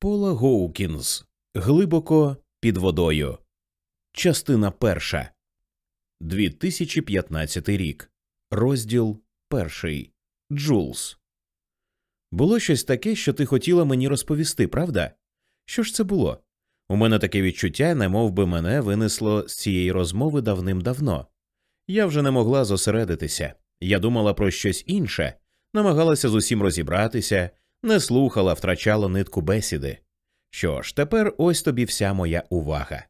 Пола Гоукінс Глибоко під водою. Частина перша. 2015 рік. Розділ перший. Джулс. Було щось таке, що ти хотіла мені розповісти, правда? Що ж це було? У мене таке відчуття, немов би мене винесло з цієї розмови давним-давно. Я вже не могла зосередитися. Я думала про щось інше, намагалася з усім розібратися, не слухала, втрачала нитку бесіди. Що ж, тепер ось тобі вся моя увага.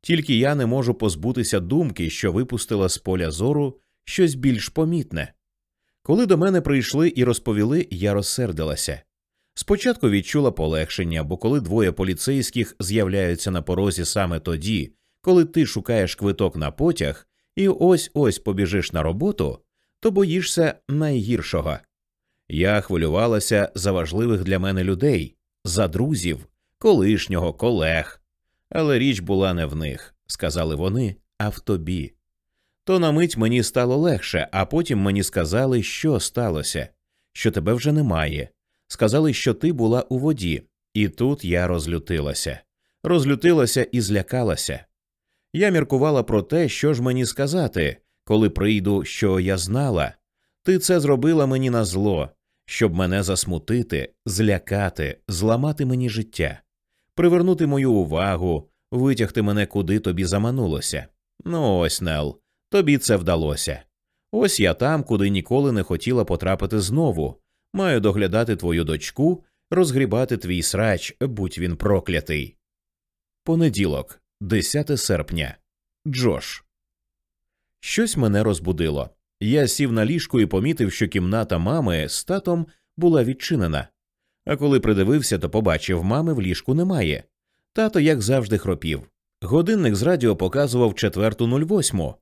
Тільки я не можу позбутися думки, що випустила з поля зору щось більш помітне. Коли до мене прийшли і розповіли, я розсердилася. Спочатку відчула полегшення, бо коли двоє поліцейських з'являються на порозі саме тоді, коли ти шукаєш квиток на потяг і ось ось побіжиш на роботу, то боїшся найгіршого. Я хвилювалася за важливих для мене людей, за друзів, колишнього, колег. Але річ була не в них, сказали вони, а в тобі. То на мить мені стало легше, а потім мені сказали, що сталося, що тебе вже немає. Сказали, що ти була у воді, і тут я розлютилася, розлютилася і злякалася. Я міркувала про те, що ж мені сказати, коли прийду, що я знала. Ти це зробила мені на зло, щоб мене засмутити, злякати, зламати мені життя, привернути мою увагу, витягти мене куди тобі заманулося. Ну ось, Нел, тобі це вдалося. Ось я там, куди ніколи не хотіла потрапити знову. Маю доглядати твою дочку, розгрібати твій срач, будь він проклятий. Понеділок, 10 серпня. Джош. Щось мене розбудило. Я сів на ліжку і помітив, що кімната мами з татом була відчинена. А коли придивився, то побачив, мами в ліжку немає. Тато, як завжди, хропів. Годинник з радіо показував четверту нуль восьму.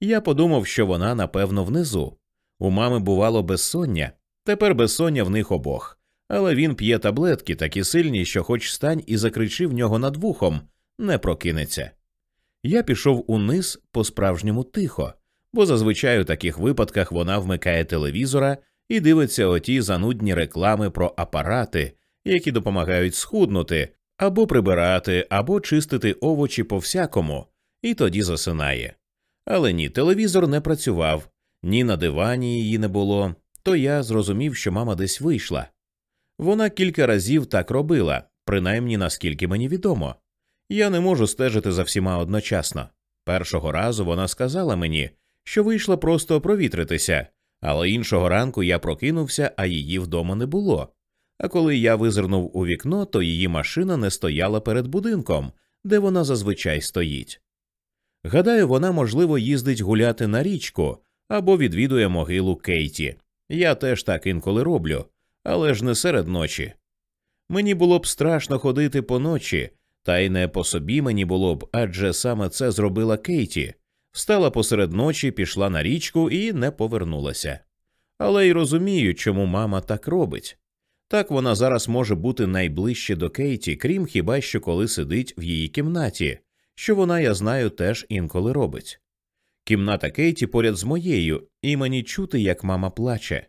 Я подумав, що вона, напевно, внизу. У мами бувало безсоння, тепер безсоння в них обох. Але він п'є таблетки такі сильні, що хоч стань і закричи в нього над вухом, не прокинеться. Я пішов униз по справжньому тихо, бо зазвичай у таких випадках вона вмикає телевізора і дивиться оті занудні реклами про апарати, які допомагають схуднути, або прибирати, або чистити овочі по всякому, і тоді засинає. Але ні, телевізор не працював, ні на дивані її не було, то я зрозумів, що мама десь вийшла. Вона кілька разів так робила, принаймні наскільки мені відомо. Я не можу стежити за всіма одночасно. Першого разу вона сказала мені, що вийшла просто провітритися, але іншого ранку я прокинувся, а її вдома не було. А коли я визирнув у вікно, то її машина не стояла перед будинком, де вона зазвичай стоїть. Гадаю, вона, можливо, їздить гуляти на річку або відвідує могилу Кейті. Я теж так інколи роблю, але ж не серед ночі. Мені було б страшно ходити по ночі, та й не по собі мені було б, адже саме це зробила Кейті. Встала посеред ночі, пішла на річку і не повернулася. Але й розумію, чому мама так робить. Так вона зараз може бути найближче до Кейті, крім хіба що коли сидить в її кімнаті, що вона, я знаю, теж інколи робить. Кімната Кейті поряд з моєю, і мені чути, як мама плаче.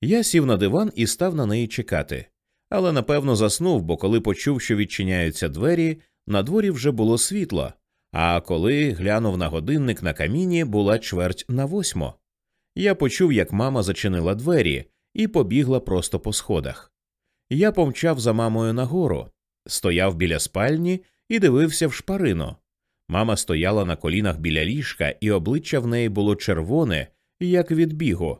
Я сів на диван і став на неї чекати, але напевно заснув, бо коли почув, що відчиняються двері, на дворі вже було світло, а коли глянув на годинник на каміні, була чверть на восьмо. Я почув, як мама зачинила двері і побігла просто по сходах. Я помчав за мамою нагору, стояв біля спальні і дивився в шпарину. Мама стояла на колінах біля ліжка, і обличчя в неї було червоне, як від бігу.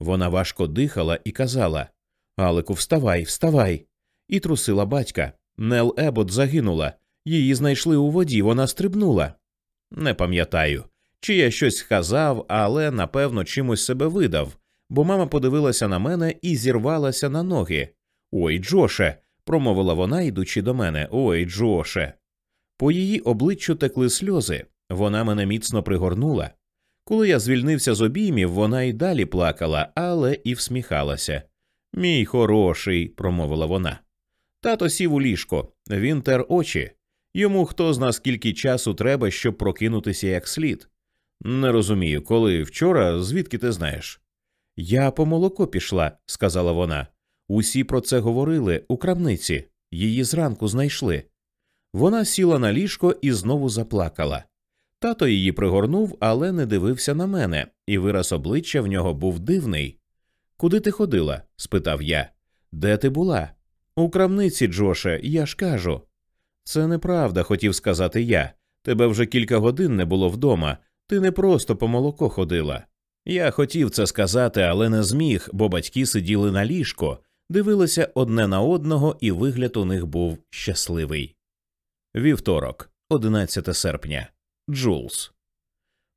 Вона важко дихала і казала Алику, вставай, вставай. І трусила батька. Нел Ебот загинула. Її знайшли у воді, вона стрибнула. Не пам'ятаю, чи я щось сказав, але напевно чимось себе видав, бо мама подивилася на мене і зірвалася на ноги. Ой, Джоше, промовила вона, йдучи до мене. Ой, Джоше. По її обличчю текли сльози. Вона мене міцно пригорнула. Коли я звільнився з обіймів, вона й далі плакала, але і всміхалася. Мій хороший, промовила вона. Тато сів у ліжко, він тер очі. Йому хто зна скільки часу треба, щоб прокинутися як слід. Не розумію, коли вчора, звідки ти знаєш? Я по молоко пішла, сказала вона. Усі про це говорили у крамниці. Її зранку знайшли. Вона сіла на ліжко і знову заплакала. Тато її пригорнув, але не дивився на мене, і вираз обличчя в нього був дивний. Куди ти ходила? спитав я. Де ти була? У крамниці, Джоше, я ж кажу. Це неправда, хотів сказати я. Тебе вже кілька годин не було вдома, ти не просто по молоко ходила. Я хотів це сказати, але не зміг, бо батьки сиділи на ліжко, дивилися одне на одного, і вигляд у них був щасливий. Вівторок, 11 серпня. Джулс.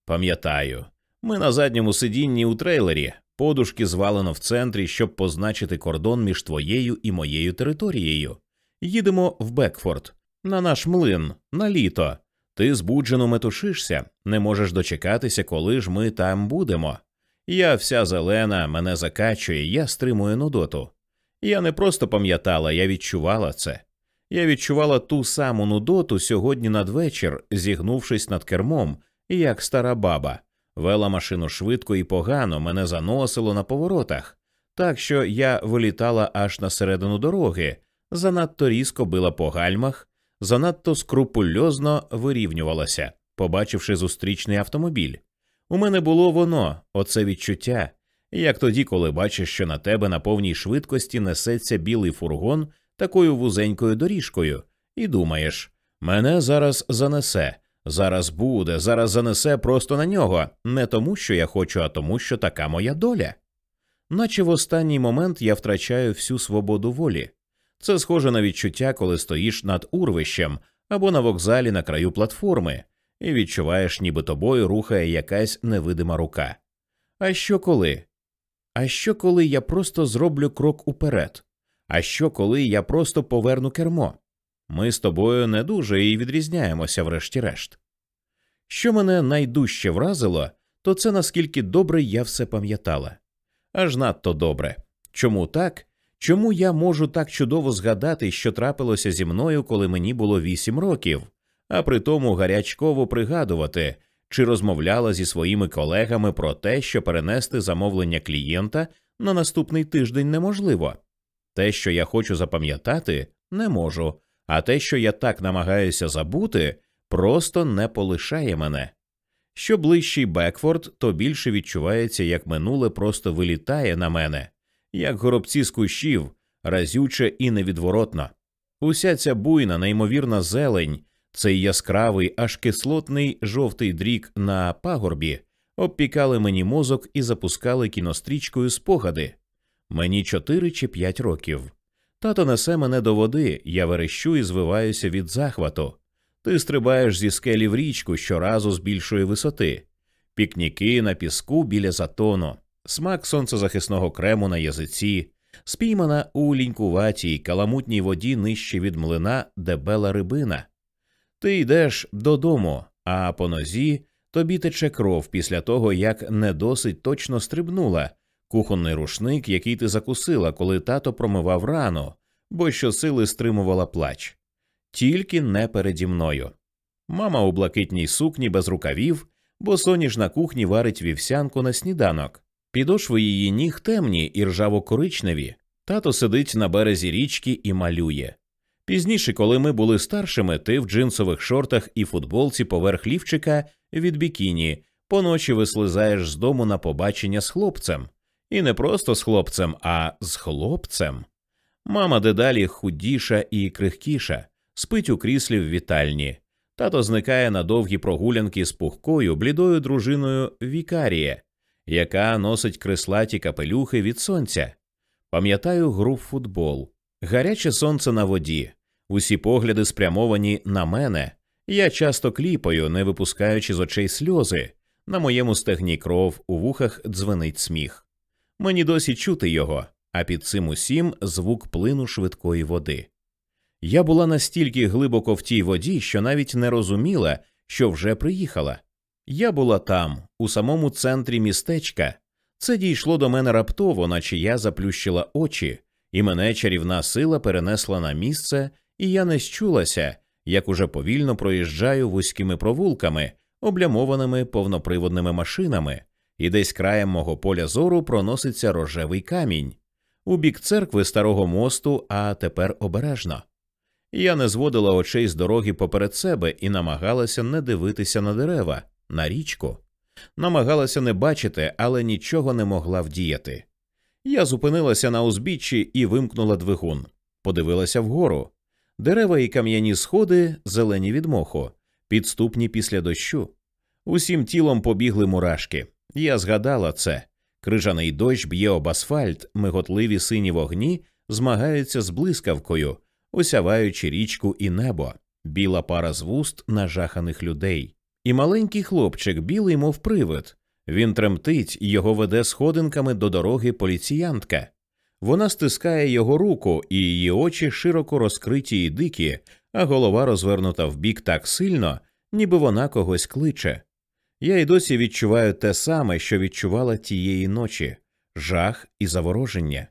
Пам'ятаю, ми на задньому сидінні у трейлері, подушки звалено в центрі, щоб позначити кордон між твоєю і моєю територією. Їдемо в Бекфорд, на наш млин, на літо. Ти збуджено метушишся, не можеш дочекатися, коли ж ми там будемо. Я вся зелена, мене закачує, я стримую нудоту. Я не просто пам'ятала, я відчувала це. Я відчувала ту саму нудоту сьогодні надвечір, зігнувшись над кермом, як стара баба, вела машину швидко і погано, мене заносило на поворотах, так що я вилітала аж на середину дороги, занадто різко била по гальмах, занадто скрупульозно вирівнювалася, побачивши зустрічний автомобіль. У мене було воно, оце відчуття, як тоді, коли бачиш, що на тебе на повній швидкості несеться білий фургон такою вузенькою доріжкою, і думаєш, мене зараз занесе, зараз буде, зараз занесе просто на нього, не тому, що я хочу, а тому, що така моя доля. Наче в останній момент я втрачаю всю свободу волі. Це схоже на відчуття, коли стоїш над урвищем або на вокзалі на краю платформи, і відчуваєш, ніби тобою рухає якась невидима рука. А що коли? А що коли я просто зроблю крок уперед? А що коли я просто поверну кермо? Ми з тобою не дуже і відрізняємося, врешті-решт. Що мене найдужче вразило, то це наскільки добре я все пам'ятала. Аж надто добре. Чому так? Чому я можу так чудово згадати, що трапилося зі мною, коли мені було вісім років, а при тому гарячково пригадувати, чи розмовляла зі своїми колегами про те, що перенести замовлення клієнта на наступний тиждень неможливо. Те, що я хочу запам'ятати, не можу, а те, що я так намагаюся забути, просто не полишає мене. Що ближчий Бекфорд, то більше відчувається, як минуле просто вилітає на мене, як горобці з кущів, разюче і невідворотно. Уся ця буйна, неймовірна зелень, цей яскравий, аж кислотний жовтий дрік на пагорбі обпікали мені мозок і запускали кінострічкою спогади. Мені чотири чи п'ять років. Тато несе мене до води, я верещу і звиваюся від захвату. Ти стрибаєш зі скелі в річку щоразу з більшої висоти, пікніки на піску біля затону, смак сонцезахисного крему на язиці, спіймана у лінькуватій каламутній воді нижче від млина дебела рибина. Ти йдеш додому, а по нозі тобі тече кров після того, як не досить точно стрибнула кухонний рушник, який ти закусила, коли тато промивав рану, бо щосили стримувала плач. Тільки не переді мною. Мама у блакитній сукні без рукавів, бо соніж на кухні варить вівсянку на сніданок. Підошви її ніг темні і ржаво коричневі. Тато сидить на березі річки і малює. Пізніше, коли ми були старшими, ти в джинсових шортах і футболці поверх лівчика від бікіні, поночі вислизаєш з дому на побачення з хлопцем. І не просто з хлопцем, а з хлопцем. Мама дедалі худіша і крихкіша, спить у кріслі в вітальні. Тато зникає на довгі прогулянки з пухкою, блідою дружиною Вікарія, яка носить крислаті капелюхи від сонця. Пам'ятаю гру в футбол, гаряче сонце на воді, усі погляди спрямовані на мене. Я часто кліпаю, не випускаючи з очей сльози. На моєму стегні кров у вухах дзвенить сміх. Мені досі чути його, а під цим усім звук плину швидкої води. Я була настільки глибоко в тій воді, що навіть не розуміла, що вже приїхала. Я була там, у самому центрі містечка. Це дійшло до мене раптово, наче я заплющила очі, і мене чарівна сила перенесла на місце, і я не щулася, як уже повільно проїжджаю вузькими провулками, облямованими повноприводними машинами і десь краєм мого поля зору проноситься рожевий камінь. У бік церкви старого мосту, а тепер обережно. Я не зводила очей з дороги поперед себе і намагалася не дивитися на дерева, на річку. Намагалася не бачити, але нічого не могла вдіяти. Я зупинилася на узбіччі і вимкнула двигун, подивилася вгору. Дерева і кам'яні сходи, зелені від моху, підступні після дощу. Усім тілом побігли мурашки. Я згадала це. Крижаний дощ б'є об асфальт, миготливі сині вогні змагаються з блискавкою, осяваючи річку і небо, біла пара з вуст нажаханих людей. І маленький хлопчик, білий, мов привид. Він тремтить, його веде сходинками до дороги поліціянтка. Вона стискає його руку, і її очі широко розкриті і дикі, а голова розвернута вбік так сильно, ніби вона когось кличе. Я й досі відчуваю те саме, що відчувала тієї ночі жах і завороження.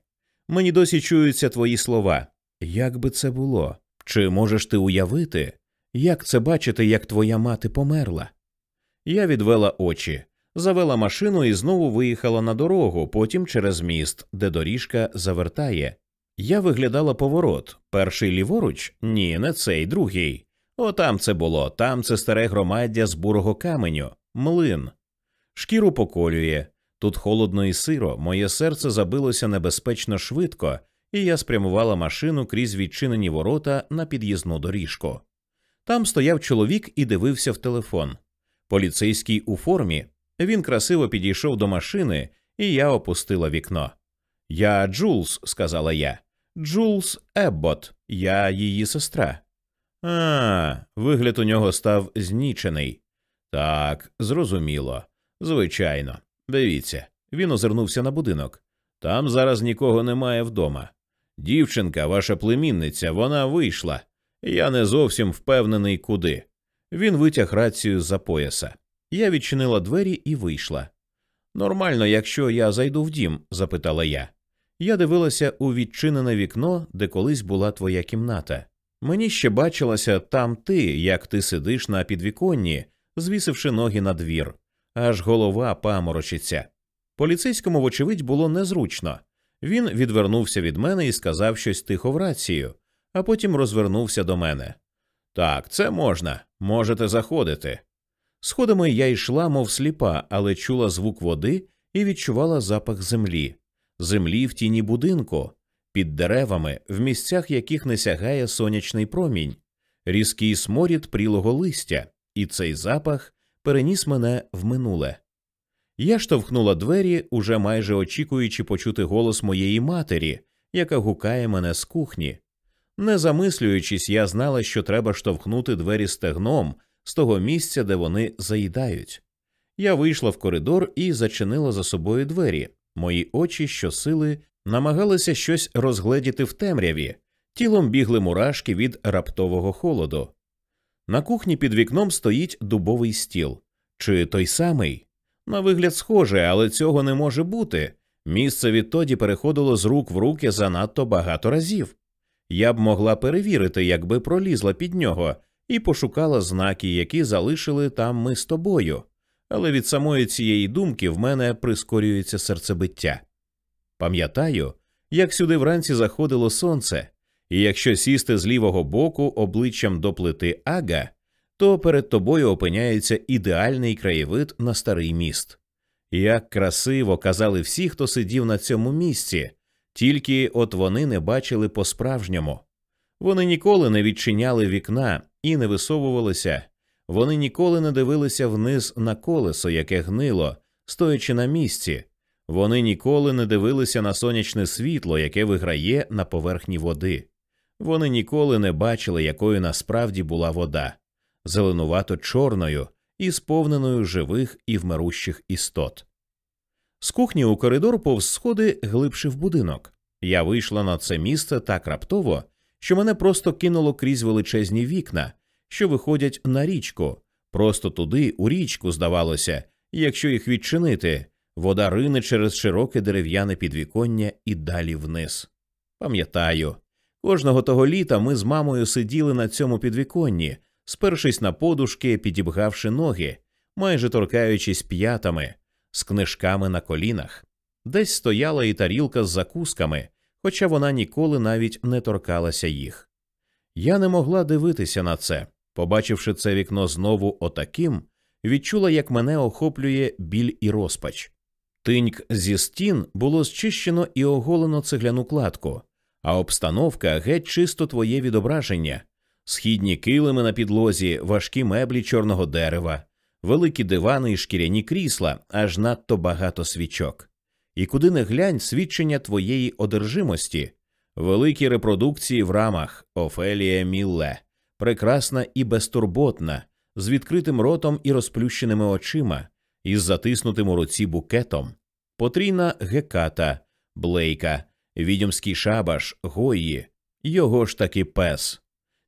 Мені досі чуються твої слова. Як би це було? Чи можеш ти уявити, як це бачити, як твоя мати померла? Я відвела очі, завела машину і знову виїхала на дорогу, потім через міст, де доріжка завертає. Я виглядала поворот. Перший ліворуч? Ні, не цей, другий. О, там це було, там це старе громаддя з бурого каменю, млин. Шкіру поколює. Тут холодно і сиро, моє серце забилося небезпечно швидко, і я спрямувала машину крізь відчинені ворота на під'їзну доріжку. Там стояв чоловік і дивився в телефон. Поліцейський у формі. Він красиво підійшов до машини, і я опустила вікно. Я Джулс, сказала я. Джулс Еббот, я її сестра. А, вигляд у нього став знічений. Так, зрозуміло. Звичайно. Дивіться, він озирнувся на будинок. Там зараз нікого немає вдома. Дівчинка, ваша племінниця, вона вийшла. Я не зовсім впевнений, куди. Він витяг рацію з за пояса. Я відчинила двері і вийшла. Нормально, якщо я зайду в дім? запитала я. Я дивилася у відчинене вікно, де колись була твоя кімната. Мені ще бачилася там ти, як ти сидиш на підвіконні, звісивши ноги на двір, аж голова паморочиться. Поліцейському, вочевидь, було незручно. Він відвернувся від мене і сказав щось тихо в рацію, а потім розвернувся до мене. Так, це можна, можете заходити. Сходами я йшла, мов сліпа, але чула звук води і відчувала запах землі, землі в тіні будинку, під деревами, в місцях яких не сягає сонячний промінь, різкий сморід прілого листя, і цей запах переніс мене в минуле. Я штовхнула двері, уже майже очікуючи почути голос моєї матері, яка гукає мене з кухні. Не замислюючись, я знала, що треба штовхнути двері стегном з того місця, де вони заїдають. Я вийшла в коридор і зачинила за собою двері. Мої очі щосили намагалися щось розгледіти в темряві, тілом бігли мурашки від раптового холоду. На кухні під вікном стоїть дубовий стіл. Чи той самий? На вигляд схоже, але цього не може бути. Місце відтоді переходило з рук в руки занадто багато разів. Я б могла перевірити, якби пролізла під нього і пошукала знаки, які залишили там ми з тобою, але від самої цієї думки в мене прискорюється серцебиття. Пам'ятаю, як сюди вранці заходило сонце, і якщо сісти з лівого боку обличчям до плити ага, то перед тобою опиняється ідеальний краєвид на старий міст. Як красиво казали всі, хто сидів на цьому місці, тільки от вони не бачили по-справжньому. Вони ніколи не відчиняли вікна і не висовувалися, вони ніколи не дивилися вниз на колесо, яке гнило, стоячи на місці, вони ніколи не дивилися на сонячне світло, яке виграє на поверхні води. Вони ніколи не бачили, якою насправді була вода, зеленувато чорною і сповненою живих і вмирущих істот. З кухні у коридор повз сходи глибше в будинок. Я вийшла на це місце так раптово, що мене просто кинуло крізь величезні вікна, що виходять на річку, просто туди, у річку, здавалося, якщо їх відчинити, вода рине через широке дерев'яне підвіконня і далі вниз. Пам'ятаю, кожного того літа ми з мамою сиділи на цьому підвіконні, спершись на подушки, підібгавши ноги, майже торкаючись п'ятами, з книжками на колінах. Десь стояла і тарілка з закусками, хоча вона ніколи навіть не торкалася їх. Я не могла дивитися на це. Побачивши це вікно знову отаким, відчула, як мене охоплює біль і розпач. Тиньк зі стін було зчищено і оголено цегляну кладку, а обстановка геть чисто твоє відображення, східні килими на підлозі, важкі меблі чорного дерева, великі дивани і шкіряні крісла, аж надто багато свічок. І куди не глянь свідчення твоєї одержимості, великі репродукції в рамах Офелія Мілле, прекрасна і безтурботна, з відкритим ротом і розплющеними очима, із затиснутим у руці букетом, потрійна геката, блейка, відьомський шабаш, гої, його ж таки пес.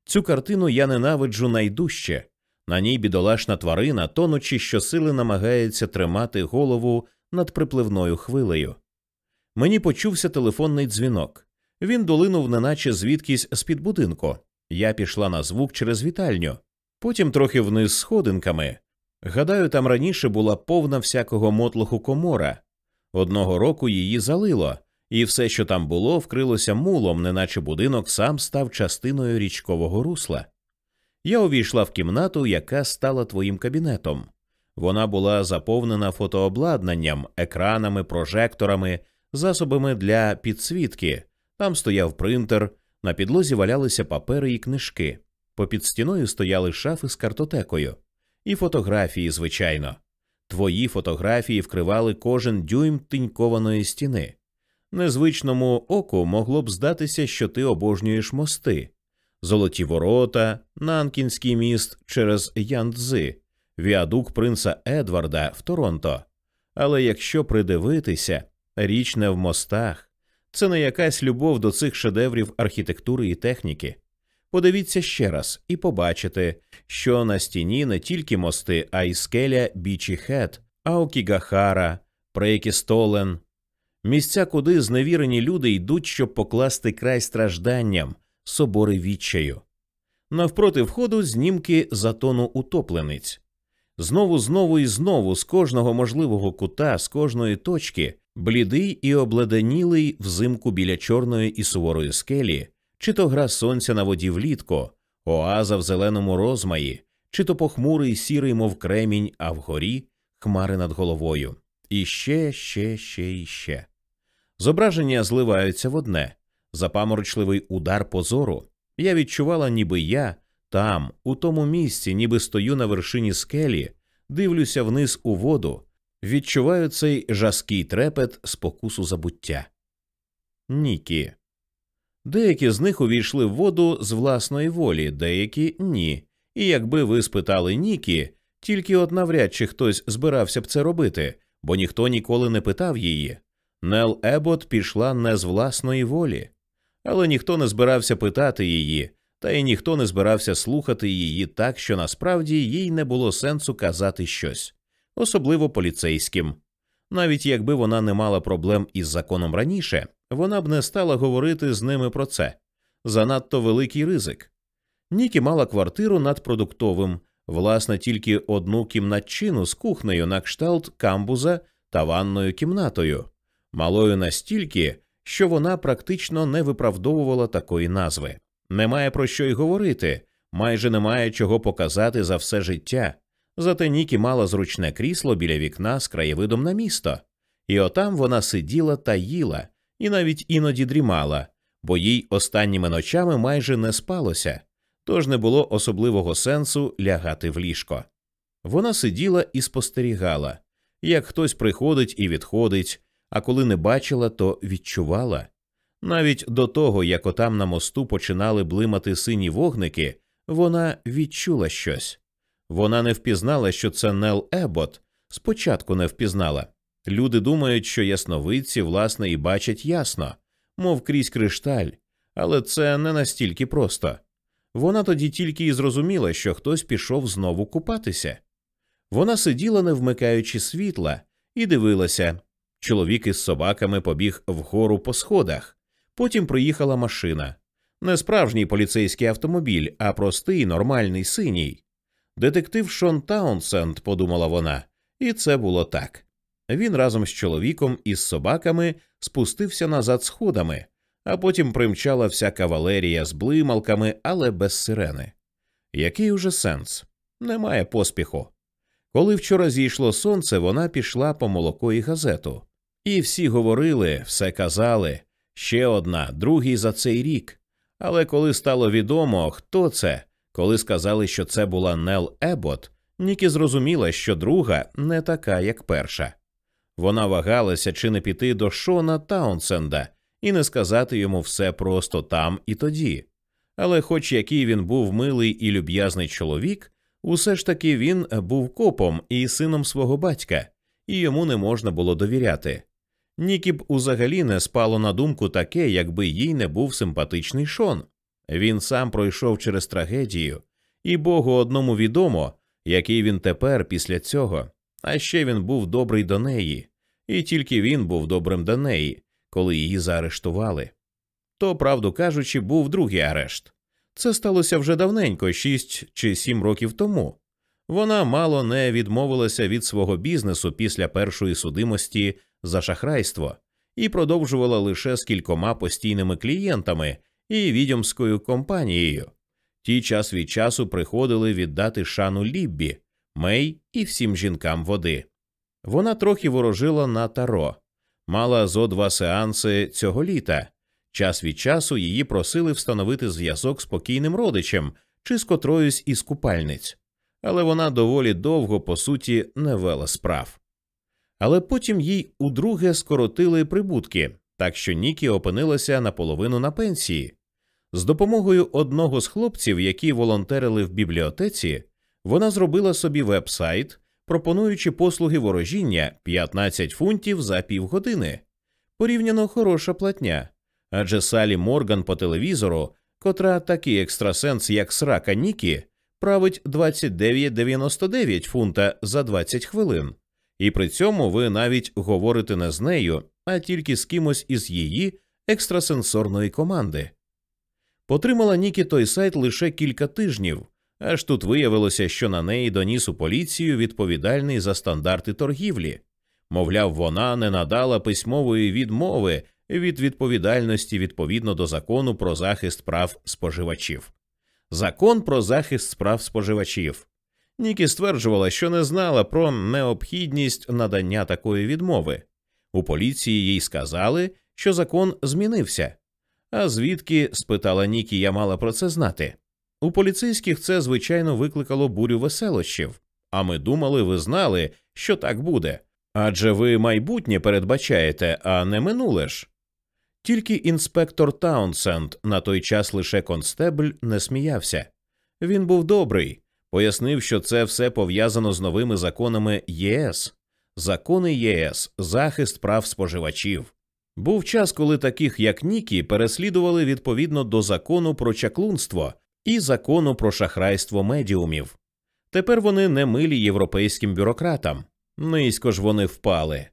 Цю картину я ненавиджу найдужче. На ній бідолашна тварина, тонучи щосили, намагається тримати голову над припливною хвилею. Мені почувся телефонний дзвінок. Він долинув, неначе звідкись з під будинку. Я пішла на звук через вітальню, потім трохи вниз сходинками. Гадаю, там раніше була повна всякого мотлуху комора. Одного року її залило, і все, що там було, вкрилося мулом, неначе будинок сам став частиною річкового русла. Я увійшла в кімнату, яка стала твоїм кабінетом. Вона була заповнена фотообладнанням, екранами, прожекторами, засобами для підсвітки. Там стояв принтер, на підлозі валялися папери і книжки. Попід стіною стояли шафи з картотекою, і фотографії, звичайно. Твої фотографії вкривали кожен дюйм тинькованої стіни. Незвичному оку могло б здатися, що ти обожнюєш мости, золоті ворота, Нанкінський міст через Яндзи, віадук принца Едварда в Торонто. Але якщо придивитися, річ не в мостах, це не якась любов до цих шедеврів архітектури і техніки. Подивіться ще раз і побачите, що на стіні не тільки мости, а й скеля Бічі Хет, Аукігахара, Прейкістолен, місця, куди зневірені люди йдуть, щоб покласти край стражданням, собори відчаю. Навпроти входу знімки затону утоплениць. Знову, знову і знову, з кожного можливого кута, з кожної точки, блідий і обледенілий взимку біля чорної і суворої скелі, чи то гра сонця на воді влітку, оаза в зеленому розмаї, чи то похмурий сірий, мов кремінь, а вгорі хмари над головою. І ще, ще, ще і ще. Зображення зливаються в одне запаморочливий удар позору. Я відчувала, ніби я там, у тому місці, ніби стою на вершині скелі, дивлюся вниз у воду, відчуваю цей жаский трепет спокусу забуття. Нікі. Деякі з них увійшли в воду з власної волі, деякі ні. І якби ви спитали Нікі, тільки от навряд чи хтось збирався б це робити, бо ніхто ніколи не питав її. Нел Ебот пішла не з власної волі, але ніхто не збирався питати її, та й ніхто не збирався слухати її так, що насправді їй не було сенсу казати щось, особливо поліцейським. Навіть якби вона не мала проблем із законом раніше, вона б не стала говорити з ними про це занадто великий ризик. Нікі мала квартиру над продуктовим, власне, тільки одну кімнатчину з кухнею на кшталт камбуза та ванною кімнатою, малою настільки, що вона практично не виправдовувала такої назви. Немає про що й говорити, майже немає чого показати за все життя. Зате Нікі мала зручне крісло біля вікна з краєвидом на місто, і отам вона сиділа та їла, і навіть іноді дрімала, бо їй останніми ночами майже не спалося, тож не було особливого сенсу лягати в ліжко. Вона сиділа і спостерігала, як хтось приходить і відходить, а коли не бачила, то відчувала. Навіть до того, як отам на мосту починали блимати сині вогники, вона відчула щось. Вона не впізнала, що це Нел Ебот, спочатку не впізнала. Люди думають, що ясновидці, власне, і бачать ясно, мов крізь кришталь, але це не настільки просто. Вона тоді тільки і зрозуміла, що хтось пішов знову купатися. Вона сиділа, не вмикаючи світла, і дивилася. Чоловік із собаками побіг вгору по сходах. Потім приїхала машина. Не справжній поліцейський автомобіль, а простий, нормальний синій. Детектив Шон Таунсенд, подумала вона, і це було так. Він разом з чоловіком і з собаками спустився назад сходами, а потім примчала вся кавалерія з блималками, але без сирени. Який уже сенс? Немає поспіху. Коли вчора зійшло сонце, вона пішла по молоко і газету. І всі говорили, все казали ще одна, другий за цей рік. Але коли стало відомо, хто це, коли сказали, що це була Нел Ебот, Нікі зрозуміла, що друга не така, як перша. Вона вагалася, чи не піти до Шона Таунсенда і не сказати йому все просто там і тоді. Але, хоч який він був милий і люб'язний чоловік, усе ж таки він був копом і сином свого батька, і йому не можна було довіряти. Нікі б узагалі не спало на думку таке, якби їй не був симпатичний Шон. Він сам пройшов через трагедію, і Богу одному відомо, який він тепер після цього. А ще він був добрий до неї, і тільки він був добрим до неї, коли її заарештували. То, правду кажучи, був другий арешт. Це сталося вже давненько, шість чи сім років тому. Вона мало не відмовилася від свого бізнесу після першої судимості за шахрайство і продовжувала лише з кількома постійними клієнтами і відьомською компанією. Ті час від часу приходили віддати шану Ліббі, Мей і всім жінкам води. Вона трохи ворожила на таро, мала зо два сеанси цього літа. Час від часу її просили встановити зв'язок з покійним родичем чи з котроюсь із купальниць, але вона доволі довго, по суті, не вела справ. Але потім їй удруге скоротили прибутки, так що Нікі опинилася наполовину на пенсії. З допомогою одного з хлопців, які волонтерили в бібліотеці, вона зробила собі веб-сайт, пропонуючи послуги ворожіння 15 фунтів за півгодини. Порівняно хороша платня. Адже Салі Морган по телевізору, котра такий екстрасенс, як срака Нікі, править 29,99 фунта за 20 хвилин. І при цьому ви навіть говорите не з нею, а тільки з кимось із її екстрасенсорної команди. Потримала Нікі той сайт лише кілька тижнів, аж тут виявилося, що на неї доніс у поліцію відповідальний за стандарти торгівлі. Мовляв, вона не надала письмової відмови від відповідальності відповідно до закону про захист прав споживачів. Закон про захист прав споживачів. Нікі стверджувала, що не знала про необхідність надання такої відмови. У поліції їй сказали, що закон змінився. А звідки, спитала Нікі, я мала про це знати. У поліцейських це, звичайно, викликало бурю веселощів. А ми думали, ви знали, що так буде. Адже ви майбутнє передбачаєте, а не минуле ж. Тільки інспектор Таунсенд, на той час лише констебль, не сміявся. Він був добрий, пояснив, що це все пов'язано з новими законами ЄС, закони ЄС, захист прав споживачів. Був час, коли таких, як Нікі, переслідували відповідно до закону про чаклунство і закону про шахрайство медіумів. Тепер вони не милі європейським бюрократам, низько ж вони впали.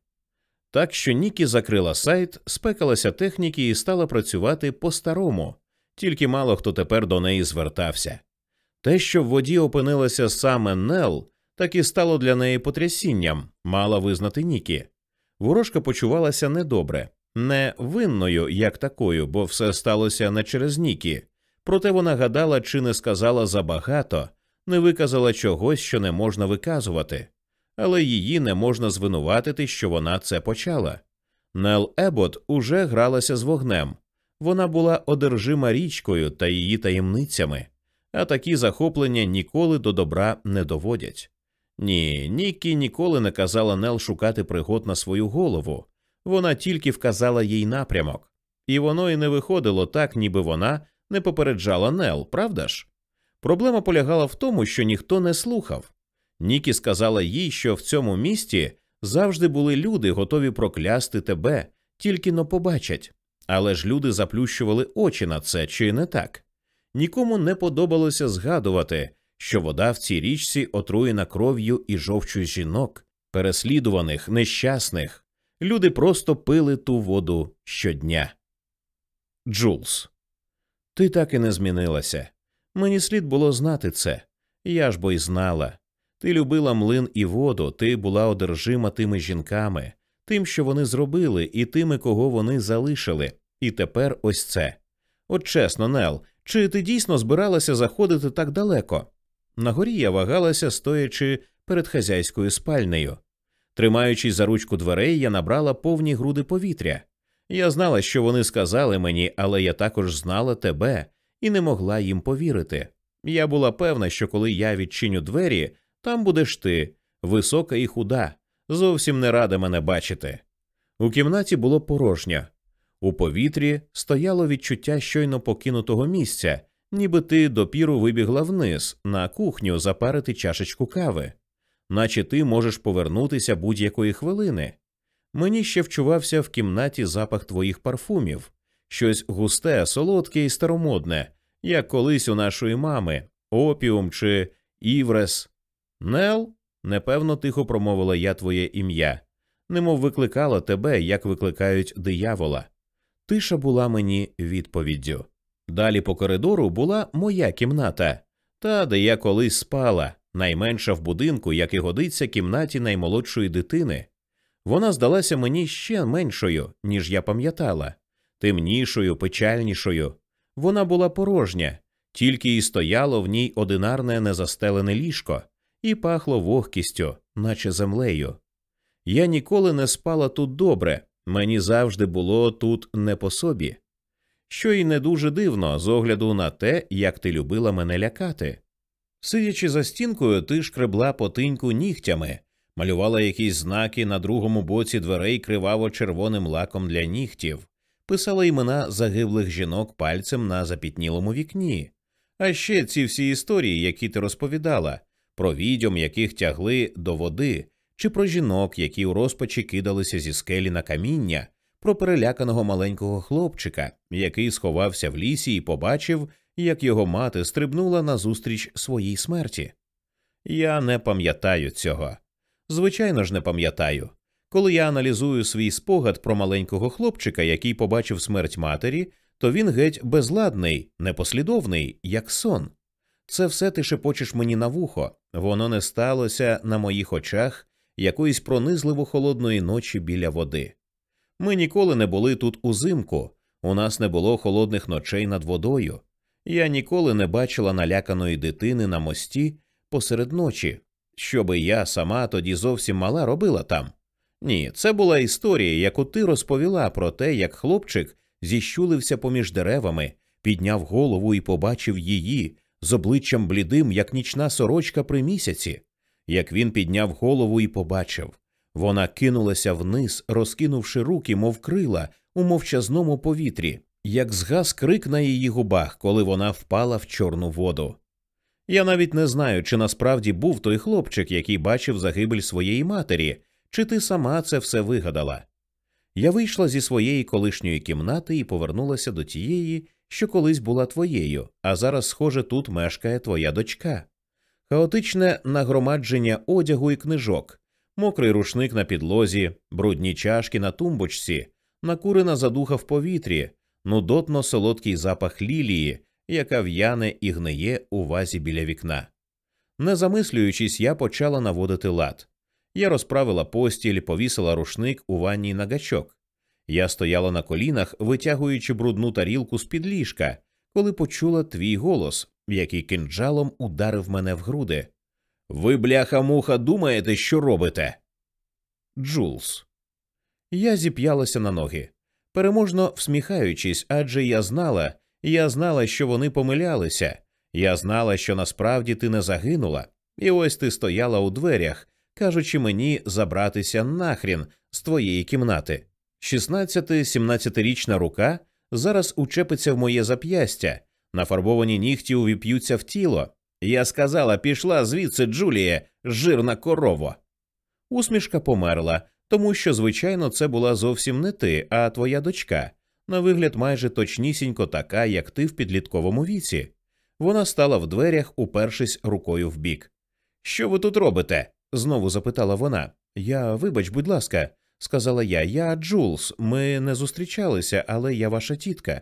Так що Нікі закрила сайт, спекалася техніки і стала працювати по-старому, тільки мало хто тепер до неї звертався. Те, що в воді опинилася саме Нел, так і стало для неї потрясінням, мала визнати Нікі. Ворожка почувалася недобре, не винною, як такою, бо все сталося не через Нікі. Проте вона гадала, чи не сказала забагато, не виказала чогось, що не можна виказувати але її не можна звинуватити, що вона це почала. Нел Ебот уже гралася з вогнем, вона була одержима річкою та її таємницями, а такі захоплення ніколи до добра не доводять. Ні, Нікі ніколи не казала Нел шукати пригод на свою голову, вона тільки вказала їй напрямок, і воно й не виходило так, ніби вона не попереджала Нел, правда ж? Проблема полягала в тому, що ніхто не слухав. Нікі сказала їй, що в цьому місті завжди були люди, готові проклясти тебе, тільки но побачать. Але ж люди заплющували очі на це, чи не так? Нікому не подобалося згадувати, що вода в цій річці отруєна кров'ю і жовчу жінок, переслідуваних, нещасних. Люди просто пили ту воду щодня. Джулс, ти так і не змінилася. Мені слід було знати це. Я ж бо й знала. Ти любила млин і воду, ти була одержима тими жінками, тим, що вони зробили, і тими, кого вони залишили. І тепер ось це. От чесно, Нел, чи ти дійсно збиралася заходити так далеко? На горі я вагалася, стоячи перед хазяйською спальнею. Тримаючись за ручку дверей, я набрала повні груди повітря. Я знала, що вони сказали мені, але я також знала тебе і не могла їм повірити. Я була певна, що коли я відчиню двері, там будеш ти, висока і худа, зовсім не рада мене бачити. У кімнаті було порожньо. У повітрі стояло відчуття щойно покинутого місця, ніби ти допіру вибігла вниз на кухню запарити чашечку кави, наче ти можеш повернутися будь-якої хвилини. Мені ще вчувався в кімнаті запах твоїх парфумів, щось густе, солодке і старомодне, як колись у нашої мами, опіум чи іврес. Нел, непевно тихо промовила я твоє ім'я, немов викликала тебе, як викликають диявола. Тиша була мені відповіддю. Далі по коридору була моя кімната, та де я колись спала, найменша в будинку, як і годиться кімнаті наймолодшої дитини. Вона здалася мені ще меншою, ніж я пам'ятала, темнішою, печальнішою. Вона була порожня, тільки і стояло в ній одинарне незастелене ліжко, і пахло вогкістю, наче землею. Я ніколи не спала тут добре, мені завжди було тут не по собі. Що й не дуже дивно з огляду на те, як ти любила мене лякати. Сидячи за стінкою, ти шкребла потиньку нігтями, малювала якісь знаки на другому боці дверей криваво червоним лаком для нігтів, писала імена загиблих жінок пальцем на запітнілому вікні. А ще ці всі історії, які ти розповідала, про відьом, яких тягли до води, чи про жінок, які у розпачі кидалися зі скелі на каміння, про переляканого маленького хлопчика, який сховався в лісі і побачив, як його мати стрибнула назустріч своїй смерті. Я не пам'ятаю цього. Звичайно ж, не пам'ятаю. Коли я аналізую свій спогад про маленького хлопчика, який побачив смерть матері, то він геть безладний, непослідовний, як сон. Це все ти шепочеш мені на вухо, воно не сталося на моїх очах якоїсь пронизливо холодної ночі біля води. Ми ніколи не були тут узимку, у нас не було холодних ночей над водою. Я ніколи не бачила наляканої дитини на мості посеред ночі, щоби я сама тоді зовсім мала робила там. Ні, це була історія, яку ти розповіла про те, як хлопчик зіщулився поміж деревами, підняв голову і побачив її з обличчям блідим, як нічна сорочка при місяці. Як він підняв голову і побачив, вона кинулася вниз, розкинувши руки, мов крила у мовчазному повітрі, як згас крик на її губах, коли вона впала в чорну воду. Я навіть не знаю, чи насправді був той хлопчик, який бачив загибель своєї матері, чи ти сама це все вигадала. Я вийшла зі своєї колишньої кімнати і повернулася до тієї, що колись була твоєю, а зараз, схоже, тут мешкає твоя дочка. Хаотичне нагромадження одягу і книжок, мокрий рушник на підлозі, брудні чашки на тумбочці, накурена задуха в повітрі, нудотно солодкий запах лілії, яка в'яне і гниє у вазі біля вікна. Не замислюючись, я почала наводити лад. Я розправила постіль, повісила рушник у ванній на гачок. Я стояла на колінах, витягуючи брудну тарілку з під ліжка, коли почула твій голос, який кинджалом ударив мене в груди. Ви, бляха муха, думаєте, що робите? Джулс. Я зіп'ялася на ноги, переможно всміхаючись, адже я знала, я знала, що вони помилялися. Я знала, що насправді ти не загинула, і ось ти стояла у дверях, кажучи мені забратися нахрін з твоєї кімнати. 16-17-річна рука зараз учепиться в моє зап'ястя, нафарбовані нігті увіп'ються в тіло. Я сказала, пішла звідси Джуліє, жирна корова. Усмішка померла, тому що, звичайно, це була зовсім не ти, а твоя дочка, на вигляд майже точнісінько така, як ти в підлітковому віці. Вона стала в дверях, упершись рукою вбік. Що ви тут робите? знову запитала вона. Я, вибач, будь ласка, сказала я, я Джулс. Ми не зустрічалися, але я ваша тітка.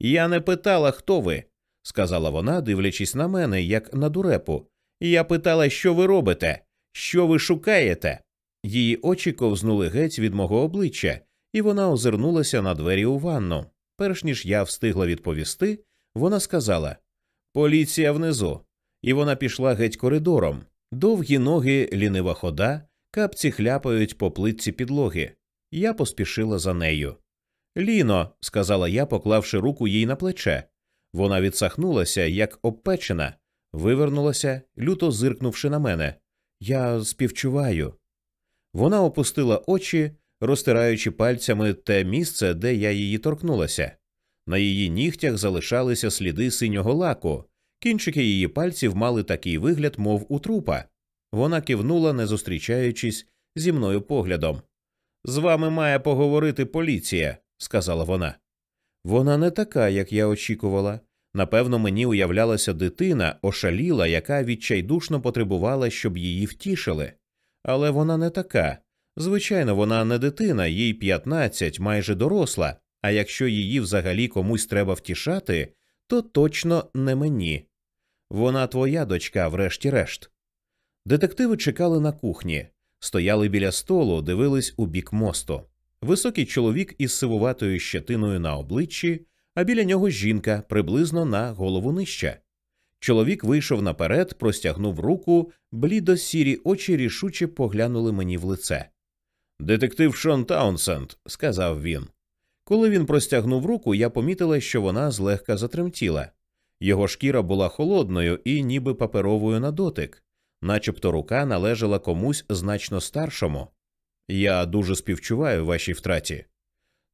Я не питала, хто ви, сказала вона, дивлячись на мене, як на дурепу. Я питала, що ви робите, що ви шукаєте. Її очі ковзнули геть від мого обличчя, і вона озирнулася на двері у ванну. перш ніж я встигла відповісти, вона сказала Поліція внизу. І вона пішла геть коридором. Довгі ноги, лінива хода, капці хляпають по плитці підлоги. Я поспішила за нею. Ліно, сказала я, поклавши руку їй на плече. Вона відсахнулася, як обпечена, вивернулася, люто зиркнувши на мене. Я співчуваю. Вона опустила очі, розтираючи пальцями те місце, де я її торкнулася. На її нігтях залишалися сліди синього лаку, кінчики її пальців мали такий вигляд, мов у трупа. Вона кивнула, не зустрічаючись зі мною поглядом. З вами має поговорити поліція, сказала вона. Вона не така, як я очікувала. Напевно, мені уявлялася дитина, ошаліла, яка відчайдушно потребувала, щоб її втішили. Але вона не така. Звичайно, вона не дитина, їй 15, майже доросла, а якщо її взагалі комусь треба втішати, то точно не мені. Вона твоя дочка, врешті-решт. Детективи чекали на кухні, стояли біля столу, дивились у бік мосту. Високий чоловік із сивуватою щетиною на обличчі, а біля нього жінка приблизно на голову нижча. Чоловік вийшов наперед, простягнув руку, блідо сірі очі рішуче поглянули мені в лице. Детектив Шон Таунсенд, сказав він. Коли він простягнув руку, я помітила, що вона злегка затремтіла. Його шкіра була холодною і ніби паперовою на дотик, начебто рука належала комусь значно старшому. Я дуже співчуваю вашій втраті.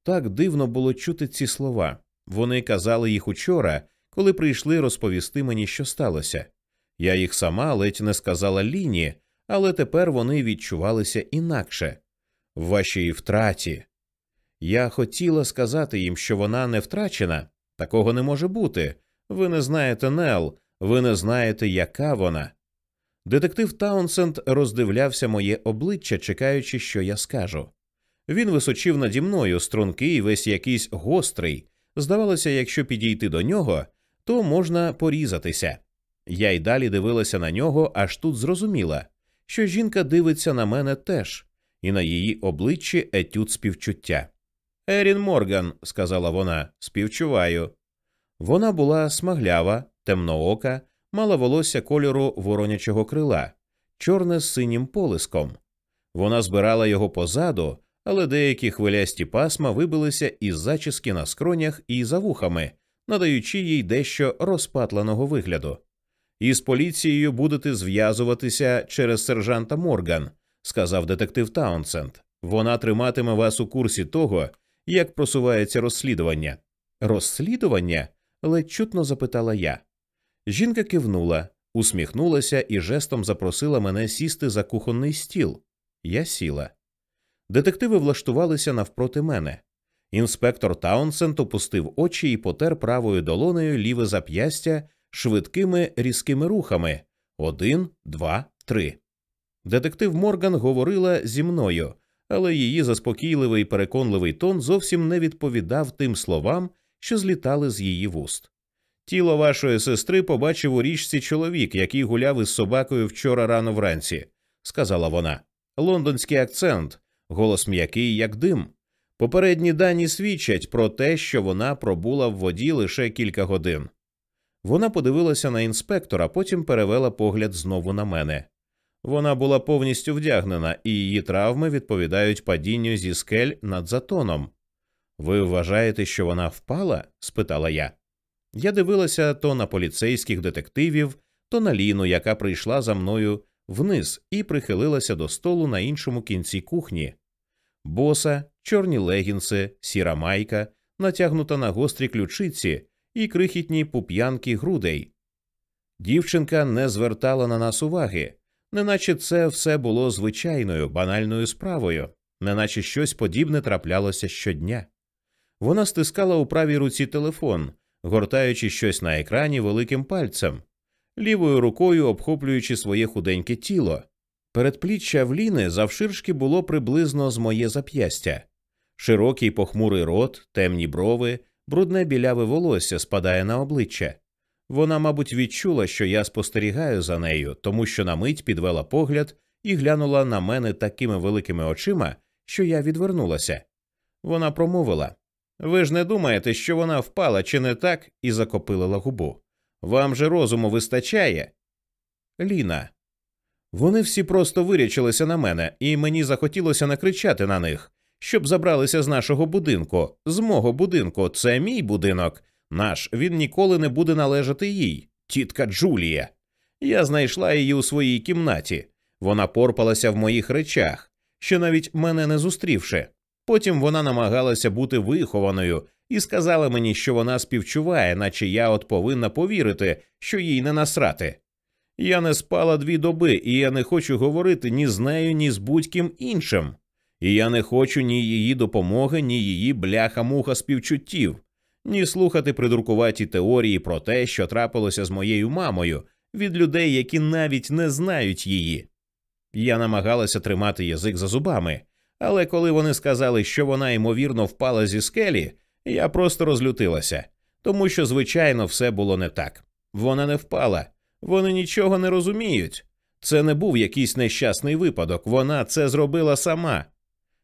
Так дивно було чути ці слова. Вони казали їх учора, коли прийшли розповісти мені, що сталося. Я їх сама ледь не сказала ліні, але тепер вони відчувалися інакше в вашій втраті. Я хотіла сказати їм, що вона не втрачена, такого не може бути. Ви не знаєте Нел, ви не знаєте, яка вона. Детектив Таунсенд роздивлявся моє обличчя, чекаючи, що я скажу. Він височив наді мною стрункий, весь якийсь гострий. Здавалося, якщо підійти до нього, то можна порізатися. Я й далі дивилася на нього, аж тут зрозуміла, що жінка дивиться на мене теж, і на її обличчі етюд співчуття. Ерін Морган, сказала вона, співчуваю. Вона була смаглява, темноока, мала волосся кольору воронячого крила, чорне з синім полиском. Вона збирала його позаду, але деякі хвилясті пасма вибилися із зачіски на скронях і за вухами, надаючи їй дещо розпатленого вигляду. Із поліцією будете зв'язуватися через сержанта Морган, сказав детектив Таунсенд. Вона триматиме вас у курсі того, як просувається розслідування. Розслідування? ледь чутно запитала я. Жінка кивнула, усміхнулася і жестом запросила мене сісти за кухонний стіл. Я сіла. Детективи влаштувалися навпроти мене. Інспектор Таунсенд опустив очі і потер правою долонею ліве зап'ястя швидкими різкими рухами один, два, три. Детектив Морган говорила зі мною, але її заспокійливий переконливий тон зовсім не відповідав тим словам, що злітали з її вуст. Тіло вашої сестри побачив у річці чоловік, який гуляв із собакою вчора рано вранці, сказала вона. Лондонський акцент, голос м'який, як дим. Попередні дані свідчать про те, що вона пробула в воді лише кілька годин. Вона подивилася на інспектора, потім перевела погляд знову на мене. Вона була повністю вдягнена, і її травми відповідають падінню зі скель над затоном. Ви вважаєте, що вона впала? спитала я. Я дивилася то на поліцейських детективів, то на Ліну, яка прийшла за мною вниз і прихилилася до столу на іншому кінці кухні. Боса, чорні легінси, сіра майка, натягнута на гострі ключиці і крихітні пуп'янки грудей. Дівчинка не звертала на нас уваги, неначе це все було звичайною банальною справою, неначе щось подібне траплялося щодня. Вона стискала у правій руці телефон, гортаючи щось на екрані великим пальцем, лівою рукою обхоплюючи своє худеньке тіло. Передпліччя в Ліни завширшки було приблизно з моє зап'ястя. Широкий похмурий рот, темні брови, брудне біляве волосся спадає на обличчя. Вона, мабуть, відчула, що я спостерігаю за нею, тому що на мить підвела погляд і глянула на мене такими великими очима, що я відвернулася. Вона промовила Ви ж не думаєте, що вона впала чи не так і закопилила губу. Вам же розуму вистачає? Ліна. Вони всі просто вирячилися на мене, і мені захотілося накричати на них, щоб забралися з нашого будинку, з мого будинку. Це мій будинок. Наш він ніколи не буде належати їй, тітка Джулія. Я знайшла її у своїй кімнаті. Вона порпалася в моїх речах, ще навіть мене не зустрівши. Потім вона намагалася бути вихованою і сказала мені, що вона співчуває, наче я от повинна повірити, що їй не насрати. Я не спала дві доби, і я не хочу говорити ні з нею, ні з будь-ким іншим. І я не хочу ні її допомоги, ні її бляха-муха співчуттів, ні слухати придуркуваті теорії про те, що трапилося з моєю мамою, від людей, які навіть не знають її. Я намагалася тримати язик за зубами, але коли вони сказали, що вона ймовірно впала зі скелі, я просто розлютилася, тому що, звичайно, все було не так. Вона не впала, вони нічого не розуміють. Це не був якийсь нещасний випадок, вона це зробила сама.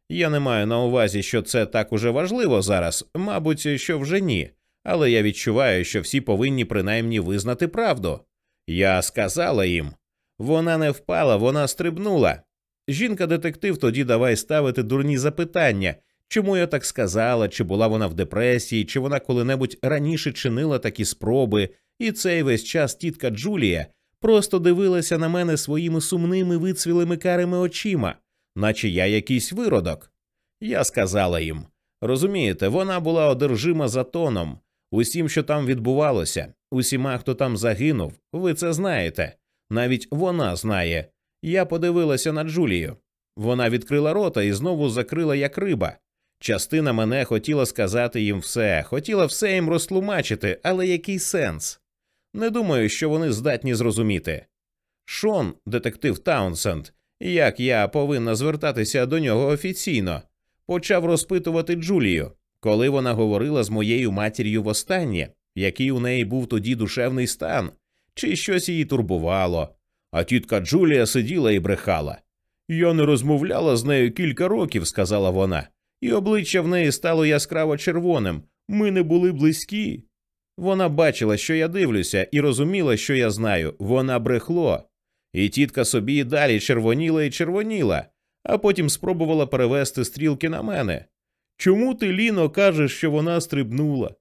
Я не маю на увазі, що це так уже важливо зараз, мабуть, що вже ні, але я відчуваю, що всі повинні принаймні визнати правду. Я сказала їм вона не впала, вона стрибнула. Жінка детектив тоді давай ставити дурні запитання, чому я так сказала, чи була вона в депресії, чи вона коли-небудь раніше чинила такі спроби, і цей весь час тітка Джулія просто дивилася на мене своїми сумними вицвілими карими очима, наче я якийсь виродок. Я сказала їм розумієте, вона була одержима затоном, усім, що там відбувалося, усіма, хто там загинув, ви це знаєте. Навіть вона знає. Я подивилася на Джулію. Вона відкрила рота і знову закрила як риба. Частина мене хотіла сказати їм все, хотіла все їм розтлумачити, але який сенс? Не думаю, що вони здатні зрозуміти. Шон, детектив Таунсенд, як я повинна звертатися до нього офіційно, почав розпитувати Джулію, коли вона говорила з моєю матір'ю востаннє, який у неї був тоді душевний стан, чи щось її турбувало. А тітка Джулія сиділа і брехала. Я не розмовляла з нею кілька років, сказала вона, і обличчя в неї стало яскраво червоним. Ми не були близькі. Вона бачила, що я дивлюся, і розуміла, що я знаю, вона брехло. І тітка собі і далі червоніла і червоніла, а потім спробувала перевести стрілки на мене. Чому ти, Ліно, кажеш, що вона стрибнула?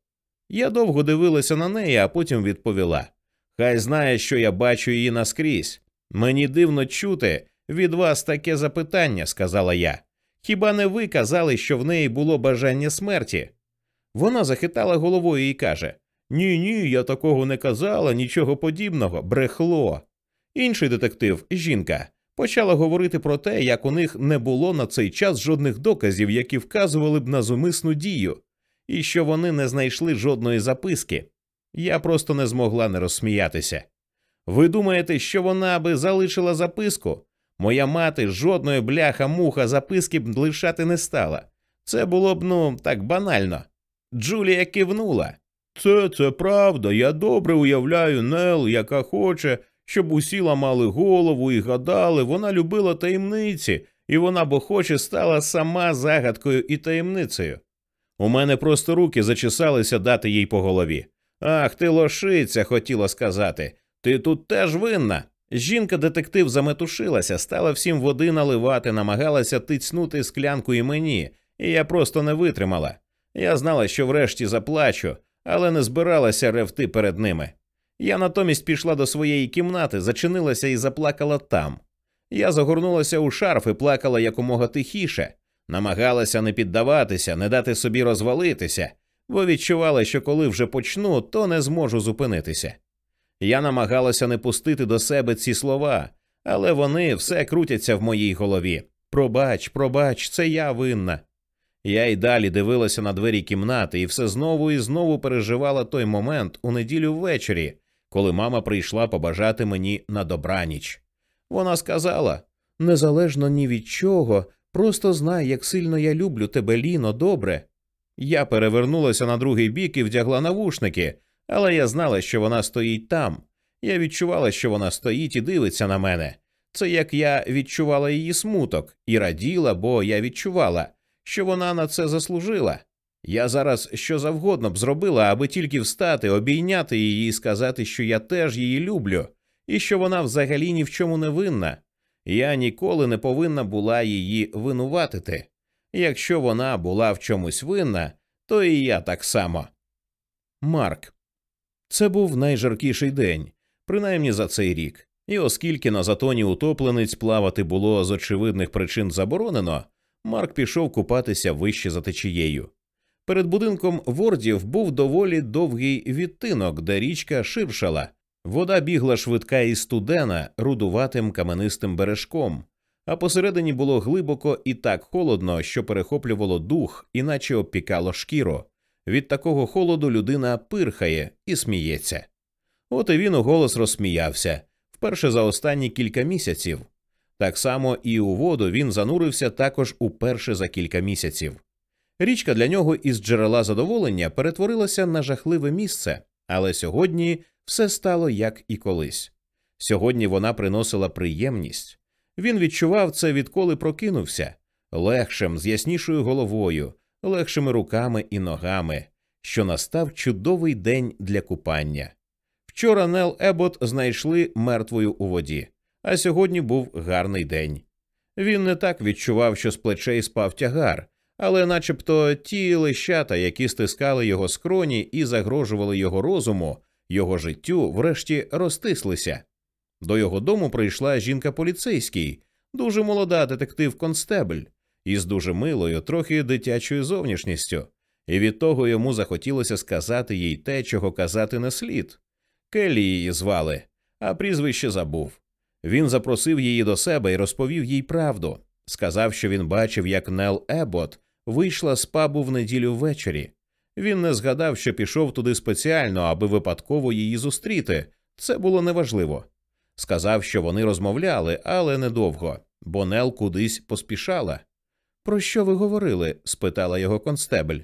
Я довго дивилася на неї, а потім відповіла Хай знає, що я бачу її наскрізь. Мені дивно чути від вас таке запитання, сказала я. Хіба не ви казали, що в неї було бажання смерті? Вона захитала головою і каже Ні, ні, я такого не казала, нічого подібного, брехло. Інший детектив, жінка, почала говорити про те, як у них не було на цей час жодних доказів, які вказували б на зумисну дію, і що вони не знайшли жодної записки. Я просто не змогла не розсміятися. Ви думаєте, що вона би залишила записку? Моя мати жодної бляха-муха записки б лишати не стала. Це було б ну так банально. Джулія кивнула. Це це правда. Я добре уявляю Нел, яка хоче, щоб усі ламали голову і гадали, вона любила таємниці, і вона бо хоче стала сама загадкою і таємницею. У мене просто руки зачесалися дати їй по голові. Ах, ти лошиця, хотіла сказати. Ти тут теж винна. Жінка детектив заметушилася, стала всім води наливати, намагалася тицнути склянку і мені, і я просто не витримала. Я знала, що врешті заплачу, але не збиралася ревти перед ними. Я натомість пішла до своєї кімнати, зачинилася і заплакала там. Я загорнулася у шарф і плакала якомога тихіше, намагалася не піддаватися, не дати собі розвалитися, бо відчувала, що коли вже почну, то не зможу зупинитися. Я намагалася не пустити до себе ці слова, але вони все крутяться в моїй голові. Пробач, пробач, це я винна. Я й далі дивилася на двері кімнати і все знову і знову переживала той момент у неділю ввечері, коли мама прийшла побажати мені на добраніч. Вона сказала незалежно ні від чого, просто знай, як сильно я люблю тебе, Ліно, добре. Я перевернулася на другий бік і вдягла навушники, але я знала, що вона стоїть там. Я відчувала, що вона стоїть і дивиться на мене. Це як я відчувала її смуток і раділа, бо я відчувала, що вона на це заслужила. Я зараз що завгодно б зробила, аби тільки встати, обійняти її і сказати, що я теж її люблю, і що вона взагалі ні в чому не винна. Я ніколи не повинна була її винуватити. Якщо вона була в чомусь винна, то і я так само. Марк. Це був найжаркіший день, принаймні за цей рік. І оскільки на затоні утопленець плавати було з очевидних причин заборонено, Марк пішов купатися вище за течією. Перед будинком вордів був доволі довгий відтинок, де річка ширшала. Вода бігла швидка і студена, рудуватим каменистим бережком, а посередині було глибоко і так холодно, що перехоплювало дух, іначе обпікало шкіру. Від такого холоду людина пирхає і сміється. От і він у голос розсміявся вперше за останні кілька місяців. Так само і у воду він занурився також уперше за кілька місяців. Річка для нього із джерела задоволення перетворилася на жахливе місце, але сьогодні все стало як і колись. Сьогодні вона приносила приємність. Він відчував це, відколи прокинувся легшим, з яснішою головою, легшими руками і ногами, що настав чудовий день для купання. Вчора Нел Ебот знайшли мертвою у воді, а сьогодні був гарний день. Він не так відчував, що з плечей спав тягар, але начебто ті лищата, які стискали його скроні і загрожували його розуму, його життю, врешті розтислися. До його дому прийшла жінка поліцейський, дуже молода детектив констебль, із дуже милою, трохи дитячою зовнішністю, і від того йому захотілося сказати їй те, чого казати не слід. Келлі її звали, а прізвище забув. Він запросив її до себе і розповів їй правду. Сказав, що він бачив, як Нел Ебот вийшла з пабу в неділю ввечері. Він не згадав, що пішов туди спеціально, аби випадково її зустріти. Це було неважливо. Сказав, що вони розмовляли, але недовго, бо Нел кудись поспішала. Про що ви говорили? спитала його констебель.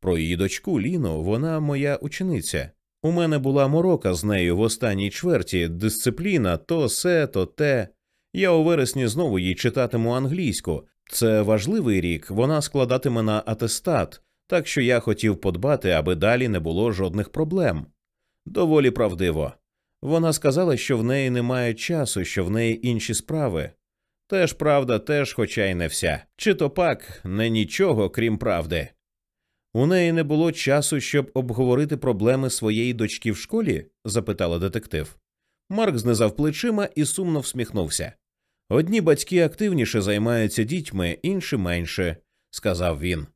Про її дочку Ліну, вона моя учениця. У мене була морока з нею в останній чверті, дисципліна, то се, то те. Я у вересні знову їй читатиму англійську. Це важливий рік, вона складатиме на атестат, так що я хотів подбати, аби далі не було жодних проблем. Доволі правдиво. Вона сказала, що в неї немає часу, що в неї інші справи. Теж правда, теж, хоча й не вся. Чи то пак не нічого, крім правди. У неї не було часу, щоб обговорити проблеми своєї дочки в школі? запитала детектив. Марк знизав плечима і сумно всміхнувся. Одні батьки активніше займаються дітьми, інші менше, сказав він.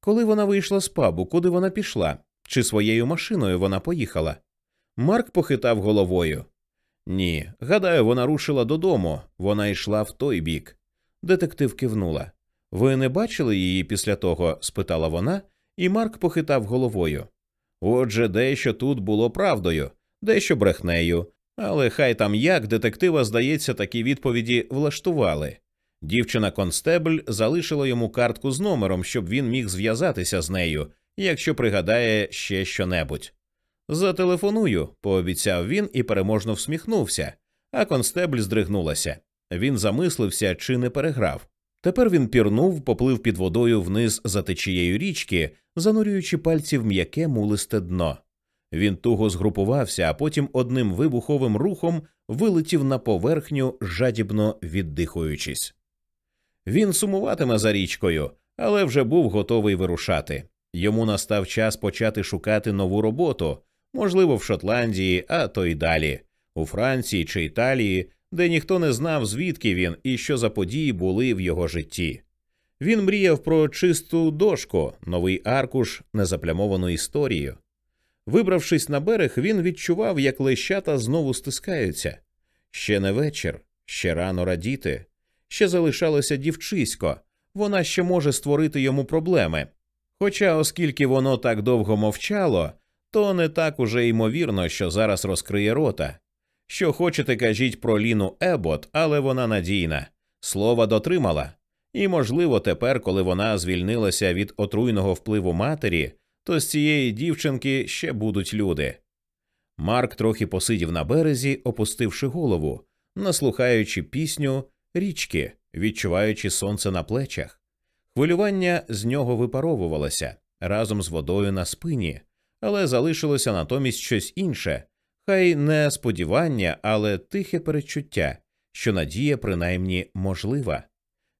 Коли вона вийшла з пабу, куди вона пішла? Чи своєю машиною вона поїхала? Марк похитав головою. Ні, гадаю, вона рушила додому, вона йшла в той бік. Детектив кивнула. Ви не бачили її після того? спитала вона, і Марк похитав головою. Отже, дещо тут було правдою, дещо брехнею, але хай там як детектива, здається, такі відповіді влаштували. Дівчина констебль залишила йому картку з номером, щоб він міг зв'язатися з нею, якщо пригадає ще щонебудь. Зателефоную, пообіцяв він і переможно всміхнувся, а констебль здригнулася. Він замислився чи не переграв. Тепер він пірнув, поплив під водою вниз за течією річки, занурюючи пальці в м'яке мулисте дно. Він туго згрупувався, а потім одним вибуховим рухом вилетів на поверхню, жадібно віддихуючись. Він сумуватиме за річкою, але вже був готовий вирушати. Йому настав час почати шукати нову роботу, можливо, в Шотландії, а то й далі, у Франції чи Італії, де ніхто не знав, звідки він і що за події були в його житті. Він мріяв про чисту дошку, новий аркуш, незаплямовану історію. Вибравшись на берег, він відчував, як лещата знову стискаються. Ще не вечір, ще рано радіти, ще залишалося дівчисько, вона ще може створити йому проблеми. Хоча, оскільки воно так довго мовчало, то не так уже ймовірно, що зараз розкриє рота. Що хочете, кажіть про Ліну Ебот, але вона надійна, слова дотримала. І, можливо, тепер, коли вона звільнилася від отруйного впливу матері, то з цієї дівчинки ще будуть люди. Марк трохи посидів на березі, опустивши голову, наслухаючи пісню річки, відчуваючи сонце на плечах. Хвилювання з нього випаровувалося. разом з водою на спині, але залишилося натомість щось інше, хай не сподівання, але тихе перечуття, що надія принаймні можлива.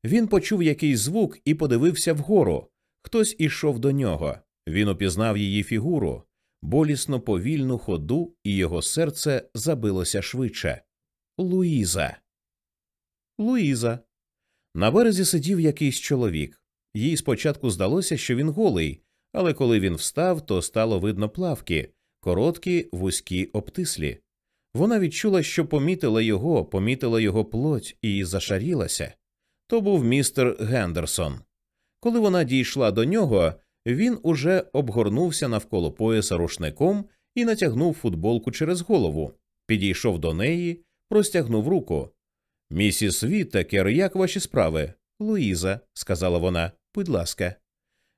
Він почув якийсь звук і подивився вгору. Хтось ішов до нього. Він упізнав її фігуру, болісно повільну ходу, і його серце забилося швидше. Луїза. Луїза. На березі сидів якийсь чоловік. Їй спочатку здалося, що він голий, але коли він встав, то стало видно плавки, короткі, вузькі обтислі. Вона відчула, що помітила його, помітила його плоть і зашарілася. То був містер Гендерсон. Коли вона дійшла до нього, він уже обгорнувся навколо пояса рушником і натягнув футболку через голову, підійшов до неї, простягнув руку. Місіс Віттекер, як ваші справи? Луїза, сказала вона, будь ласка.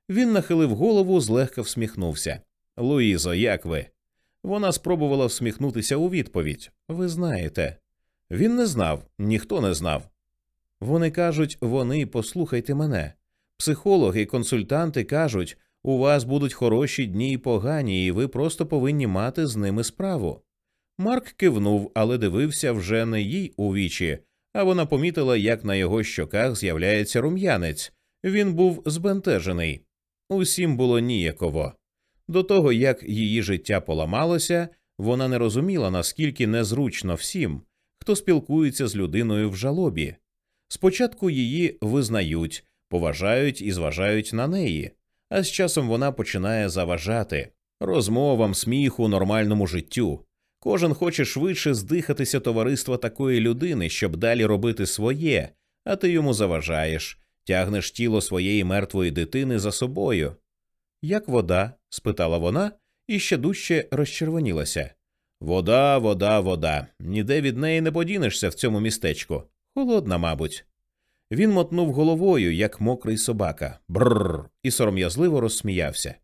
Він нахилив голову, злегка всміхнувся. Луїзо, як ви? Вона спробувала всміхнутися у відповідь. Ви знаєте. Він не знав, ніхто не знав. Вони кажуть, вони послухайте мене. Психологи консультанти кажуть, у вас будуть хороші дні і погані, і ви просто повинні мати з ними справу. Марк кивнув, але дивився вже не їй у вічі, а вона помітила, як на його щоках з'являється рум'янець. Він був збентежений. Усім було ніяково. До того, як її життя поламалося, вона не розуміла, наскільки незручно всім, хто спілкується з людиною в жалобі. Спочатку її визнають, поважають і зважають на неї, а з часом вона починає заважати розмовам, сміху, нормальному життю. Кожен хоче швидше здихатися товариства такої людини, щоб далі робити своє, а ти йому заважаєш, тягнеш тіло своєї мертвої дитини за собою. Як вода? спитала вона і ще дужче розчервонілася. Вода, вода, вода. Ніде від неї не подінешся в цьому містечку. Холодна, мабуть. Він мотнув головою, як мокрий собака, бррр, і сором'язливо розсміявся.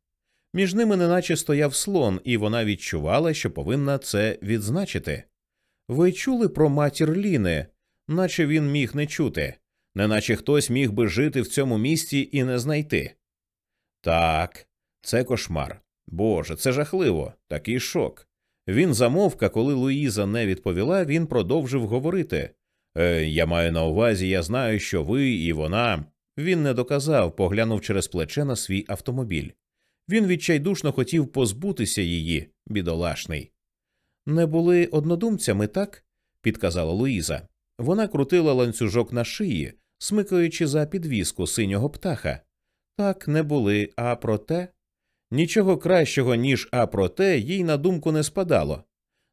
Між ними неначе стояв слон, і вона відчувала, що повинна це відзначити. Ви чули про матір Ліни, наче він міг не чути, неначе хтось міг би жити в цьому місті і не знайти. Так, це кошмар. Боже, це жахливо, такий шок. Він замовка, коли Луїза не відповіла, він продовжив говорити. Е, Я маю на увазі, я знаю, що ви і вона. Він не доказав, поглянув через плече на свій автомобіль. Він відчайдушно хотів позбутися її, бідолашний. Не були однодумцями, так? підказала Луїза. Вона крутила ланцюжок на шиї, смикаючи за підвіску синього птаха. Так не були, а проте. Нічого кращого, ніж а проте, їй на думку не спадало.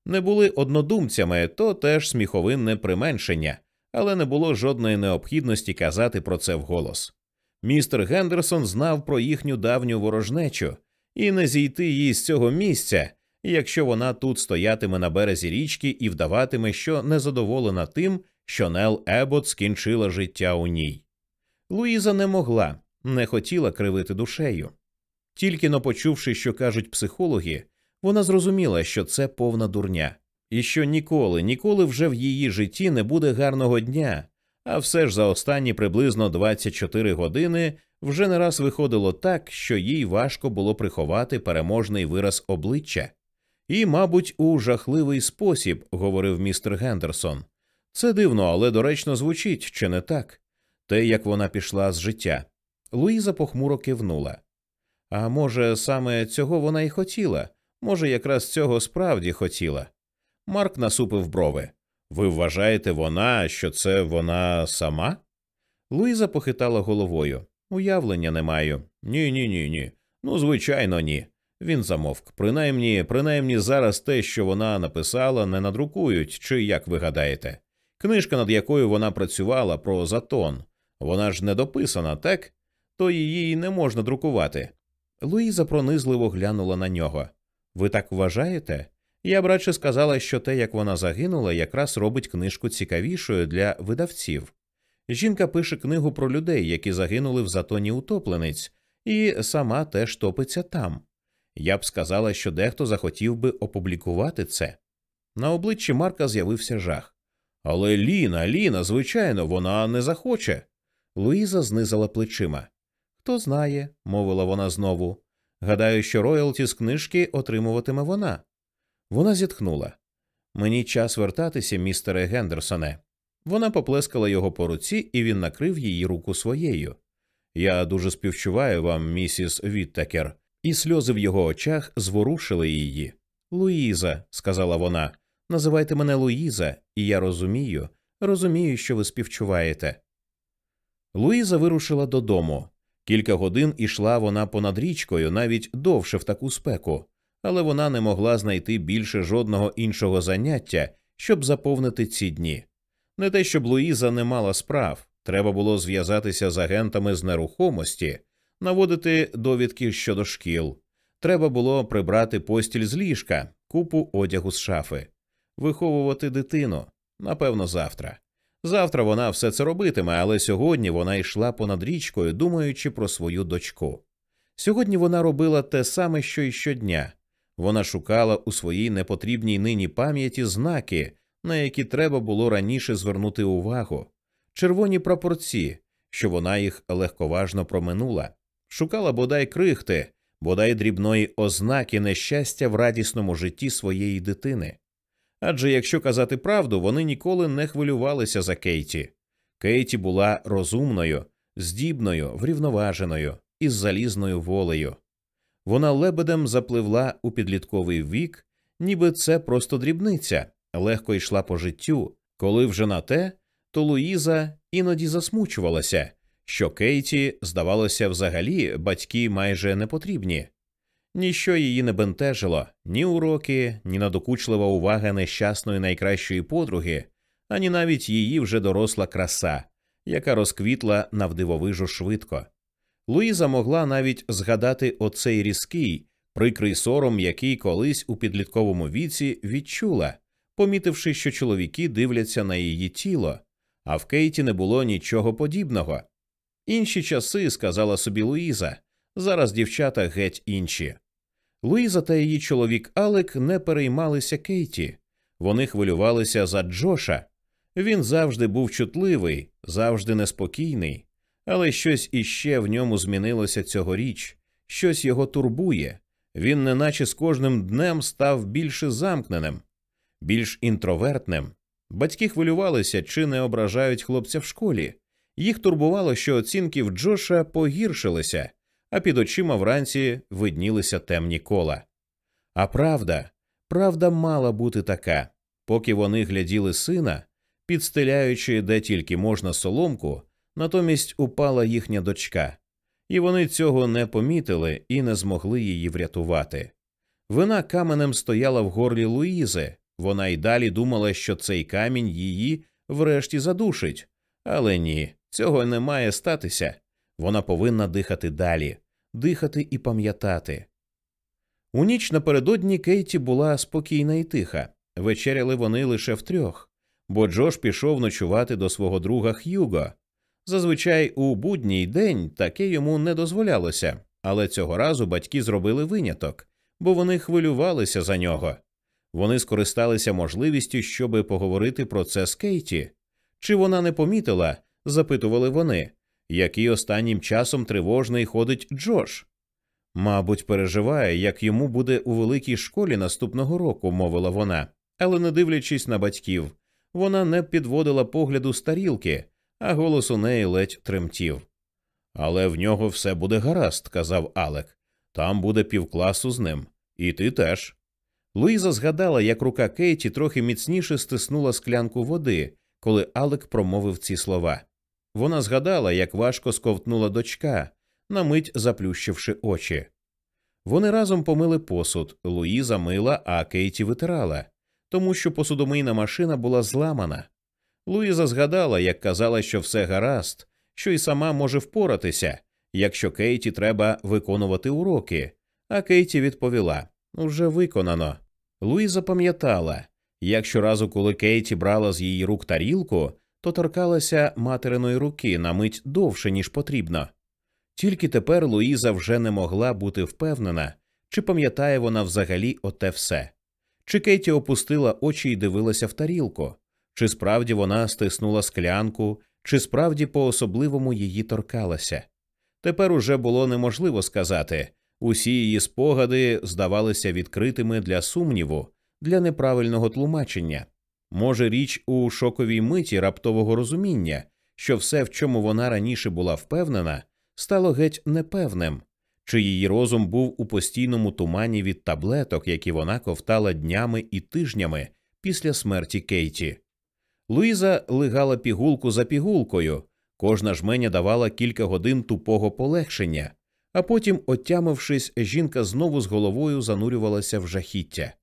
Не були однодумцями, то теж сміховинне применшення, але не було жодної необхідності казати про це вголос. Містер Гендерсон знав про їхню давню ворожнечу і не зійти їй з цього місця, якщо вона тут стоятиме на березі річки і вдаватиме, що незадоволена тим, що Нел Ебот скінчила життя у ній. Луїза не могла, не хотіла кривити душею. Тільки но почувши, що кажуть психологи, вона зрозуміла, що це повна дурня, і що ніколи, ніколи вже в її житті не буде гарного дня, а все ж за останні приблизно 24 години вже не раз виходило так, що їй важко було приховати переможний вираз обличчя. І, мабуть, у жахливий спосіб, говорив містер Гендерсон. Це дивно, але доречно звучить, чи не так? Те, як вона пішла з життя. Луїза похмуро кивнула. А може, саме цього вона й хотіла, може, якраз цього справді хотіла. Марк насупив брови. Ви вважаєте вона, що це вона сама? Луїза похитала головою. Уявлення не маю. Ні, ні, ні, ні. Ну, звичайно, ні. Він замовк. Принаймні, принаймні зараз те, що вона написала, не надрукують, чи як ви гадаєте. Книжка, над якою вона працювала про затон. Вона ж не дописана, так? То її не можна друкувати. Луїза пронизливо глянула на нього. Ви так вважаєте? Я б радше сказала, що те, як вона загинула, якраз робить книжку цікавішою для видавців. Жінка пише книгу про людей, які загинули в затоні утопленець, і сама теж топиться там. Я б сказала, що дехто захотів би опублікувати це. На обличчі Марка з'явився жах. Але Ліна, Ліна, звичайно, вона не захоче. Луїза знизала плечима. Хто знає, мовила вона знову. Гадаю, що роялті з книжки отримуватиме вона. Вона зітхнула. Мені час вертатися, містере Гендерсоне. Вона поплескала його по руці, і він накрив її руку своєю. Я дуже співчуваю вам, місіс Віттекер, і сльози в його очах зворушили її. Луїза, сказала вона, називайте мене Луїза, і я розумію, розумію, що ви співчуваєте. Луїза вирушила додому. Кілька годин ішла вона понад річкою, навіть довше в таку спеку, але вона не могла знайти більше жодного іншого заняття, щоб заповнити ці дні. Не те, щоб Луїза не мала справ, треба було зв'язатися з агентами з нерухомості, наводити довідки щодо шкіл. Треба було прибрати постіль з ліжка, купу одягу з шафи, виховувати дитину, напевно, завтра. Завтра вона все це робитиме, але сьогодні вона йшла понад річкою, думаючи про свою дочку. Сьогодні вона робила те саме, що й щодня. Вона шукала у своїй непотрібній нині пам'яті знаки, на які треба було раніше звернути увагу, червоні прапорці, що вона їх легковажно проминула, шукала бодай крихти, бодай дрібної ознаки нещастя в радісному житті своєї дитини. Адже якщо казати правду, вони ніколи не хвилювалися за Кейті. Кейті була розумною, здібною, врівноваженою із залізною волею. Вона лебедем запливла у підлітковий вік, ніби це просто дрібниця, легко йшла по життю. Коли вже на те, то Луїза іноді засмучувалася, що Кейті, здавалося, взагалі батьки майже не потрібні. Ніщо її не бентежило, ні уроки, ні надокучлива увага нещасної найкращої подруги, ані навіть її вже доросла краса, яка розквітла навдивовижу швидко. Луїза могла навіть згадати оцей різкий, прикрий сором, який колись у підлітковому віці відчула, помітивши, що чоловіки дивляться на її тіло, а в Кейті не було нічого подібного. Інші часи, сказала собі Луїза, зараз дівчата геть інші. Луїза та її чоловік Алек не переймалися Кейті, вони хвилювалися за Джоша. Він завжди був чутливий, завжди неспокійний, але щось іще в ньому змінилося цьогоріч, щось його турбує. Він, неначе з кожним днем став більше замкненим, більш інтровертним. Батьки хвилювалися, чи не ображають хлопця в школі. Їх турбувало, що оцінки в Джоша погіршилися, а під очима вранці виднілися темні кола. А правда, правда мала бути така. Поки вони гляділи сина, підстеляючи де тільки можна соломку, натомість упала їхня дочка, і вони цього не помітили і не змогли її врятувати. Вина каменем стояла в горлі Луїзи, вона й далі думала, що цей камінь її врешті задушить, але ні, цього не має статися. Вона повинна дихати далі, дихати і пам'ятати. У ніч напередодні Кейті була спокійна і тиха. Вечеряли вони лише втрьох, бо Джош пішов ночувати до свого друга Х'юго. Зазвичай у будній день таке йому не дозволялося, але цього разу батьки зробили виняток, бо вони хвилювалися за нього. Вони скористалися можливістю, щоби поговорити про це з Кейті. Чи вона не помітила, запитували вони, який останнім часом тривожний ходить Джош. Мабуть, переживає, як йому буде у великій школі наступного року, мовила вона, але не дивлячись на батьків, вона не підводила погляду з тарілки, а голос у неї ледь тремтів. Але в нього все буде гаразд, казав Алек. Там буде півкласу з ним, і ти теж. Луїза згадала, як рука Кейті трохи міцніше стиснула склянку води, коли Алек промовив ці слова. Вона згадала, як важко сковтнула дочка, на мить заплющивши очі. Вони разом помили посуд, Луїза мила, а Кейті витирала, тому що посудомийна машина була зламана. Луїза згадала, як казала, що все гаразд, що й сама може впоратися, якщо Кейті треба виконувати уроки, а Кейті відповіла уже виконано. Луїза пам'ятала, як щоразу, коли Кейті брала з її рук тарілку, то торкалася материної руки на мить довше, ніж потрібно. Тільки тепер Луїза вже не могла бути впевнена, чи пам'ятає вона взагалі оте все. Чи Кейті опустила очі і дивилася в тарілку, чи справді вона стиснула склянку, чи справді по особливому її торкалася. Тепер уже було неможливо сказати, Усі її спогади здавалися відкритими для сумніву, для неправильного тлумачення. Може, річ у шоковій миті раптового розуміння, що все, в чому вона раніше була впевнена, стало геть непевним, чи її розум був у постійному тумані від таблеток, які вона ковтала днями і тижнями після смерті Кейті. Луїза лигала пігулку за пігулкою, кожна жменя давала кілька годин тупого полегшення, а потім, отямившись, жінка знову з головою занурювалася в жахіття.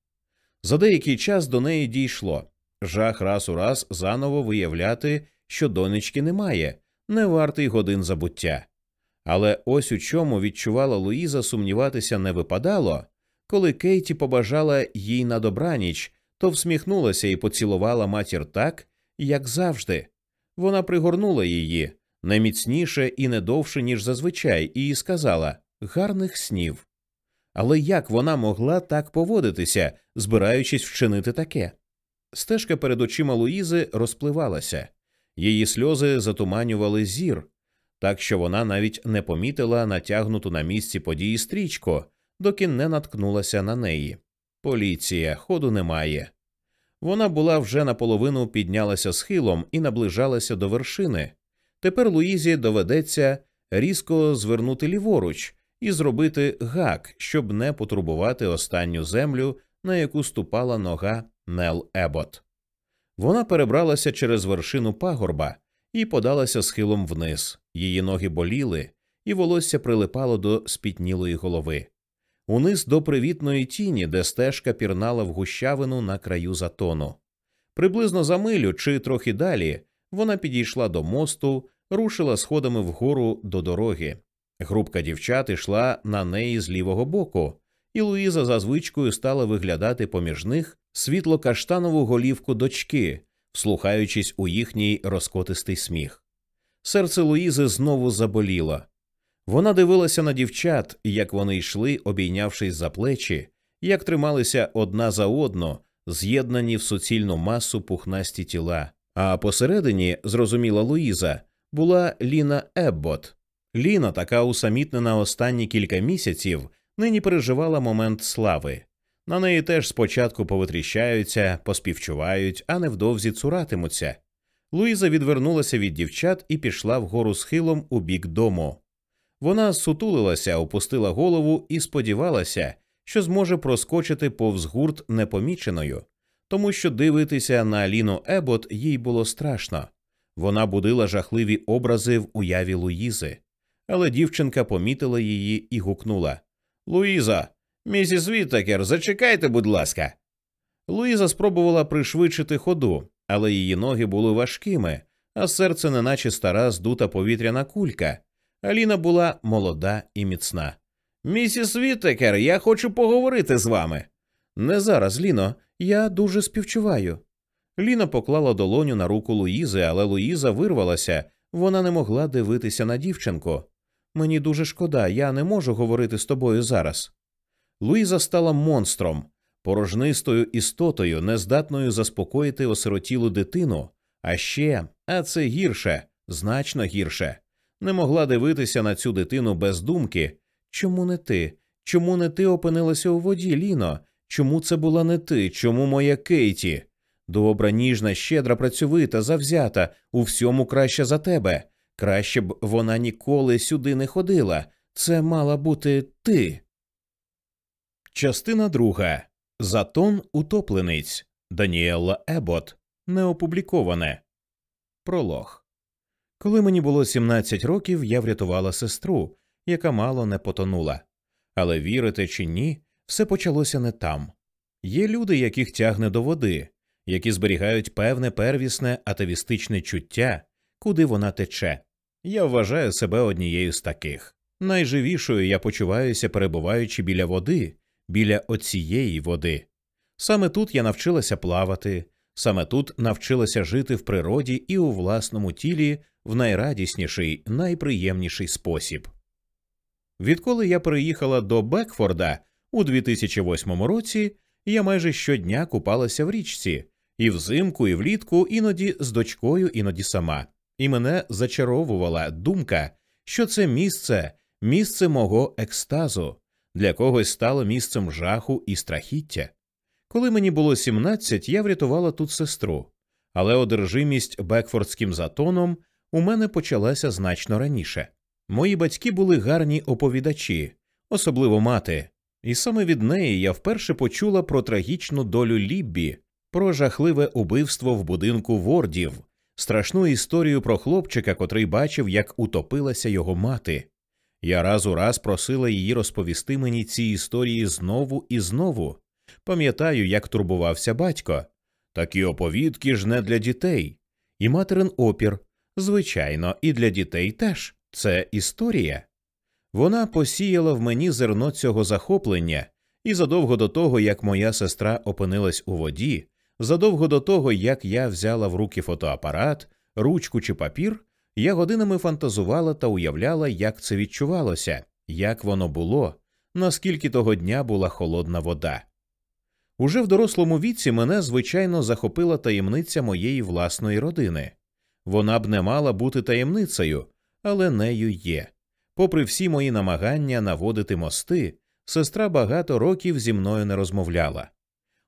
За деякий час до неї дійшло жах раз у раз заново виявляти, що донечки немає, не вартий годин забуття. Але ось у чому відчувала Луїза сумніватися не випадало, коли Кейті побажала їй на добраніч, то всміхнулася і поцілувала матір так, як завжди. Вона пригорнула її не міцніше і не довше, ніж зазвичай, і сказала гарних снів. Але як вона могла так поводитися, збираючись вчинити таке? Стежка перед очима Луїзи розпливалася, її сльози затуманювали зір, так що вона навіть не помітила натягнуту на місці події стрічку, доки не наткнулася на неї. Поліція, ходу немає. Вона була вже наполовину піднялася схилом і наближалася до вершини. Тепер Луїзі доведеться різко звернути ліворуч і зробити гак, щоб не потурбувати останню землю, на яку ступала нога Нел Ебот. Вона перебралася через вершину пагорба і подалася схилом вниз. Її ноги боліли, і волосся прилипало до спітнілої голови. Униз до привітної тіні, де стежка пірнала в гущавину на краю затону. Приблизно за милю чи трохи далі вона підійшла до мосту, рушила сходами вгору до дороги. Групка дівчат йшла на неї з лівого боку, і Луїза за звичкою стала виглядати поміж них світло каштанову голівку дочки, вслухаючись у їхній розкотистий сміх. Серце Луїзи знову заболіло. Вона дивилася на дівчат, як вони йшли, обійнявшись за плечі, як трималися одна за одну, з'єднані в суцільну масу пухнасті тіла. А посередині, зрозуміла Луїза, була Ліна Еббот. Ліна, така усамітнена останні кілька місяців, нині переживала момент слави. На неї теж спочатку повитріщаються, поспівчувають, а невдовзі цуратимуться. Луїза відвернулася від дівчат і пішла вгору схилом у бік дому. Вона сутулилася, опустила голову і сподівалася, що зможе проскочити повз гурт непоміченою, тому що дивитися на Ліну Ебот їй було страшно. Вона будила жахливі образи в уяві Луїзи, але дівчинка помітила її і гукнула Луїза, місіс Віттекер, зачекайте, будь ласка. Луїза спробувала пришвидшити ходу, але її ноги були важкими, а серце, неначе стара здута повітряна кулька. Аліна була молода і міцна. Місіс Віттекер, я хочу поговорити з вами. Не зараз, Ліно, я дуже співчуваю. Ліна поклала долоню на руку Луїзи, але Луїза вирвалася, вона не могла дивитися на дівчинку. Мені дуже шкода, я не можу говорити з тобою зараз. Луїза стала монстром, порожнистою істотою, нездатною заспокоїти осиротілу дитину, а ще, а це гірше, значно гірше, не могла дивитися на цю дитину без думки. Чому не ти? Чому не ти опинилася у воді, Ліно? Чому це була не ти? Чому моя Кейті? Добра, ніжна, щедра, працьовита, завзята, у всьому краще за тебе. Краще б вона ніколи сюди не ходила. Це мала бути ти. Частина друга. Затон утоплениць Даніелла Ебот. Неопубліковане. Пролог. Коли мені було 17 років, я врятувала сестру, яка мало не потонула. Але вірите чи ні, все почалося не там. Є люди, яких тягне до води, які зберігають певне первісне атавістичне чуття, куди вона тече. Я вважаю себе однією з таких. Найживішою я почуваюся, перебуваючи біля води, біля оцієї води. Саме тут я навчилася плавати, саме тут навчилася жити в природі і у власному тілі в найрадісніший, найприємніший спосіб. Відколи я переїхала до Бекфорда у 2008 році, я майже щодня купалася в річці, і взимку, і влітку, іноді з дочкою, іноді сама, і мене зачаровувала думка, що це місце, місце мого екстазу, для когось стало місцем жаху і страхіття. Коли мені було 17, я врятувала тут сестру, але одержимість Бекфордським затоном у мене почалася значно раніше. Мої батьки були гарні оповідачі, особливо мати, і саме від неї я вперше почула про трагічну долю Ліббі, про жахливе убивство в будинку вордів, страшну історію про хлопчика, котрий бачив, як утопилася його мати. Я раз у раз просила її розповісти мені ці історії знову і знову. Пам'ятаю, як турбувався батько. Такі оповідки ж не для дітей. І материн опір, звичайно, і для дітей теж це історія. Вона посіяла в мені зерно цього захоплення, і задовго до того, як моя сестра опинилась у воді, задовго до того, як я взяла в руки фотоапарат, ручку чи папір, я годинами фантазувала та уявляла, як це відчувалося, як воно було, наскільки того дня була холодна вода. Уже в дорослому віці мене звичайно захопила таємниця моєї власної родини. Вона б не мала бути таємницею, але нею є. Попри всі мої намагання наводити мости, сестра багато років зі мною не розмовляла.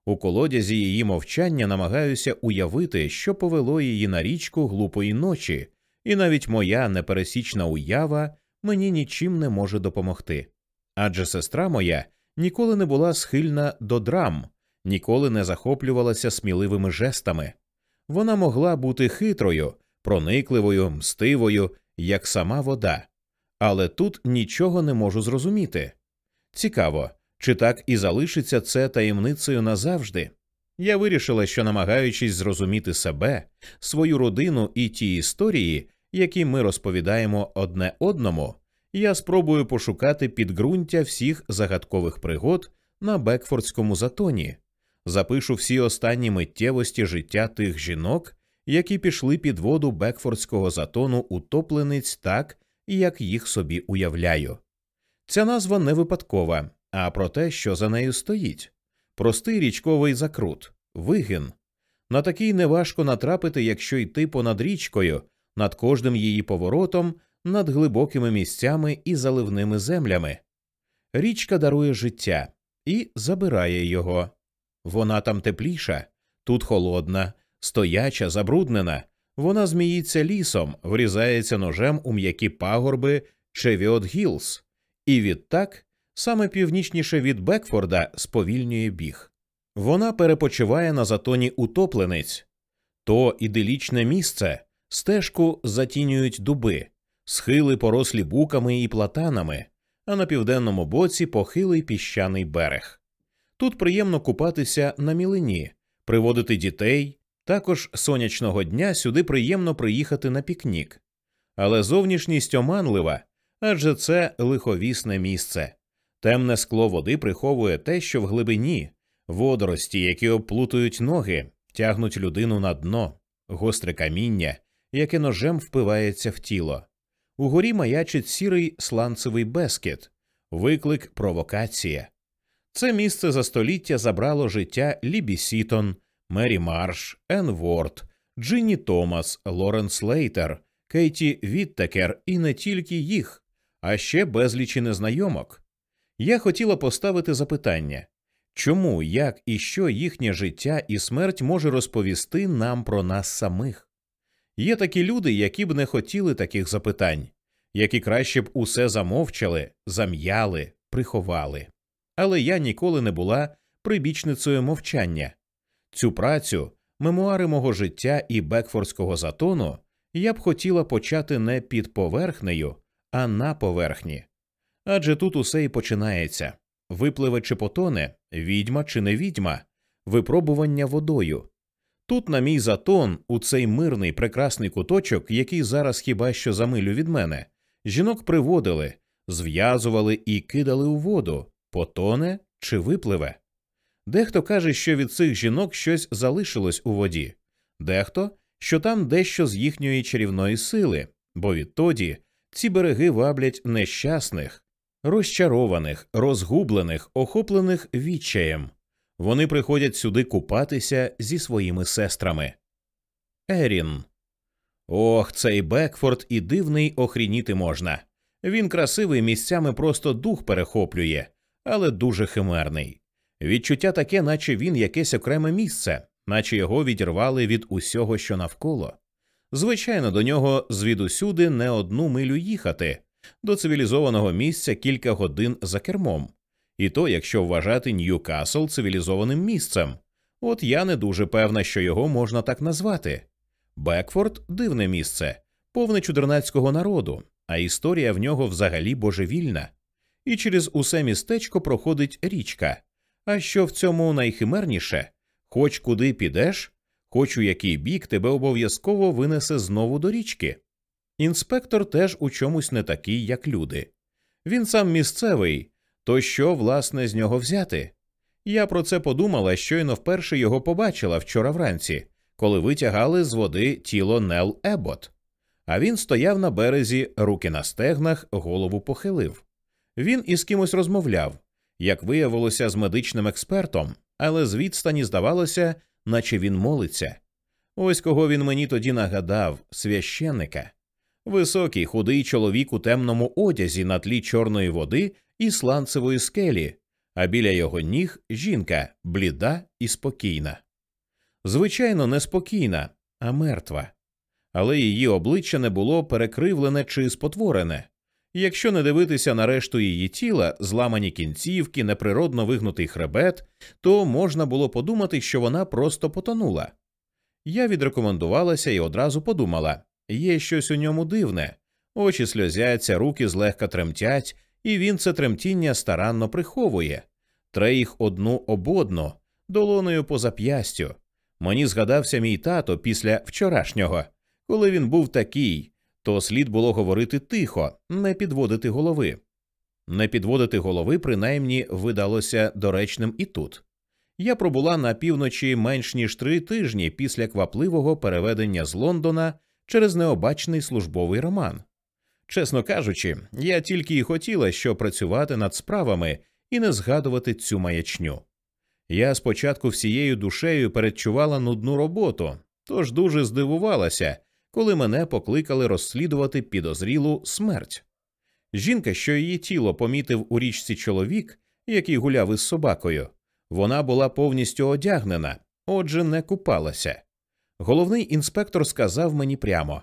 У колодязі її мовчання намагаюся уявити, що повело її на річку глупої ночі, і навіть моя непересічна уява мені нічим не може допомогти. Адже сестра моя ніколи не була схильна до драм, ніколи не захоплювалася сміливими жестами. Вона могла бути хитрою, проникливою, мстивою, як сама вода. Але тут нічого не можу зрозуміти. Цікаво, чи так і залишиться це таємницею назавжди. Я вирішила, що намагаючись зрозуміти себе, свою родину і ті історії, які ми розповідаємо одне одному, я спробую пошукати підґрунтя всіх загадкових пригод на Бекфордському затоні, запишу всі останні миттєвості життя тих жінок, які пішли під воду Бекфордського затону утоплениць так, як їх собі уявляю. Ця назва не випадкова, а про те, що за нею стоїть простий річковий закрут, вигин. На такий неважко натрапити, якщо йти понад річкою, над кожним її поворотом, над глибокими місцями і заливними землями. Річка дарує життя і забирає його. Вона там тепліша, тут холодна, стояча, забруднена. Вона зміїться лісом, врізається ножем у м'які пагорби Чевіот Гілс, і відтак саме північніше від Бекфорда сповільнює біг. Вона перепочиває на затоні утопленець, то іделічне місце, стежку затінюють дуби, схили порослі буками і платанами, а на південному боці похилий піщаний берег. Тут приємно купатися на мілині, приводити дітей. Також сонячного дня сюди приємно приїхати на пікнік, але зовнішність оманлива адже це лиховісне місце. Темне скло води приховує те, що в глибині, водорості, які обплутують ноги, тягнуть людину на дно, гостре каміння, яке ножем впивається в тіло. Угорі маячить сірий сланцевий бескет, виклик провокація. Це місце за століття забрало життя Лібі Сітон, Мері Марш, Енн Ворд, Джинні Томас, Лоренс Лейтер, Кейті Віттекер і не тільки їх, а ще безлічі незнайомок. Я хотіла поставити запитання чому, як і що їхнє життя і смерть може розповісти нам про нас самих? Є такі люди, які б не хотіли таких запитань, які краще б усе замовчали, зам'яли, приховали. Але я ніколи не була прибічницею мовчання. Цю працю, мемуари мого життя і Бекфордського затону я б хотіла почати не під поверхнею, а на поверхні. Адже тут усе і починається випливе чи потоне, відьма чи не відьма, випробування водою. Тут, на мій затон, у цей мирний прекрасний куточок, який зараз хіба що за милю від мене, жінок приводили, зв'язували і кидали у воду, потоне чи випливе. Дехто каже, що від цих жінок щось залишилось у воді, дехто, що там дещо з їхньої чарівної сили, бо відтоді ці береги ваблять нещасних, розчарованих, розгублених, охоплених відчаєм. Вони приходять сюди купатися зі своїми сестрами. Ерін. Ох, цей Бекфорд і дивний охрініти можна. Він красивий місцями просто дух перехоплює, але дуже химерний. Відчуття таке, наче він якесь окреме місце, наче його відірвали від усього, що навколо. Звичайно, до нього звідусюди не одну милю їхати, до цивілізованого місця кілька годин за кермом, і то, якщо вважати Ньюкасл цивілізованим місцем. От я не дуже певна, що його можна так назвати. Бекфорд дивне місце, повне чудернацького народу, а історія в нього взагалі божевільна. І через усе містечко проходить річка. А що в цьому найхимерніше? Хоч куди підеш, хоч у який бік тебе обов'язково винесе знову до річки. Інспектор теж у чомусь не такий, як люди. Він сам місцевий, то що, власне, з нього взяти? Я про це подумала, щойно вперше його побачила вчора вранці, коли витягали з води тіло Нел Ебот. А він стояв на березі, руки на стегнах, голову похилив. Він із кимось розмовляв, як виявилося, з медичним експертом, але з відстані здавалося, наче він молиться. Ось кого він мені тоді нагадав священника. Високий худий чоловік у темному одязі на тлі чорної води і сланцевої скелі, а біля його ніг жінка бліда і спокійна. Звичайно, не спокійна, а мертва. Але її обличчя не було перекривлене чи спотворене. Якщо не дивитися на решту її тіла, зламані кінцівки, неприродно вигнутий хребет, то можна було подумати, що вона просто потонула. Я відрекомендувалася і одразу подумала є щось у ньому дивне, очі сльозяться, руки злегка тремтять, і він це тремтіння старанно приховує, тре їх одну об одну, долоною по зап'ястю. Мені згадався мій тато після вчорашнього, коли він був такий, то слід було говорити тихо, не підводити голови. Не підводити голови, принаймні, видалося доречним і тут. Я пробула на півночі менш ніж три тижні після квапливого переведення з Лондона через необачний службовий роман. Чесно кажучи, я тільки й хотіла, що працювати над справами і не згадувати цю маячню. Я спочатку всією душею передчувала нудну роботу, тож дуже здивувалася, коли мене покликали розслідувати підозрілу смерть. Жінка, що її тіло помітив у річці чоловік, який гуляв із собакою, вона була повністю одягнена, отже, не купалася. Головний інспектор сказав мені прямо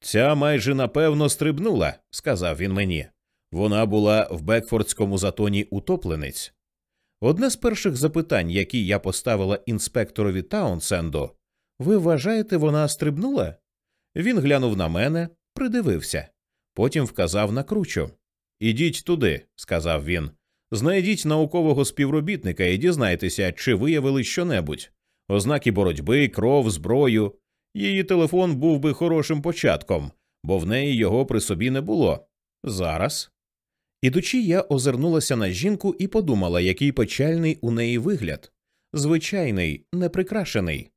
ця майже напевно стрибнула, сказав він мені. Вона була в Бекфордському затоні утопленець. Одне з перших запитань, які я поставила інспекторові Таунсенду, ви вважаєте, вона стрибнула? Він глянув на мене, придивився, потім вказав на кручу. Ідіть туди, сказав він. Знайдіть наукового співробітника і дізнайтеся, чи виявили щонебудь ознаки боротьби, кров, зброю. Її телефон був би хорошим початком, бо в неї його при собі не було. Зараз. Ідучи, я озирнулася на жінку і подумала, який печальний у неї вигляд звичайний, неприкрашений.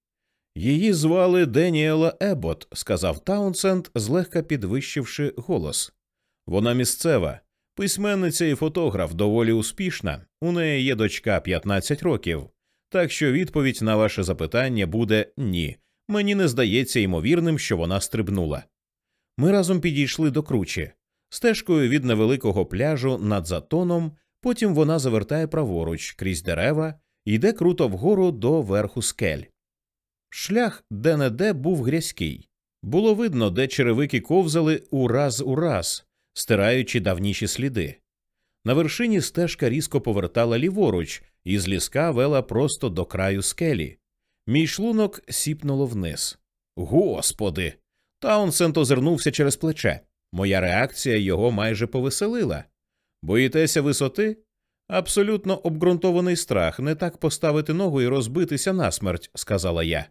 Її звали Деніела Ебот, сказав Таунсенд, злегка підвищивши голос. Вона місцева, письменниця і фотограф доволі успішна. У неї є дочка 15 років. Так що відповідь на ваше запитання буде ні. Мені не здається ймовірним, що вона стрибнула. Ми разом підійшли до кручі, стежкою від невеликого пляжу над затоном, потім вона завертає праворуч крізь дерева йде круто вгору до верху скель. Шлях де не де був грязький. Було видно, де черевики ковзали ураз у раз, стираючи давніші сліди. На вершині стежка різко повертала ліворуч, і з ліска вела просто до краю скелі. Мій шлунок сіпнуло вниз. Господи! Таунсент озирнувся через плече. Моя реакція його майже повеселила. Боїтеся висоти? Абсолютно обґрунтований страх не так поставити ногу і розбитися насмерть, сказала я.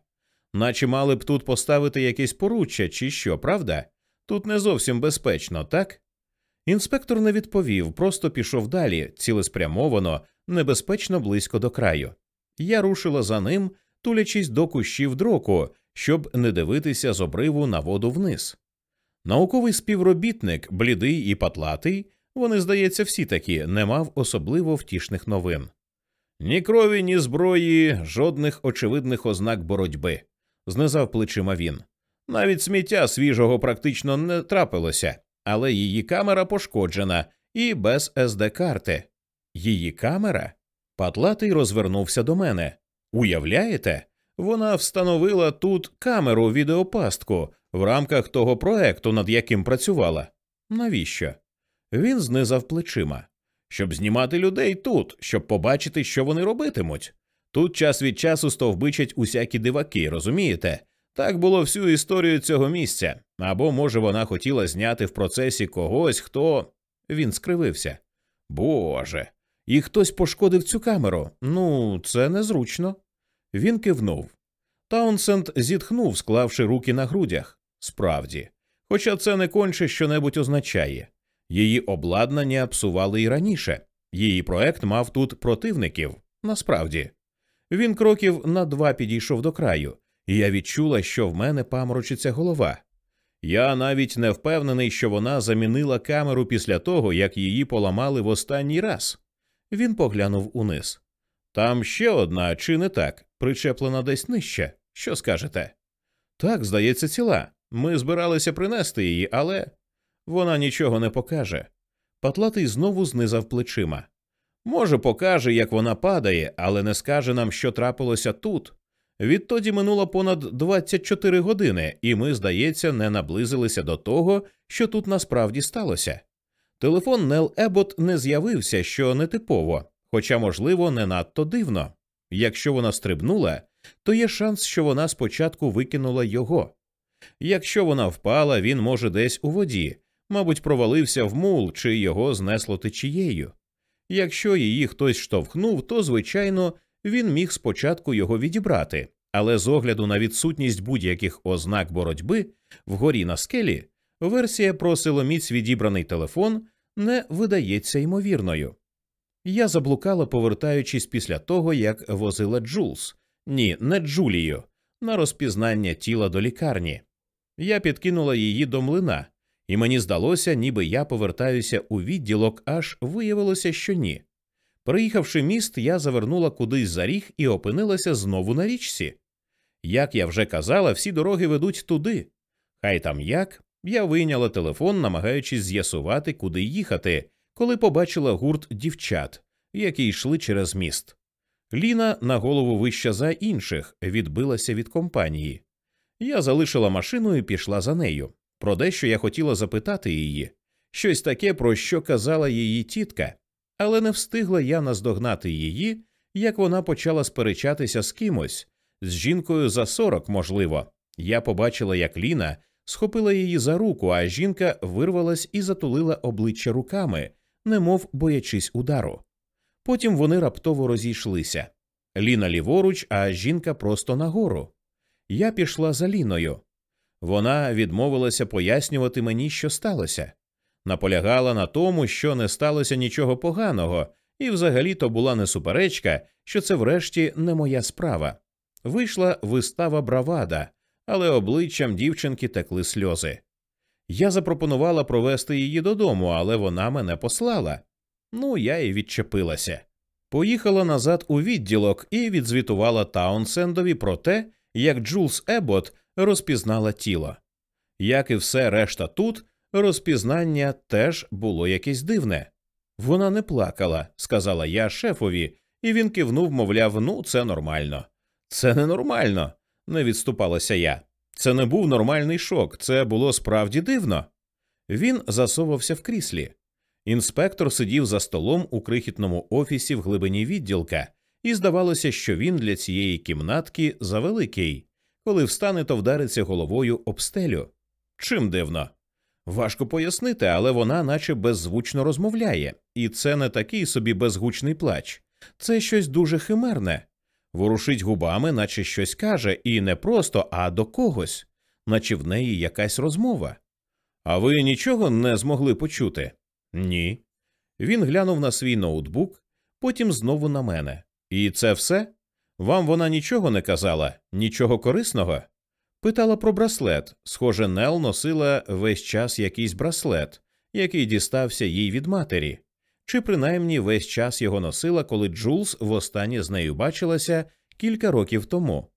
Наче мали б тут поставити якесь поруччя, чи що, правда? Тут не зовсім безпечно, так? Інспектор не відповів, просто пішов далі, цілеспрямовано, небезпечно близько до краю. Я рушила за ним, тулячись до кущів дроку, щоб не дивитися з обриву на воду вниз. Науковий співробітник, блідий і патлатий, вони, здається, всі такі, не мав особливо втішних новин. Ні крові, ні зброї, жодних очевидних ознак боротьби, знизав плечима він. Навіть сміття свіжого практично не трапилося, але її камера пошкоджена і без СД карти. Її камера? Патлатий розвернувся до мене. Уявляєте? Вона встановила тут камеру відеопастку в рамках того проекту, над яким працювала. Навіщо? Він знизав плечима. Щоб знімати людей тут, щоб побачити, що вони робитимуть. Тут час від часу стовбичать усякі диваки, розумієте? Так було всю історію цього місця. Або, може, вона хотіла зняти в процесі когось, хто. Він скривився. Боже. І хтось пошкодив цю камеру. Ну, це незручно. Він кивнув. Таунсенд зітхнув, склавши руки на грудях. Справді, хоча це не конче щонебудь означає. Її обладнання псували і раніше. Її проект мав тут противників. Насправді, він кроків на два підійшов до краю, і я відчула, що в мене паморочиться голова. Я навіть не впевнений, що вона замінила камеру після того, як її поламали в останній раз. Він поглянув униз. Там ще одна, чи не так, причеплена десь нижче. Що скажете? Так, здається, ціла. Ми збиралися принести її, але вона нічого не покаже. Патлатий знову знизав плечима. Може, покаже, як вона падає, але не скаже нам, що трапилося тут. Відтоді минуло понад 24 години, і ми, здається, не наблизилися до того, що тут насправді сталося. Телефон Нел Ебот не з'явився, що нетипово, хоча, можливо, не надто дивно. Якщо вона стрибнула, то є шанс, що вона спочатку викинула його. Якщо вона впала, він може десь у воді, мабуть, провалився в мул чи його знесло течією. Якщо її хтось штовхнув, то, звичайно, він міг спочатку його відібрати, але з огляду на відсутність будь-яких ознак боротьби вгорі на скелі, версія про силоміць відібраний телефон не видається ймовірною. Я заблукала, повертаючись після того, як возила Джулс, ні, не Джулію, на розпізнання тіла до лікарні. Я підкинула її до млина, і мені здалося, ніби я повертаюся у відділок, аж виявилося, що ні. Приїхавши міст, я завернула кудись за ріг і опинилася знову на річці. Як я вже казала, всі дороги ведуть туди. Хай там як, я вийняла телефон, намагаючись з'ясувати, куди їхати, коли побачила гурт дівчат, які йшли через міст. Ліна на голову вища за інших відбилася від компанії. Я залишила машину і пішла за нею. Про дещо я хотіла запитати її щось таке, про що казала її тітка, але не встигла я наздогнати її, як вона почала сперечатися з кимось, з жінкою за сорок, можливо. Я побачила, як Ліна схопила її за руку, а жінка вирвалась і затулила обличчя руками, немов боячись удару. Потім вони раптово розійшлися. Ліна ліворуч, а жінка просто нагору. Я пішла за Ліною. Вона відмовилася пояснювати мені, що сталося, наполягала на тому, що не сталося нічого поганого, і взагалі то була не суперечка, що це врешті не моя справа. Вийшла вистава бравада, але обличчям дівчинки текли сльози. Я запропонувала провести її додому, але вона мене послала. Ну, я і відчепилася. Поїхала назад у відділок і відзвітувала Таунсендові про те, як Джулс Еббот розпізнала тіло. Як і все решта тут, розпізнання теж було якесь дивне. Вона не плакала, сказала я шефові, і він кивнув, мовляв, ну, це нормально. Це ненормально, не відступалася я. Це не був нормальний шок, це було справді дивно. Він засовався в кріслі. Інспектор сидів за столом у крихітному офісі в глибині відділка, і здавалося, що він для цієї кімнатки завеликий. Коли встане, то вдариться головою об стелю. Чим дивно? Важко пояснити, але вона наче беззвучно розмовляє, і це не такий собі безгучний плач, це щось дуже химерне. Ворушить губами, наче щось каже, і не просто, а до когось, наче в неї якась розмова. А ви нічого не змогли почути? Ні. Він глянув на свій ноутбук, потім знову на мене. І це все? Вам вона нічого не казала, нічого корисного? Питала про браслет. Схоже, Нел носила весь час якийсь браслет, який дістався їй від матері, чи принаймні весь час його носила, коли Джулс востаннє з нею бачилася кілька років тому.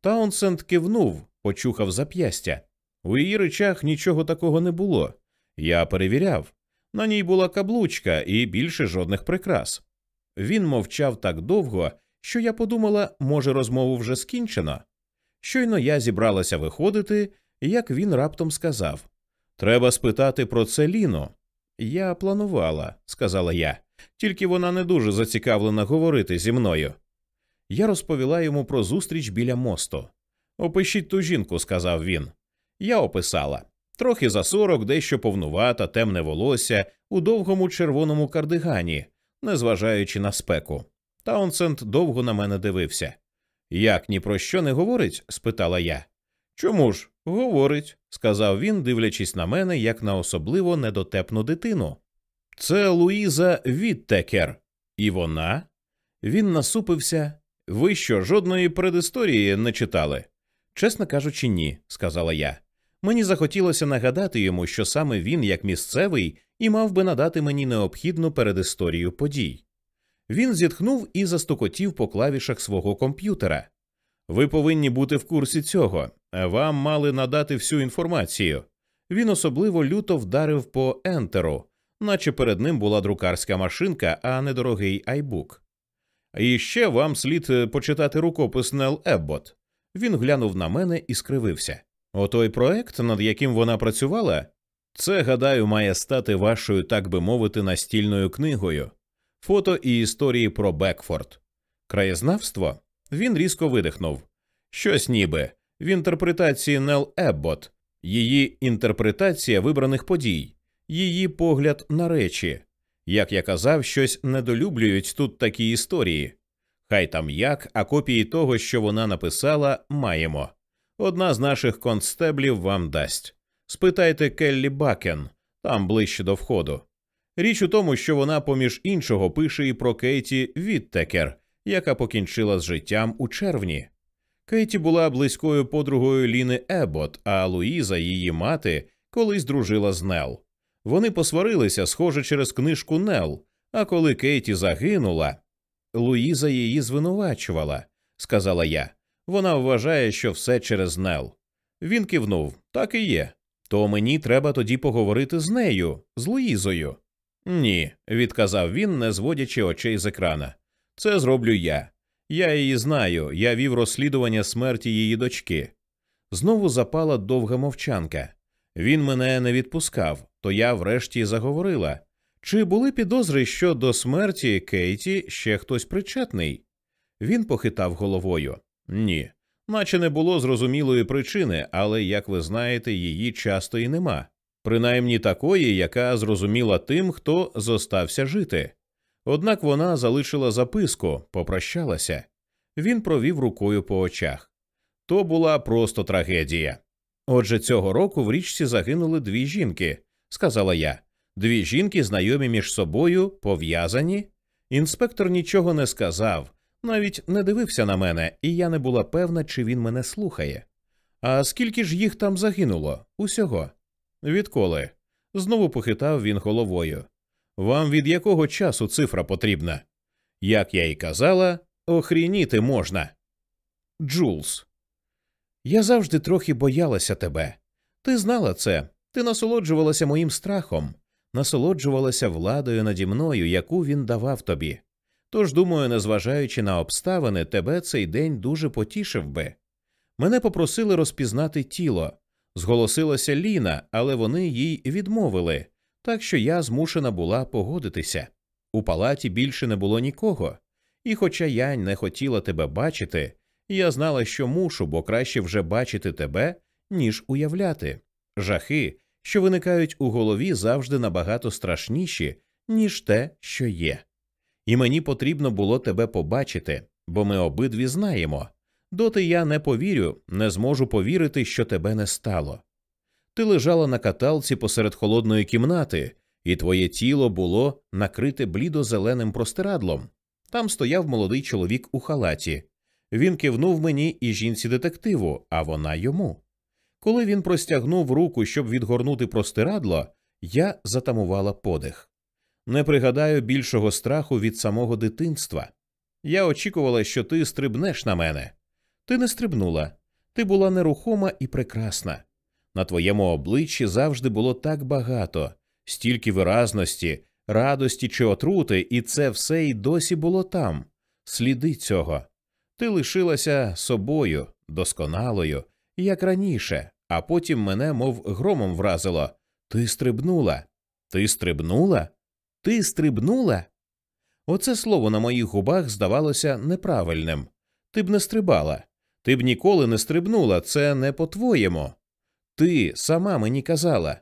Таунсенд кивнув, почухав зап'ястя. У її речах нічого такого не було. Я перевіряв. На ній була каблучка і більше жодних прикрас. Він мовчав так довго, що я подумала, може, розмову вже скінчено. Щойно я зібралася виходити, як він раптом сказав Треба спитати про це Ліну. Я планувала, сказала я, тільки вона не дуже зацікавлена говорити зі мною. Я розповіла йому про зустріч біля мосту. Опишіть ту жінку, сказав він. Я описала трохи за сорок, дещо повнувата, темне волосся у довгому червоному кардигані, незважаючи на спеку. Таунсенд довго на мене дивився. Як ні про що не говорить? спитала я. Чому ж? Говорить, сказав він, дивлячись на мене як на особливо недотепну дитину. Це Луїза Віттекер. І вона? Він насупився. Ви що, жодної предісторії не читали? Чесно кажучи, ні, сказала я. Мені захотілося нагадати йому, що саме він, як місцевий, і мав би надати мені необхідну передісторію подій. Він зітхнув і застукотів по клавішах свого комп'ютера. Ви повинні бути в курсі цього, вам мали надати всю інформацію. Він особливо люто вдарив по ентеру, наче перед ним була друкарська машинка, а не дорогий айбук. І ще вам слід е, почитати рукопис Нел Еббот. Він глянув на мене і скривився. Отой проект, над яким вона працювала, це, гадаю, має стати вашою, так би мовити, настільною книгою, фото і історії про Бекфорд. Краєзнавство? Він різко видихнув. Щось ніби в інтерпретації Нел Еббот, її інтерпретація вибраних подій, її погляд на речі. Як я казав, щось недолюблюють тут такі історії. Хай там як, а копії того, що вона написала, маємо. Одна з наших констеблів вам дасть. Спитайте Келлі Бакен, там ближче до входу. Річ у тому, що вона, поміж іншого, пише і про Кейті Віттекер, яка покінчила з життям у червні. Кейті була близькою подругою Ліни Ебот, а Луїза, її мати, колись дружила з Нел. Вони посварилися, схоже, через книжку Нел. А коли Кейті загинула, Луїза її звинувачувала, сказала я. Вона вважає, що все через Нел. Він кивнув так і є. То мені треба тоді поговорити з нею, з Луїзою. Ні, відказав він, не зводячи очей з екрана. Це зроблю я. Я її знаю, я вів розслідування смерті її дочки. Знову запала довга мовчанка. Він мене не відпускав, то я врешті заговорила. Чи були підозри, що до смерті Кейті ще хтось причетний? Він похитав головою. Ні, наче не було зрозумілої причини, але, як ви знаєте, її часто і нема, принаймні такої, яка зрозуміла тим, хто зостався жити. Однак вона залишила записку, попрощалася. Він провів рукою по очах. То була просто трагедія. Отже, цього року в річці загинули дві жінки, сказала я. Дві жінки, знайомі між собою, пов'язані. Інспектор нічого не сказав, навіть не дивився на мене, і я не була певна, чи він мене слухає. А скільки ж їх там загинуло? Усього? Відколи? Знову похитав він головою. Вам від якого часу цифра потрібна? Як я й казала, охрініти можна. Джулс. Я завжди трохи боялася тебе. Ти знала це, ти насолоджувалася моїм страхом, насолоджувалася владою наді мною, яку він давав тобі. Тож, думаю, незважаючи на обставини, тебе цей день дуже потішив би. Мене попросили розпізнати тіло. Зголосилася Ліна, але вони їй відмовили, так що я змушена була погодитися. У палаті більше не було нікого, і, хоча я не хотіла тебе бачити, я знала, що мушу, бо краще вже бачити тебе, ніж уявляти. Жахи, що виникають у голові, завжди набагато страшніші, ніж те, що є. І мені потрібно було тебе побачити, бо ми обидві знаємо. Доти я не повірю, не зможу повірити, що тебе не стало. Ти лежала на каталці посеред холодної кімнати, і твоє тіло було накрите блідо-зеленим простирадлом. Там стояв молодий чоловік у халаті. Він кивнув мені і жінці детективу, а вона йому. Коли він простягнув руку, щоб відгорнути простирадло, я затамувала подих. Не пригадаю більшого страху від самого дитинства. Я очікувала, що ти стрибнеш на мене. Ти не стрибнула, ти була нерухома і прекрасна. На твоєму обличчі завжди було так багато, стільки виразності, радості чи отрути, і це все й досі було там, сліди цього. Ти лишилася собою, досконалою, як раніше, а потім мене, мов громом вразило. Ти стрибнула. Ти стрибнула? Ти стрибнула? Оце слово на моїх губах здавалося неправильним. Ти б не стрибала, ти б ніколи не стрибнула, це не по-твоєму. Ти сама мені казала.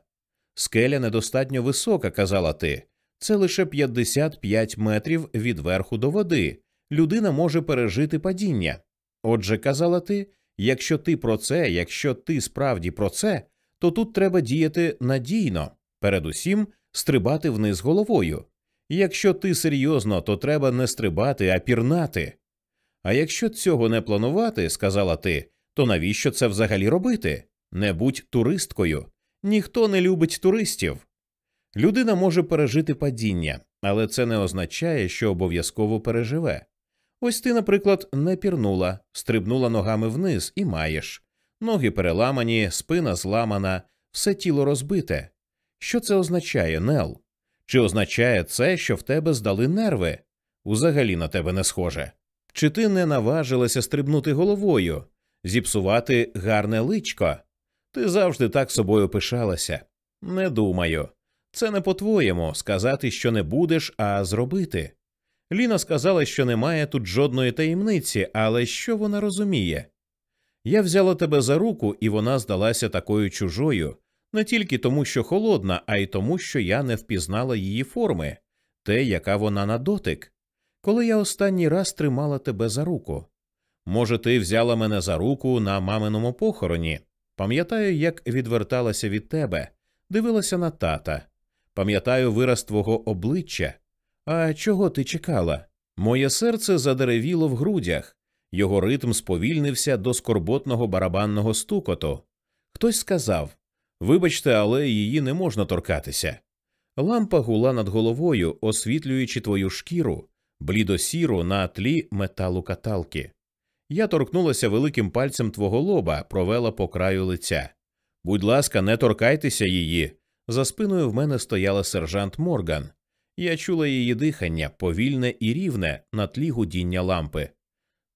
Скеля недостатньо висока, казала ти. Це лише 55 метрів від верху до води. Людина може пережити падіння. Отже, казала ти, якщо ти про це, якщо ти справді про це, то тут треба діяти надійно, передусім стрибати вниз головою. Якщо ти серйозно, то треба не стрибати, а пірнати. А якщо цього не планувати, сказала ти, то навіщо це взагалі робити? Не будь туристкою. Ніхто не любить туристів. Людина може пережити падіння, але це не означає, що обов'язково переживе. Ось ти, наприклад, не пірнула, стрибнула ногами вниз і маєш. Ноги переламані, спина зламана, все тіло розбите. Що це означає, Нел? Чи означає це, що в тебе здали нерви? Узагалі на тебе не схоже. Чи ти не наважилася стрибнути головою, зіпсувати гарне личко? Ти завжди так собою пишалася. Не думаю. Це не по-твоєму сказати, що не будеш, а зробити. Ліна сказала, що немає тут жодної таємниці, але що вона розуміє? Я взяла тебе за руку, і вона здалася такою чужою, не тільки тому, що холодна, а й тому, що я не впізнала її форми, те, яка вона на дотик. Коли я останній раз тримала тебе за руку. Може, ти взяла мене за руку на маминому похороні? Пам'ятаю, як відверталася від тебе, дивилася на тата. Пам'ятаю вираз твого обличчя. А чого ти чекала? Моє серце задеревіло в грудях, його ритм сповільнився до скорботного барабанного стукоту. Хтось сказав Вибачте, але її не можна торкатися. Лампа гула над головою, освітлюючи твою шкіру, блідосіру на тлі металу каталки. Я торкнулася великим пальцем твого лоба, провела по краю лиця. Будь ласка, не торкайтеся її. За спиною в мене стояла сержант Морган. Я чула її дихання, повільне і рівне на тлі гудіння лампи.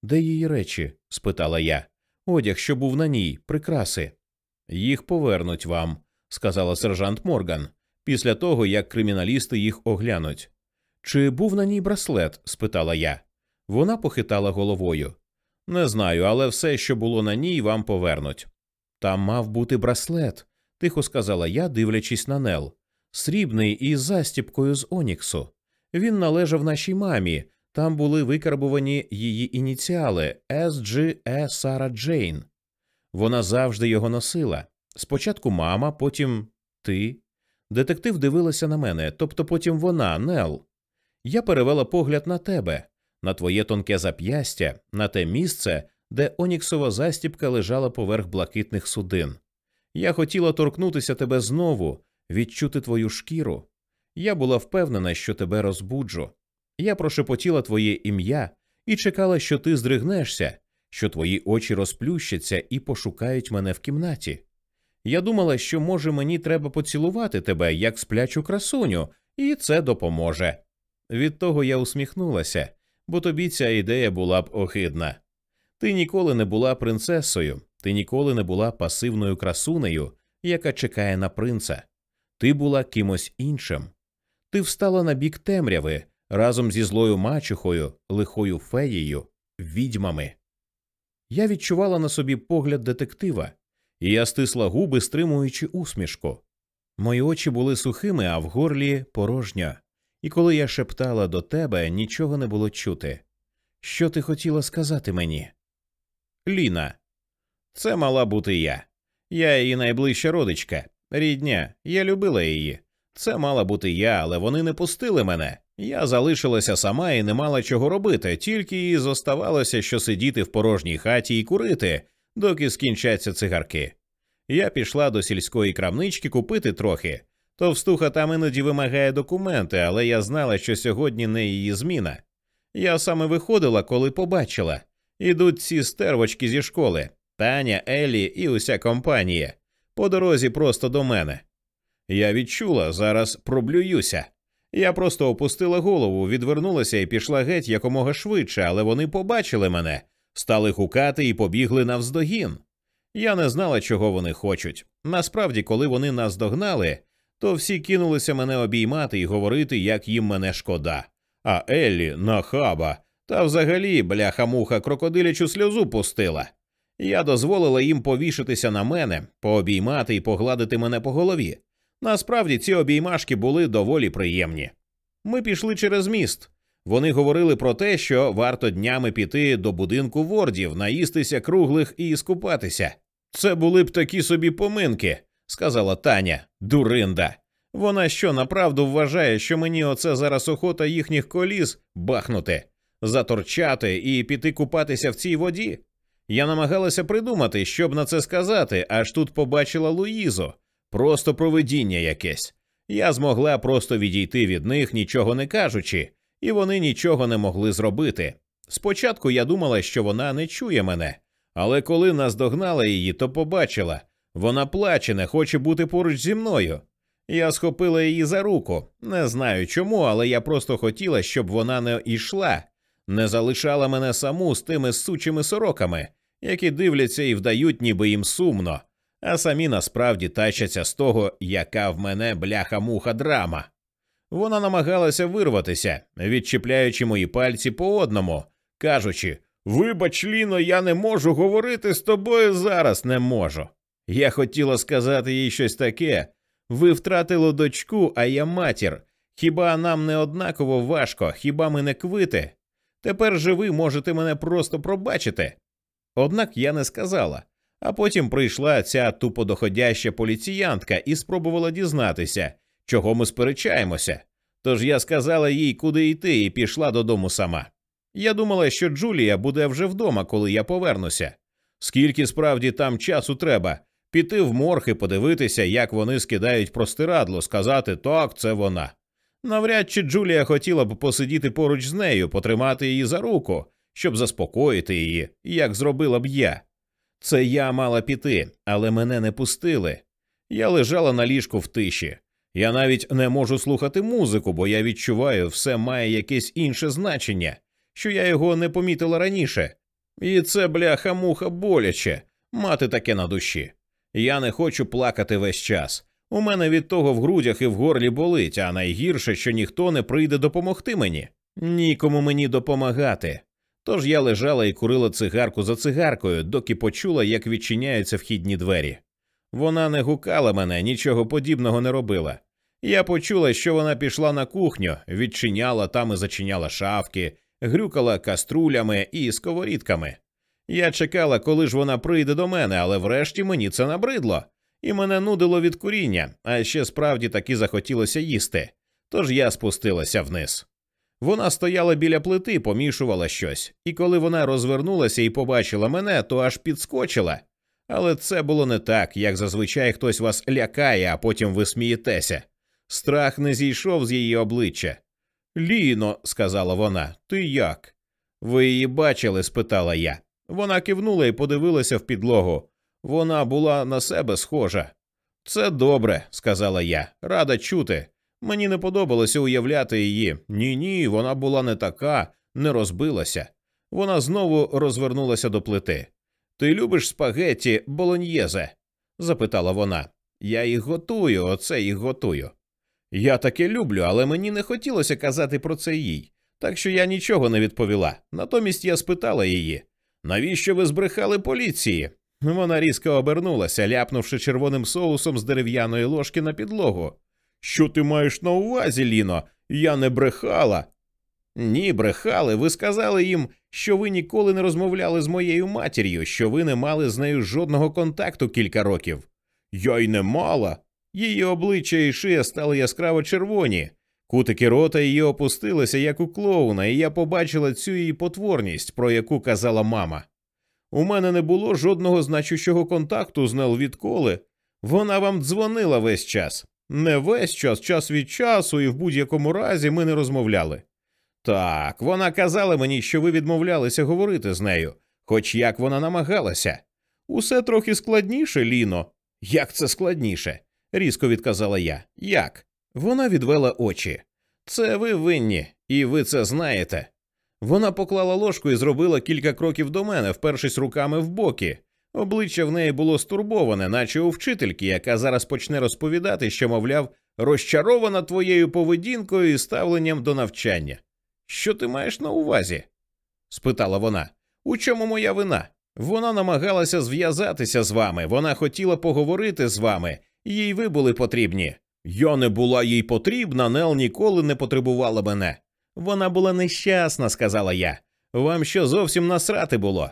Де її речі? спитала я. Одяг, що був на ній, прикраси. Їх повернуть вам, сказала сержант Морган, після того як криміналісти їх оглянуть. Чи був на ній браслет? спитала я. Вона похитала головою. Не знаю, але все, що було на ній, вам повернуть. Там мав бути браслет, тихо сказала я, дивлячись на Нел. Срібний із застіпкою з Оніксу. Він належав нашій мамі. Там були викарбувані її ініціали S.G.E. Сара Джейн. Вона завжди його носила. Спочатку мама, потім ти. Детектив дивилася на мене, тобто потім вона, Нел. Я перевела погляд на тебе, на твоє тонке зап'ястя, на те місце, де Оніксова застіпка лежала поверх блакитних судин. Я хотіла торкнутися тебе знову, відчути твою шкіру. Я була впевнена, що тебе розбуджу. Я прошепотіла твоє ім'я і чекала, що ти здригнешся, що твої очі розплющаться і пошукають мене в кімнаті. Я думала, що, може, мені треба поцілувати тебе, як сплячу красуню, і це допоможе. Від того я усміхнулася, бо тобі ця ідея була б огидна. Ти ніколи не була принцесою, ти ніколи не була пасивною красунею, яка чекає на принца. Ти була кимось іншим. Ти встала на бік темряви разом зі злою мачухою, лихою феєю, відьмами. Я відчувала на собі погляд детектива, і я стисла губи, стримуючи усмішку. Мої очі були сухими, а в горлі порожньо. І коли я шептала до тебе, нічого не було чути. Що ти хотіла сказати мені? Ліна, це мала бути я. Я її найближча родичка, рідня, я любила її. Це мала бути я, але вони не пустили мене. Я залишилася сама і не мала чого робити, тільки і зоставалося, що сидіти в порожній хаті і курити, доки скінчаться цигарки. Я пішла до сільської крамнички купити трохи. Товстуха там іноді вимагає документи, але я знала, що сьогодні не її зміна. Я саме виходила, коли побачила. Ідуть ці стервочки зі школи Таня, Елі і уся компанія. По дорозі просто до мене. Я відчула, зараз проблююся. Я просто опустила голову, відвернулася і пішла геть якомога швидше, але вони побачили мене, стали гукати і побігли навздогін. Я не знала, чого вони хочуть. Насправді, коли вони нас догнали, то всі кинулися мене обіймати і говорити, як їм мене шкода. А Еллі нахаба, та взагалі, бляха-муха, крокодилячу сльозу пустила. Я дозволила їм повішатися на мене, пообіймати і погладити мене по голові. Насправді ці обіймашки були доволі приємні. Ми пішли через міст. Вони говорили про те, що варто днями піти до будинку вордів, наїстися круглих і скупатися. Це були б такі собі поминки, сказала Таня, дуринда. Вона що направду вважає, що мені оце зараз охота їхніх коліс бахнути, заторчати і піти купатися в цій воді. Я намагалася придумати, щоб на це сказати, аж тут побачила Луїзу, просто провидіння якесь. Я змогла просто відійти від них, нічого не кажучи, і вони нічого не могли зробити. Спочатку я думала, що вона не чує мене, але коли наздогнала її, то побачила вона плаче, не хоче бути поруч зі мною. Я схопила її за руку. Не знаю чому, але я просто хотіла, щоб вона не йшла, не залишала мене саму з тими сучими сороками, які дивляться і вдають, ніби їм сумно, а самі насправді тащаться з того, яка в мене бляха-муха драма. Вона намагалася вирватися, відчіпляючи мої пальці по одному, кажучи Вибач, Ліно, я не можу говорити з тобою зараз не можу. Я хотіла сказати їй щось таке ви втратили дочку, а я матір. Хіба нам не однаково важко, хіба ми не квити? Тепер же ви можете мене просто пробачити. Однак я не сказала. А потім прийшла ця туподоходяща поліціянтка і спробувала дізнатися, чого ми сперечаємося. Тож я сказала їй, куди йти, і пішла додому сама. Я думала, що Джулія буде вже вдома, коли я повернуся. Скільки справді там часу треба піти в морг і подивитися, як вони скидають простирадло, сказати так, це вона. Навряд чи Джулія хотіла б посидіти поруч з нею, потримати її за руку, щоб заспокоїти її, як зробила б я. Це я мала піти, але мене не пустили. Я лежала на ліжку в тиші. Я навіть не можу слухати музику, бо я відчуваю, все має якесь інше значення, що я його не помітила раніше. І це бляха муха боляче мати таке на душі. Я не хочу плакати весь час. У мене від того в грудях і в горлі болить, а найгірше, що ніхто не прийде допомогти мені. Нікому мені допомагати. Тож я лежала і курила цигарку за цигаркою, доки почула, як відчиняються вхідні двері. Вона не гукала мене, нічого подібного не робила. Я почула, що вона пішла на кухню, відчиняла там і зачиняла шафки, грюкала каструлями і сковорідками. Я чекала, коли ж вона прийде до мене, але врешті мені це набридло, і мене нудило від куріння, а ще справді таки захотілося їсти. Тож я спустилася вниз. Вона стояла біля плити, помішувала щось, і коли вона розвернулася і побачила мене, то аж підскочила. Але це було не так, як зазвичай хтось вас лякає, а потім ви смієтеся. Страх не зійшов з її обличчя. Ліно, сказала вона, ти як? Ви її бачили? спитала я. Вона кивнула і подивилася в підлогу. Вона була на себе схожа. Це добре, сказала я, рада чути. Мені не подобалося уявляти її. Ні, ні, вона була не така, не розбилася. Вона знову розвернулася до плити. Ти любиш спагетті болоньєзе? запитала вона. Я їх готую, оце їх готую. Я таке люблю, але мені не хотілося казати про це їй, так що я нічого не відповіла. Натомість я спитала її навіщо ви збрехали поліції? Вона різко обернулася, ляпнувши червоним соусом з дерев'яної ложки на підлогу. Що ти маєш на увазі, Ліно? Я не брехала. Ні, брехали. Ви сказали їм, що ви ніколи не розмовляли з моєю матір'ю, що ви не мали з нею жодного контакту кілька років. Я й не мала. Її обличчя і шия стали яскраво червоні. Кутики рота її опустилися, як у клоуна, і я побачила цю її потворність, про яку казала мама. У мене не було жодного значущого контакту з Нел відколи. Вона вам дзвонила весь час. Не весь час, час від часу, і в будь-якому разі ми не розмовляли. Так, вона казала мені, що ви відмовлялися говорити з нею, хоч як вона намагалася. Усе трохи складніше, Ліно. Як це складніше? різко відказала я. Як? Вона відвела очі. Це ви винні, і ви це знаєте. Вона поклала ложку і зробила кілька кроків до мене, впершись руками в боки. Обличчя в неї було стурбоване, наче у вчительки, яка зараз почне розповідати, що, мовляв, розчарована твоєю поведінкою і ставленням до навчання. Що ти маєш на увазі? спитала вона. У чому моя вина? Вона намагалася зв'язатися з вами, вона хотіла поговорити з вами, їй ви були потрібні. Я не була їй потрібна, Нел ніколи не потребувала мене. Вона була нещасна, сказала я. Вам що зовсім насрати було?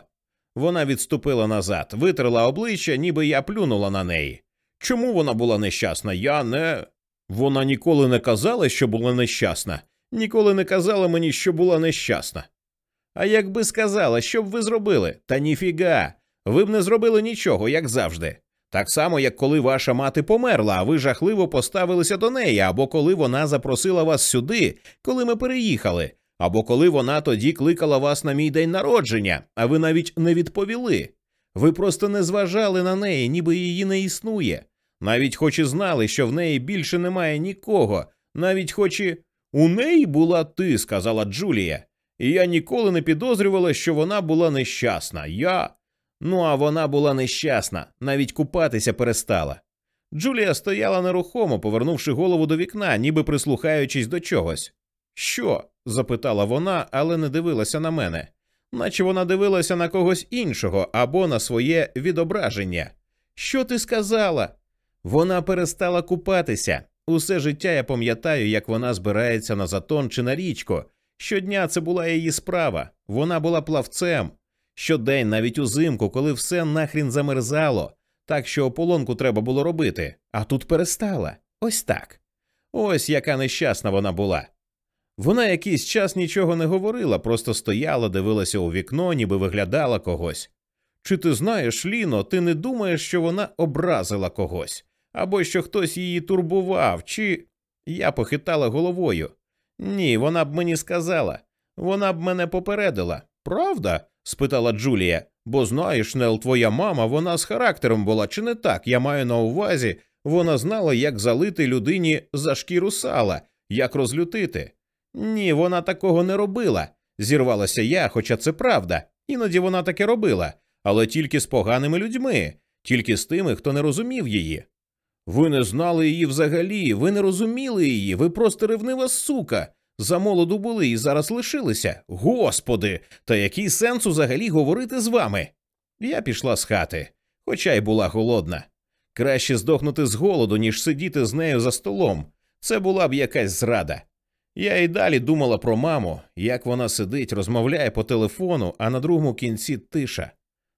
Вона відступила назад, витерла обличчя, ніби я плюнула на неї. Чому вона була нещасна? Я не. Вона ніколи не казала, що була нещасна, ніколи не казала мені, що була нещасна. А якби сказала, що б ви зробили? Та ніфіга. Ви б не зробили нічого, як завжди. Так само, як коли ваша мати померла, а ви жахливо поставилися до неї, або коли вона запросила вас сюди, коли ми переїхали, або коли вона тоді кликала вас на мій день народження, а ви навіть не відповіли. Ви просто не зважали на неї, ніби її не існує. Навіть хоч і знали, що в неї більше немає нікого, навіть хоч і у неї була ти, сказала Джулія, і я ніколи не підозрювала, що вона була нещасна. Я. Ну, а вона була нещасна, навіть купатися перестала. Джулія стояла нерухомо, повернувши голову до вікна, ніби прислухаючись до чогось. Що? запитала вона, але не дивилася на мене, наче вона дивилася на когось іншого або на своє відображення. Що ти сказала? Вона перестала купатися. Усе життя я пам'ятаю, як вона збирається на затон чи на річку. Щодня це була її справа. Вона була плавцем. Щодень, навіть узимку, коли все нахрін замерзало, так що ополонку треба було робити, а тут перестала. Ось так. Ось яка нещасна вона була. Вона якийсь час нічого не говорила, просто стояла, дивилася у вікно, ніби виглядала когось. Чи ти знаєш, Ліно, ти не думаєш, що вона образила когось, або що хтось її турбував, чи. Я похитала головою. Ні, вона б мені сказала, вона б мене попередила. Правда? Спитала Джулія. Бо знаєш, Нел, твоя мама, вона з характером була, чи не так? Я маю на увазі, вона знала, як залити людині за шкіру сала, як розлютити. Ні, вона такого не робила. Зірвалася я, хоча це правда. Іноді вона таке робила, але тільки з поганими людьми, тільки з тими, хто не розумів її. Ви не знали її взагалі, ви не розуміли її, ви просто ревнива сука. Замолоду були і зараз лишилися. Господи, та який сенс взагалі говорити з вами? Я пішла з хати, хоча й була голодна. Краще здохнути з голоду, ніж сидіти з нею за столом. Це була б якась зрада. Я й далі думала про маму, як вона сидить, розмовляє по телефону, а на другому кінці тиша.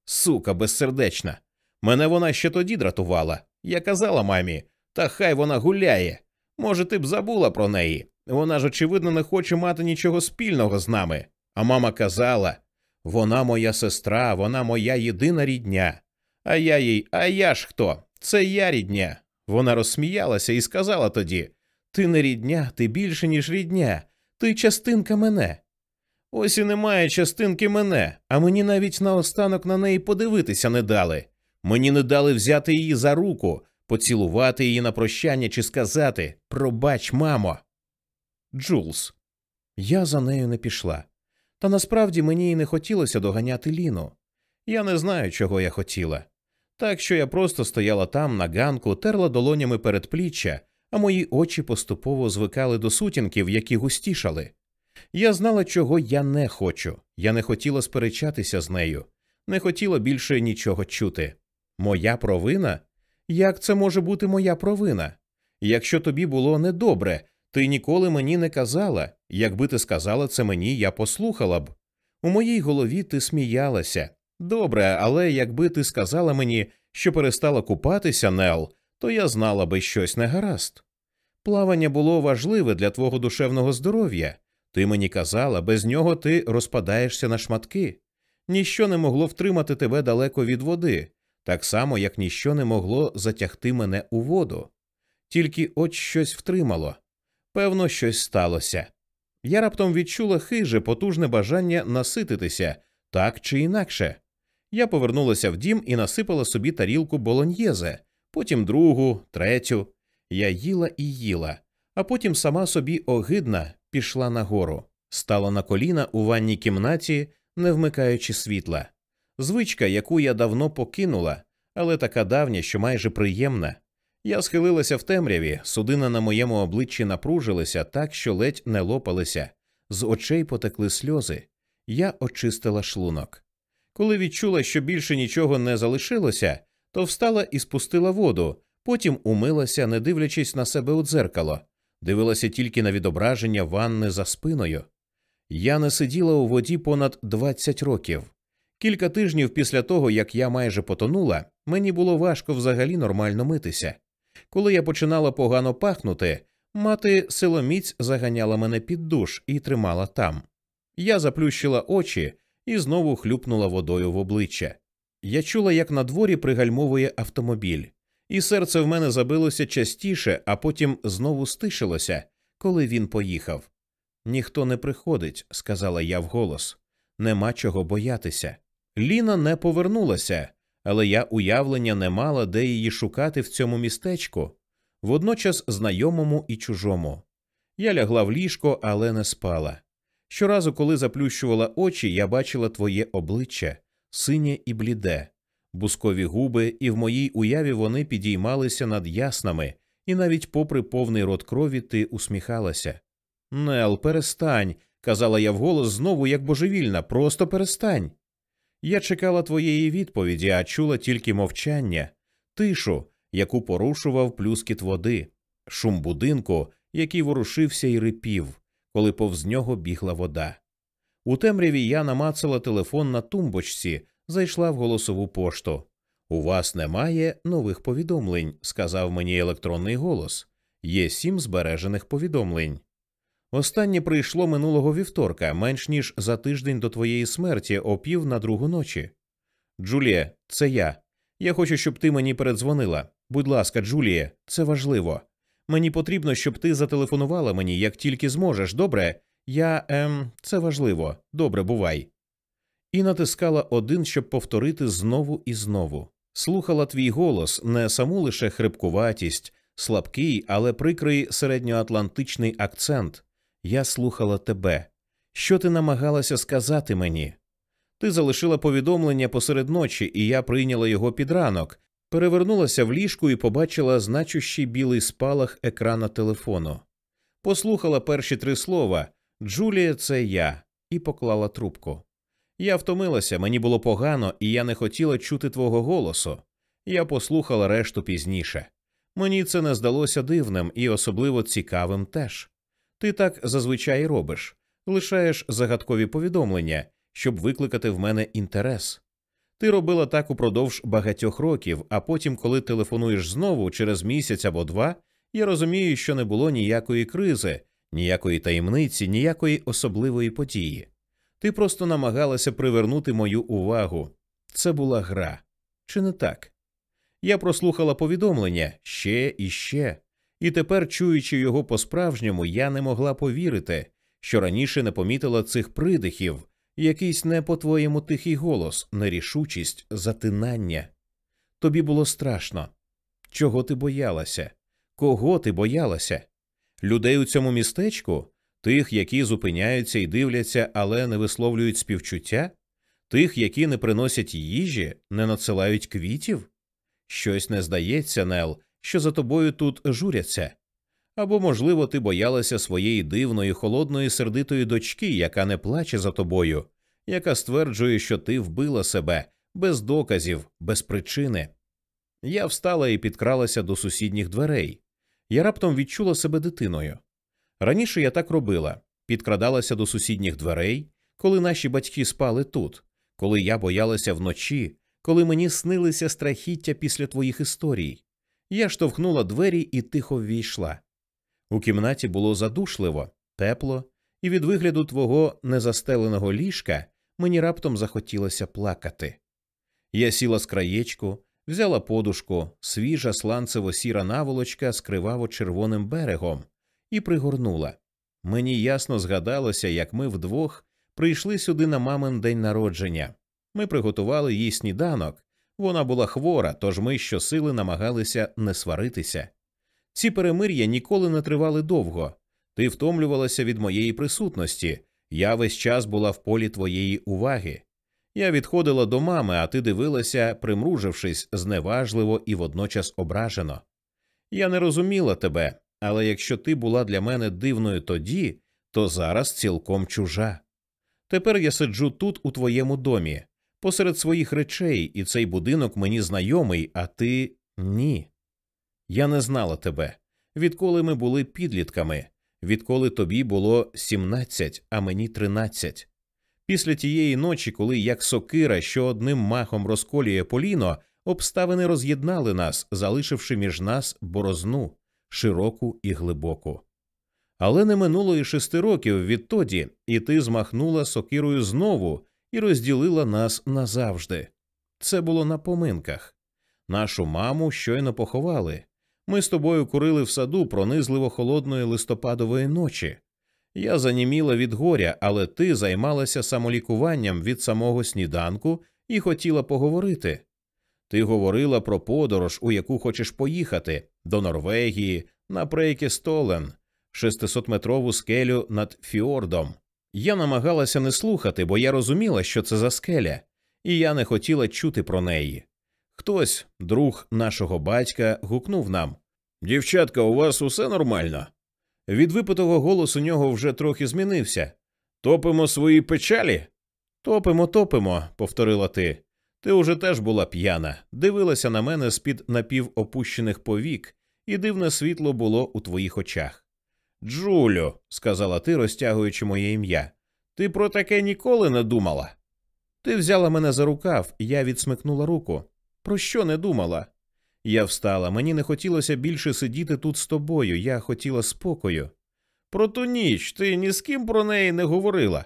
Сука, безсердечна. Мене вона ще тоді дратувала. Я казала мамі, та хай вона гуляє. Може, ти б забула про неї. Вона ж, очевидно, не хоче мати нічого спільного з нами. А мама казала вона моя сестра, вона моя єдина рідня. А я їй, а я ж хто? Це я рідня. Вона розсміялася і сказала тоді Ти не рідня, ти більше, ніж рідня, ти частинка мене. Ось і немає частинки мене, а мені навіть наостанок на неї подивитися не дали. Мені не дали взяти її за руку, поцілувати її на прощання чи сказати Пробач, мамо. Джулс. Я за нею не пішла. Та насправді мені й не хотілося доганяти Ліну. Я не знаю, чого я хотіла. Так що я просто стояла там, на ганку, терла долонями передпліччя, а мої очі поступово звикали до сутінків, які густішали. Я знала, чого я не хочу. Я не хотіла сперечатися з нею, не хотіла більше нічого чути. Моя провина? Як це може бути моя провина? Якщо тобі було недобре, ти ніколи мені не казала. Якби ти сказала це мені, я послухала б. У моїй голові ти сміялася. Добре, але якби ти сказала мені, що перестала купатися, Нел, то я знала би щось негаразд. Плавання було важливе для твого душевного здоров'я. Ти мені казала, без нього ти розпадаєшся на шматки. Ніщо не могло втримати тебе далеко від води, так само, як ніщо не могло затягти мене у воду. Тільки от щось втримало певно, щось сталося. Я раптом відчула хиже, потужне бажання насититися так чи інакше. Я повернулася в дім і насипала собі тарілку болоньєзе, потім другу, третю. Я їла і їла, а потім сама собі огидна пішла нагору, стала на коліна у ванній кімнаті, не вмикаючи світла. Звичка, яку я давно покинула, але така давня, що майже приємна. Я схилилася в темряві, судина на моєму обличчі напружилися так, що ледь не лопалися, з очей потекли сльози. Я очистила шлунок. Коли відчула, що більше нічого не залишилося, то встала і спустила воду, потім умилася, не дивлячись на себе у дзеркало, дивилася тільки на відображення ванни за спиною. Я не сиділа у воді понад 20 років. Кілька тижнів після того, як я майже потонула, мені було важко взагалі нормально митися. Коли я починала погано пахнути, мати силоміць заганяла мене під душ і тримала там. Я заплющила очі і знову хлюпнула водою в обличчя. Я чула, як на дворі пригальмовує автомобіль, і серце в мене забилося частіше, а потім знову стишилося, коли він поїхав. Ніхто не приходить, сказала я вголос. Нема чого боятися. Ліна не повернулася, але я уявлення не мала, де її шукати в цьому містечку, водночас знайомому і чужому. Я лягла в ліжко, але не спала. Щоразу, коли заплющувала очі, я бачила твоє обличчя, синє і бліде, бускові губи, і в моїй уяві вони підіймалися над яснами, і навіть попри повний рот крові ти усміхалася. Нел, перестань, казала я вголос знову, як божевільна, просто перестань. Я чекала твоєї відповіді, а чула тільки мовчання, тишу, яку порушував плюскіт води, шум будинку, який ворушився і рипів, коли повз нього бігла вода. У темряві я намацала телефон на тумбочці, зайшла в голосову пошту. У вас немає нових повідомлень, сказав мені електронний голос. Є сім збережених повідомлень. Останнє прийшло минулого вівторка, менш ніж за тиждень до твоєї смерті, о пів на другу ночі. Джулія, це я. Я хочу, щоб ти мені передзвонила. Будь ласка, Джулія, це важливо. Мені потрібно, щоб ти зателефонувала мені, як тільки зможеш, добре? Я ем, це важливо. Добре, бувай. І натискала один, щоб повторити знову і знову. Слухала твій голос, не саму лише хрипкуватість, слабкий, але прикрий середньоатлантичний акцент. Я слухала тебе. Що ти намагалася сказати мені? Ти залишила повідомлення посеред ночі, і я прийняла його під ранок, перевернулася в ліжку і побачила значущий білий спалах екрана телефону. Послухала перші три слова Джулія, це я, і поклала трубку. Я втомилася, мені було погано, і я не хотіла чути твого голосу. Я послухала решту пізніше. Мені це не здалося дивним і особливо цікавим теж. Ти так зазвичай робиш лишаєш загадкові повідомлення, щоб викликати в мене інтерес. Ти робила так упродовж багатьох років, а потім, коли телефонуєш знову через місяць або два, я розумію, що не було ніякої кризи, ніякої таємниці, ніякої особливої події. Ти просто намагалася привернути мою увагу. Це була гра. Чи не так? Я прослухала повідомлення ще і ще, і тепер, чуючи його по-справжньому, я не могла повірити, що раніше не помітила цих придихів, якийсь не по твоєму тихий голос, нерішучість, затинання. Тобі було страшно. Чого ти боялася? Кого ти боялася? Людей у цьому містечку? Тих, які зупиняються і дивляться, але не висловлюють співчуття? Тих, які не приносять їжі, не надсилають квітів? Щось не здається, Нел, що за тобою тут журяться. Або, можливо, ти боялася своєї дивної, холодної, сердитої дочки, яка не плаче за тобою, яка стверджує, що ти вбила себе без доказів, без причини. Я встала і підкралася до сусідніх дверей. Я раптом відчула себе дитиною. Раніше я так робила підкрадалася до сусідніх дверей, коли наші батьки спали тут, коли я боялася вночі, коли мені снилися страхіття після твоїх історій. Я штовхнула двері і тихо ввійшла. У кімнаті було задушливо, тепло, і від вигляду твого незастеленого ліжка мені раптом захотілося плакати. Я сіла з краєчку, взяла подушку, свіжа сланцево сіра наволочка з криваво червоним берегом, і пригорнула. Мені ясно згадалося, як ми вдвох прийшли сюди на мамин день народження. Ми приготували їй сніданок. Вона була хвора, тож ми щосили намагалися не сваритися. Ці перемир'я ніколи не тривали довго. Ти втомлювалася від моєї присутності, я весь час була в полі твоєї уваги. Я відходила до мами, а ти дивилася, примружившись, зневажливо і водночас ображено. Я не розуміла тебе, але якщо ти була для мене дивною тоді, то зараз цілком чужа. Тепер я сиджу тут, у твоєму домі, посеред своїх речей, і цей будинок мені знайомий, а ти ні. Я не знала тебе, відколи ми були підлітками, відколи тобі було сімнадцять, а мені тринадцять. Після тієї ночі, коли як сокира, що одним махом розколює поліно, обставини роз'єднали нас, залишивши між нас борозну широку і глибоку. Але не минуло і шести років відтоді, і ти змахнула сокирою знову і розділила нас назавжди. Це було на поминках. Нашу маму щойно поховали. Ми з тобою курили в саду пронизливо холодної листопадової ночі. Я заніміла від горя, але ти займалася самолікуванням від самого сніданку і хотіла поговорити. Ти говорила про подорож, у яку хочеш поїхати, до Норвегії, на Прейки Столен, 600-метрову скелю над фіордом. Я намагалася не слухати, бо я розуміла, що це за скеля, і я не хотіла чути про неї. Хтось, друг нашого батька, гукнув нам Дівчатка, у вас усе нормально. Від випитого голос у нього вже трохи змінився. Топимо свої печалі? Топимо, топимо, повторила ти. Ти уже теж була п'яна, дивилася на мене з під напівопущених повік, і дивне світло було у твоїх очах. Джулю, сказала ти, розтягуючи моє ім'я, ти про таке ніколи не думала. Ти взяла мене за рукав, я відсмикнула руку. Про що не думала? Я встала, мені не хотілося більше сидіти тут з тобою, я хотіла спокою. Про ту ніч ти ні з ким про неї не говорила.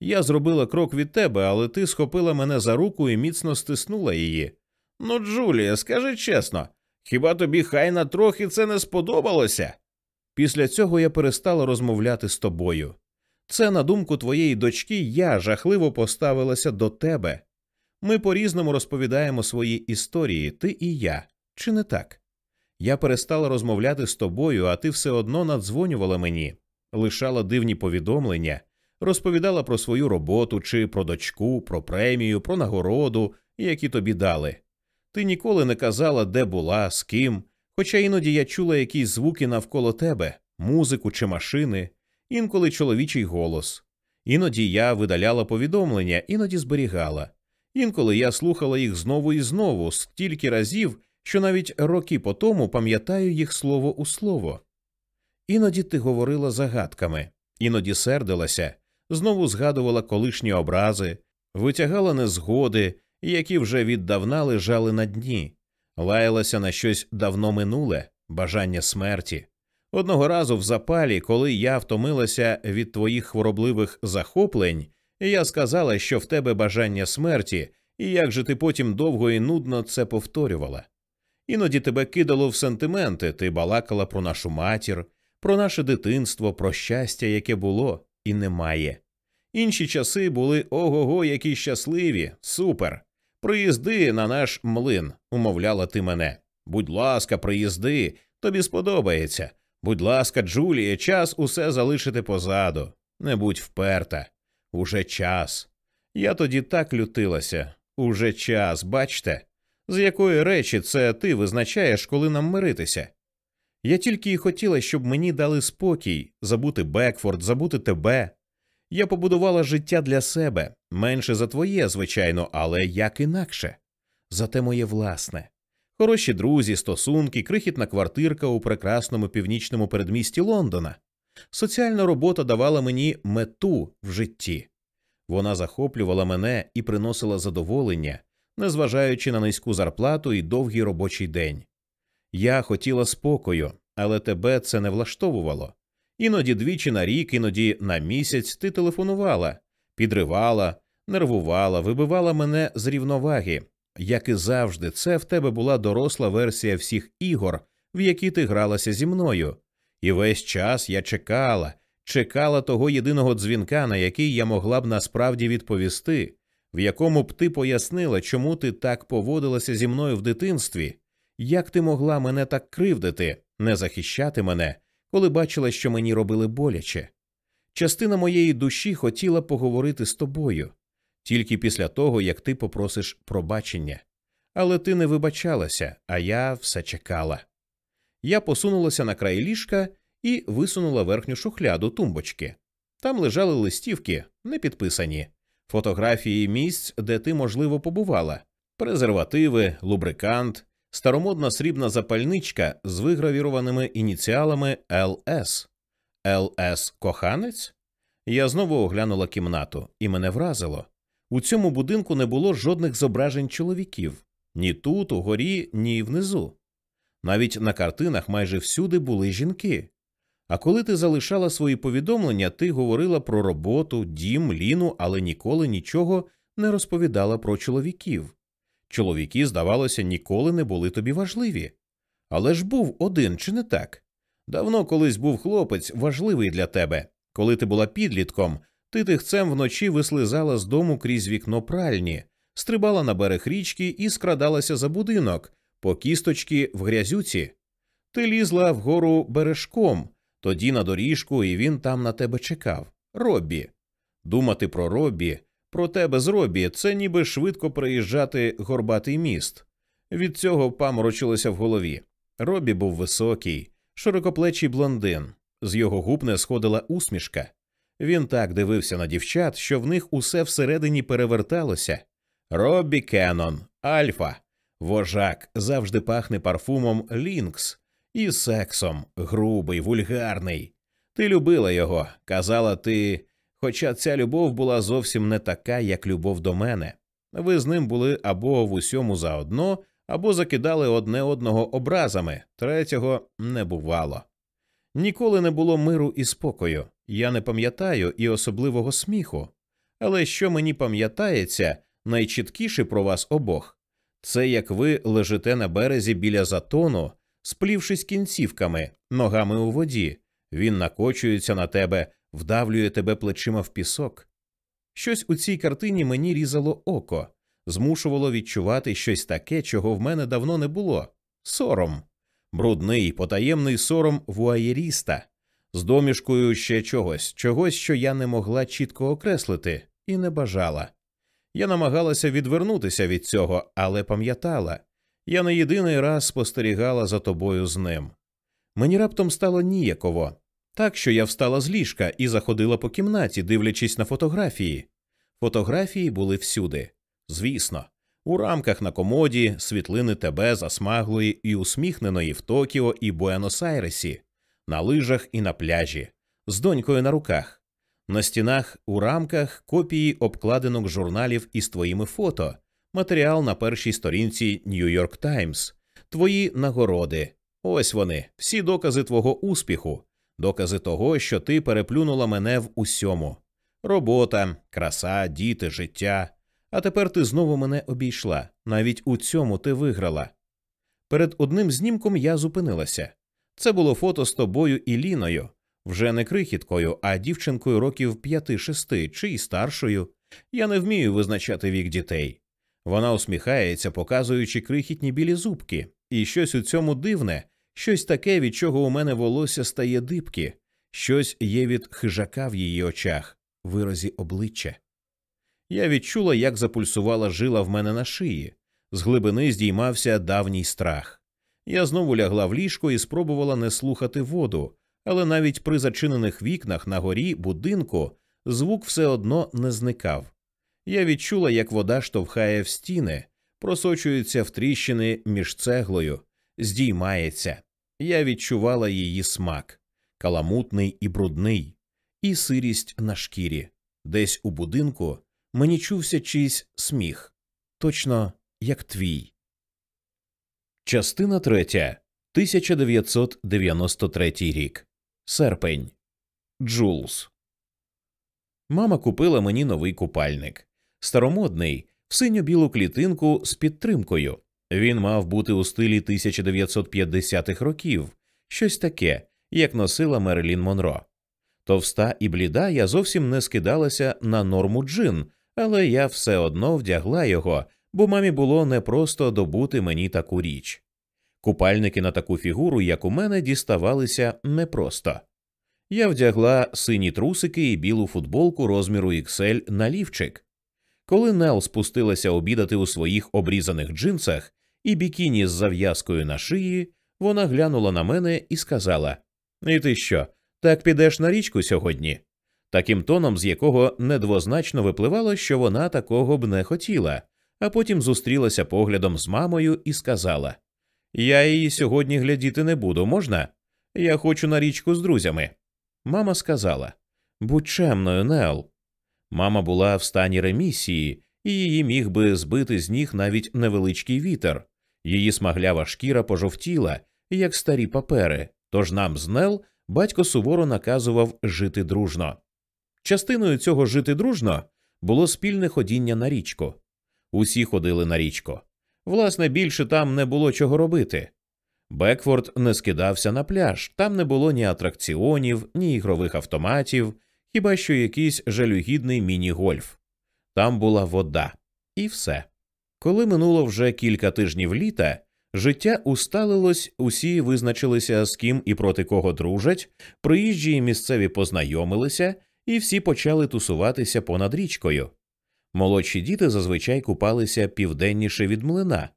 Я зробила крок від тебе, але ти схопила мене за руку і міцно стиснула її. Ну, Джулія, скажи чесно, хіба тобі хайна трохи це не сподобалося? Після цього я перестала розмовляти з тобою. Це, на думку твоєї дочки, я жахливо поставилася до тебе. Ми по різному розповідаємо свої історії, ти і я, чи не так? Я перестала розмовляти з тобою, а ти все одно надзвонювала мені, лишала дивні повідомлення, розповідала про свою роботу чи про дочку, про премію, про нагороду, які тобі дали. Ти ніколи не казала, де була, з ким, хоча іноді я чула якісь звуки навколо тебе, музику чи машини, інколи чоловічий голос. Іноді я видаляла повідомлення, іноді зберігала. Інколи я слухала їх знову і знову, стільки разів, що навіть роки по тому пам'ятаю їх слово у слово. Іноді ти говорила загадками, іноді сердилася, знову згадувала колишні образи, витягала незгоди, які вже віддавна лежали на дні, лаялася на щось давно минуле, бажання смерті. Одного разу в запалі, коли я втомилася від твоїх хворобливих захоплень, я сказала, що в тебе бажання смерті, і як же ти потім довго і нудно це повторювала. Іноді тебе кидало в сентименти, ти балакала про нашу матір, про наше дитинство, про щастя, яке було і немає. Інші часи були ого го, які щасливі, супер. Приїзди на наш млин, умовляла ти мене. Будь ласка, приїзди, тобі сподобається. Будь ласка, Джулія, час усе залишити позаду. Не будь вперта. Уже час. Я тоді так лютилася. Уже час, бачте, з якої речі це ти визначаєш, коли нам миритися. Я тільки й хотіла, щоб мені дали спокій, забути Бекфорд, забути тебе. Я побудувала життя для себе, менше за твоє, звичайно, але як інакше. Зате моє власне. Хороші друзі, стосунки, крихітна квартирка у прекрасному північному передмісті Лондона. Соціальна робота давала мені мету в житті. Вона захоплювала мене і приносила задоволення, незважаючи на низьку зарплату і довгий робочий день. Я хотіла спокою, але тебе це не влаштовувало. Іноді двічі на рік, іноді на місяць ти телефонувала, підривала, нервувала, вибивала мене з рівноваги. Як і завжди, це в тебе була доросла версія всіх ігор, в які ти гралася зі мною. І весь час я чекала, чекала того єдиного дзвінка, на який я могла б насправді відповісти, в якому б ти пояснила, чому ти так поводилася зі мною в дитинстві, Як ти могла мене так кривдити, не захищати мене, коли бачила, що мені робили боляче? Частина моєї душі хотіла поговорити з тобою тільки після того, як ти попросиш пробачення. Але ти не вибачалася, а я все чекала. Я посунулася на край ліжка і висунула верхню шухляду тумбочки. Там лежали листівки, не підписані, фотографії місць, де ти, можливо, побувала, презервативи, лубрикант, старомодна срібна запальничка з вигравірованими ініціалами ЛС. ЛС коханець? Я знову оглянула кімнату, і мене вразило. У цьому будинку не було жодних зображень чоловіків ні тут, угорі, ні внизу. Навіть на картинах майже всюди були жінки. А коли ти залишала свої повідомлення, ти говорила про роботу, дім, ліну, але ніколи нічого не розповідала про чоловіків. Чоловіки, здавалося, ніколи не були тобі важливі. Але ж був один, чи не так? Давно колись був хлопець важливий для тебе. Коли ти була підлітком, ти тихцем вночі вислизала з дому крізь вікно пральні, стрибала на берег річки і скрадалася за будинок, по кісточки в грязюці. Ти лізла вгору бережком, тоді на доріжку, і він там на тебе чекав. Роббі. Думати про Роббі, про тебе з Роббі, це ніби швидко проїжджати горбатий міст. Від цього паморочилося в голові. Роббі був високий, широкоплечий блондин. З його губ не сходила усмішка. Він так дивився на дівчат, що в них усе всередині переверталося. Роббі Кеннон, Альфа, вожак завжди пахне парфумом Лінкс і сексом, грубий, вульгарний. Ти любила його, казала ти, хоча ця любов була зовсім не така, як любов до мене. Ви з ним були або в усьому заодно, або закидали одне одного образами, третього не бувало. Ніколи не було миру і спокою. Я не пам'ятаю і особливого сміху. Але що мені пам'ятається найчіткіше про вас обох, це як ви лежите на березі біля затону, сплівшись кінцівками, ногами у воді, він накочується на тебе, вдавлює тебе плечима в пісок. Щось у цій картині мені різало око, змушувало відчувати щось таке, чого в мене давно не було сором, брудний, потаємний сором вуаєріста, з домішкою ще чогось, чогось, що я не могла чітко окреслити, і не бажала. Я намагалася відвернутися від цього, але пам'ятала я не єдиний раз спостерігала за тобою з ним. Мені раптом стало ніяково, так що я встала з ліжка і заходила по кімнаті, дивлячись на фотографії. Фотографії були всюди. Звісно, у рамках на комоді світлини тебе засмаглої і усміхненої в Токіо і Буенос-Айресі, на лижах і на пляжі, з донькою на руках, на стінах у рамках копії обкладинок журналів із твоїми фото, матеріал на першій сторінці Нью-Йорк Таймс, твої нагороди. Ось вони, всі докази твого успіху, докази того, що ти переплюнула мене в усьому. Робота, краса, діти, життя. А тепер ти знову мене обійшла. Навіть у цьому ти виграла. Перед одним знімком я зупинилася. Це було фото з тобою і Ліною, вже не крихіткою, а дівчинкою років п'яти-шести чи й старшою. Я не вмію визначати вік дітей. Вона усміхається, показуючи крихітні білі зубки, і щось у цьому дивне, щось таке, від чого у мене волосся стає дибки, щось є від хижака в її очах, виразі обличчя. Я відчула, як запульсувала жила в мене на шиї, з глибини здіймався давній страх. Я знову лягла в ліжко і спробувала не слухати воду, але навіть при зачинених вікнах на горі будинку звук все одно не зникав. Я відчула, як вода штовхає в стіни, просочується в тріщини між цеглою, здіймається. Я відчувала її смак каламутний і брудний, і сирість на шкірі. Десь у будинку мені чувся чийсь сміх, точно як твій. Частина третя. 1993 рік. Серпень. Джулс. Мама купила мені новий купальник. Старомодний, в синьо-білу клітинку з підтримкою. Він мав бути у стилі 1950-х років, щось таке, як носила Мерлін Монро. Товста і бліда я зовсім не скидалася на норму джин, але я все одно вдягла його, бо мамі було непросто добути мені таку річ. Купальники на таку фігуру, як у мене, діставалися непросто. Я вдягла сині трусики і білу футболку розміру XL на лівчик. Коли Нел спустилася обідати у своїх обрізаних джинсах і бікіні з зав'язкою на шиї, вона глянула на мене і сказала: І ти що, так підеш на річку сьогодні? Таким тоном, з якого недвозначно випливало, що вона такого б не хотіла, а потім зустрілася поглядом з мамою і сказала: Я її сьогодні глядіти не буду, можна? Я хочу на річку з друзями. Мама сказала Будь чемною, Нел. Мама була в стані ремісії, і її міг би збити з ніг навіть невеличкий вітер. Її смаглява шкіра пожовтіла, як старі папери, тож нам з Нел батько суворо наказував жити дружно. Частиною цього жити дружно було спільне ходіння на річку. Усі ходили на річку. Власне, більше там не було чого робити. Бекфорд не скидався на пляж, там не було ні атракціонів, ні ігрових автоматів, хіба що якийсь жалюгідний міні-гольф. Там була вода, і все. Коли минуло вже кілька тижнів літа, життя усталилось, усі визначилися, з ким і проти кого дружать, приїжджі і місцеві познайомилися, і всі почали тусуватися понад річкою. Молодші діти зазвичай купалися південніше від млина,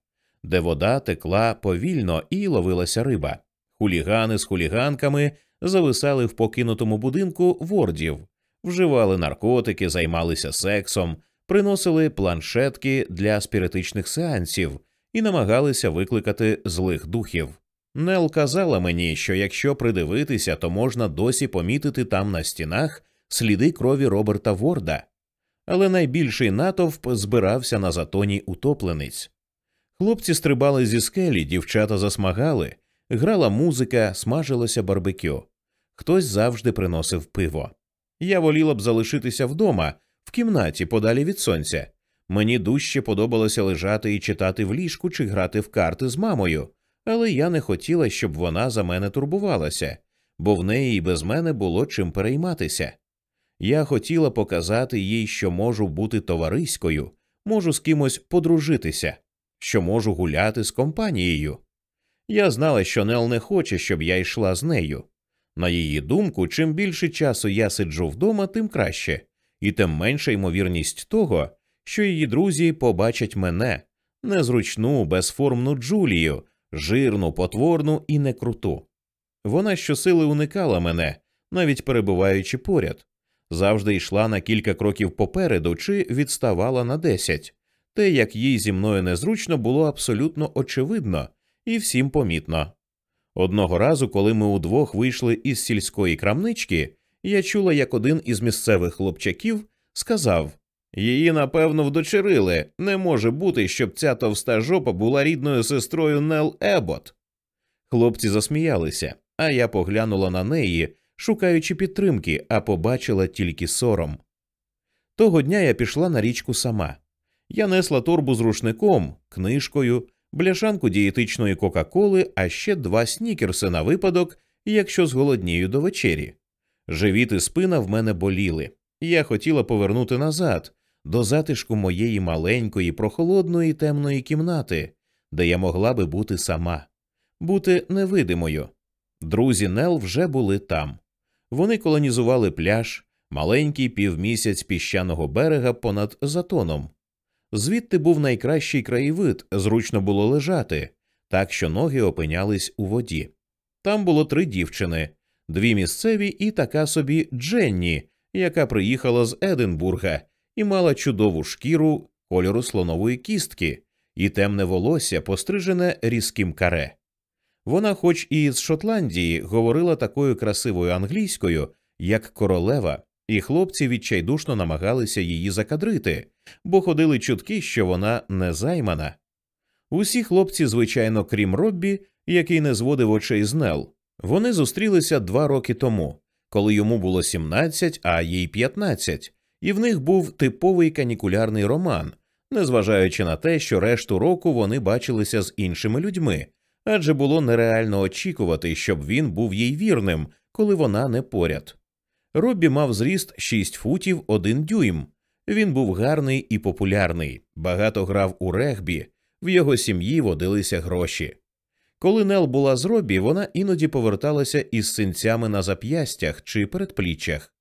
де вода текла повільно і ловилася риба. Хулігани з хуліганками зависали в покинутому будинку вордів, вживали наркотики, займалися сексом, приносили планшетки для спіритичних сеансів і намагалися викликати злих духів. Нел казала мені, що якщо придивитися, то можна досі помітити там на стінах сліди крові Роберта Ворда, але найбільший натовп збирався на затоні утоплениць. Хлопці стрибали зі скелі, дівчата засмагали, грала музика, смажилося барбекю. Хтось завжди приносив пиво. Я воліла б залишитися вдома, в кімнаті, подалі від сонця. Мені дужче подобалося лежати і читати в ліжку чи грати в карти з мамою, але я не хотіла, щоб вона за мене турбувалася, бо в неї і без мене було чим перейматися. Я хотіла показати їй, що можу бути товариською, можу з кимось подружитися, що можу гуляти з компанією. Я знала, що Нел не хоче, щоб я йшла з нею. На її думку, чим більше часу я сиджу вдома, тим краще, і тим менша ймовірність того, що її друзі побачать мене незручну, безформну Джулію, жирну, потворну і некруту. Вона щосили уникала мене, навіть перебуваючи поряд завжди йшла на кілька кроків попереду чи відставала на десять. Те, як їй зі мною незручно, було абсолютно очевидно і всім помітно. Одного разу, коли ми удвох вийшли із сільської крамнички, я чула, як один із місцевих хлопчаків сказав її, напевно, вдочерили. Не може бути, щоб ця товста жопа була рідною сестрою Нел Ебот. Хлопці засміялися, а я поглянула на неї шукаючи підтримки, а побачила тільки сором. Того дня я пішла на річку сама. Я несла торбу з рушником, книжкою, бляшанку дієтичної Кока-Коли, а ще два снікерси на випадок, якщо зголоднію до вечері. Живіт і спина в мене боліли. Я хотіла повернути назад, до затишку моєї маленької, прохолодної темної кімнати, де я могла би бути сама, бути невидимою. Друзі Нел вже були там. Вони колонізували пляж, маленький півмісяць піщаного берега понад затоном. Звідти був найкращий краєвид, зручно було лежати, так що ноги опинялись у воді. Там було три дівчини, дві місцеві і така собі Дженні, яка приїхала з Единбурга і мала чудову шкіру кольору слонової кістки і темне волосся, пострижене різким каре. Вона, хоч і з Шотландії, говорила такою красивою англійською, як королева, і хлопці відчайдушно намагалися її закадрити, бо ходили чутки, що вона не займана. Усі хлопці, звичайно, крім Роббі, який не зводив очей з Нел, вони зустрілися два роки тому, коли йому було 17, а їй 15, і в них був типовий канікулярний роман, незважаючи на те, що решту року вони бачилися з іншими людьми адже було нереально очікувати, щоб він був їй вірним, коли вона не поряд. Роббі мав зріст 6 футів 1 дюйм. Він був гарний і популярний, багато грав у регбі, в його сім'ї водилися гроші. Коли Нел була з Робі, вона іноді поверталася із синцями на зап'ястях чи передпліччях.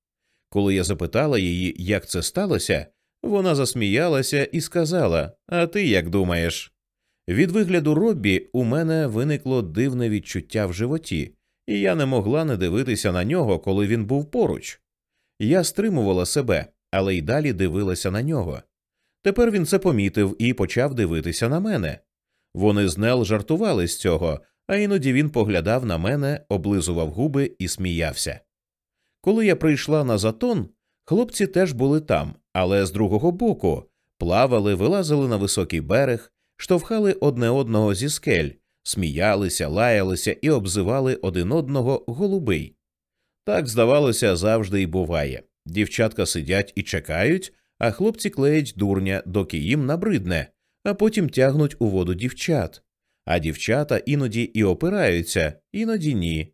Коли я запитала її, як це сталося, вона засміялася і сказала: А ти як думаєш? Від вигляду Роббі у мене виникло дивне відчуття в животі, і я не могла не дивитися на нього, коли він був поруч. Я стримувала себе, але й далі дивилася на нього. Тепер він це помітив і почав дивитися на мене. Вони з Нел жартували з цього, а іноді він поглядав на мене, облизував губи і сміявся. Коли я прийшла на затон, хлопці теж були там, але з другого боку плавали, вилазили на високий берег, штовхали одне одного зі скель, сміялися, лаялися і обзивали один одного голубий. Так, здавалося, завжди й буває. Дівчатка сидять і чекають, а хлопці клеять дурня, доки їм набридне, а потім тягнуть у воду дівчат. А дівчата іноді і опираються, іноді ні.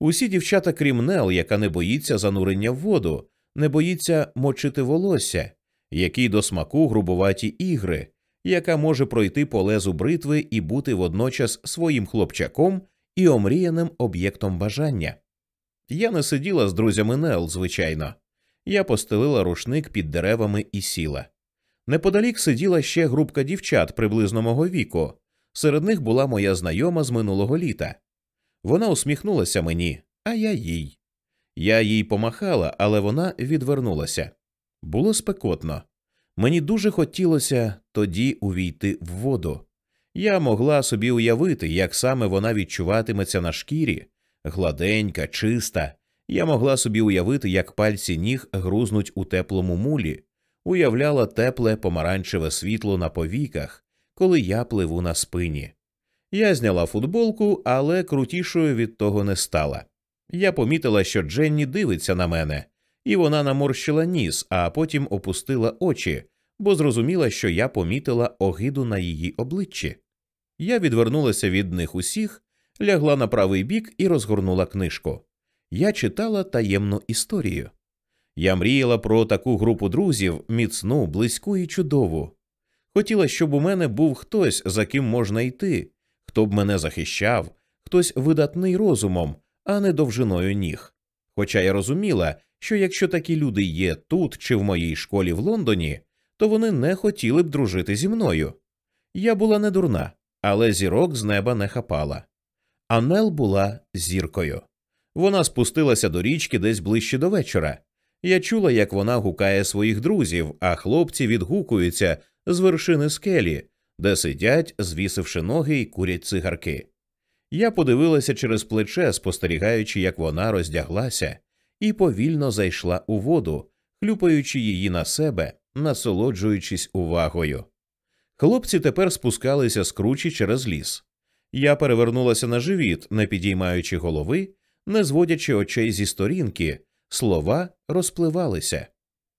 Усі дівчата, крім Нел, яка не боїться занурення в воду, не боїться мочити волосся, які до смаку грубуваті ігри, яка може пройти по лезу бритви і бути водночас своїм хлопчаком і омріяним об'єктом бажання. Я не сиділа з друзями Нел, звичайно. Я постелила рушник під деревами і сіла. Неподалік сиділа ще групка дівчат приблизно мого віку. Серед них була моя знайома з минулого літа. Вона усміхнулася мені, а я їй. Я їй помахала, але вона відвернулася. Було спекотно. Мені дуже хотілося тоді увійти в воду. Я могла собі уявити, як саме вона відчуватиметься на шкірі, гладенька, чиста. Я могла собі уявити, як пальці ніг грузнуть у теплому мулі, уявляла тепле помаранчеве світло на повіках, коли я пливу на спині. Я зняла футболку, але крутішою від того не стала. Я помітила, що Дженні дивиться на мене, і вона наморщила ніс, а потім опустила очі, бо зрозуміла, що я помітила огиду на її обличчі. Я відвернулася від них усіх, лягла на правий бік і розгорнула книжку. Я читала таємну історію. Я мріяла про таку групу друзів, міцну, близьку і чудову. Хотіла, щоб у мене був хтось, за ким можна йти, хто б мене захищав, хтось видатний розумом, а не довжиною ніг. Хоча я розуміла, що якщо такі люди є тут чи в моїй школі в Лондоні, то вони не хотіли б дружити зі мною. Я була не дурна, але зірок з неба не хапала. Анел була зіркою. Вона спустилася до річки десь ближче до вечора. Я чула, як вона гукає своїх друзів, а хлопці відгукуються з вершини скелі, де сидять, звісивши ноги і курять цигарки. Я подивилася через плече, спостерігаючи, як вона роздяглася, і повільно зайшла у воду, хлюпаючи її на себе, насолоджуючись увагою. Хлопці тепер спускалися з кручі через ліс. Я перевернулася на живіт, не підіймаючи голови, не зводячи очей зі сторінки, слова розпливалися.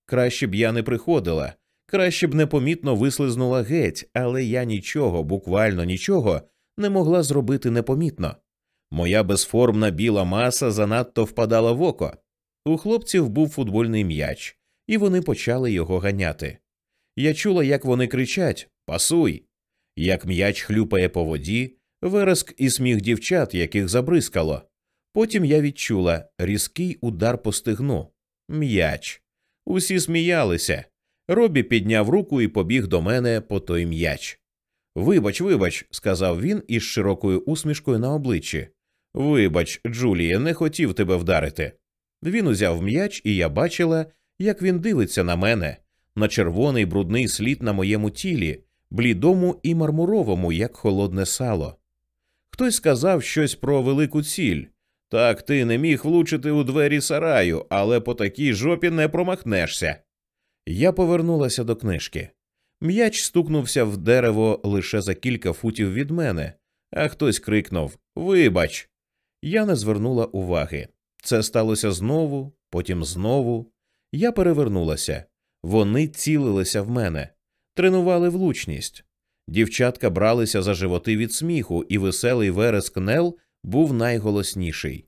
Краще б я не приходила, краще б непомітно вислизнула геть, але я нічого, буквально нічого, не могла зробити непомітно. Моя безформна біла маса занадто впадала в око. У хлопців був футбольний м'яч, і вони почали його ганяти. Я чула, як вони кричать Пасуй! Як м'яч хлюпає по воді, вереск і сміх дівчат, яких забризкало. Потім я відчула різкий удар по стигну. М'яч. Усі сміялися. Робі підняв руку і побіг до мене по той м'яч. Вибач, вибач, сказав він із широкою усмішкою на обличчі. Вибач, Джулія, не хотів тебе вдарити. Він узяв м'яч, і я бачила, як він дивиться на мене, на червоний брудний слід на моєму тілі, блідому і мармуровому, як холодне сало. Хтось сказав щось про велику ціль. Так ти не міг влучити у двері сараю, але по такій жопі не промахнешся. Я повернулася до книжки. М'яч стукнувся в дерево лише за кілька футів від мене, а хтось крикнув Вибач. Я не звернула уваги. Це сталося знову, потім знову. Я перевернулася. Вони цілилися в мене, тренували влучність. Дівчатка бралися за животи від сміху, і веселий вереск Нел був найголосніший.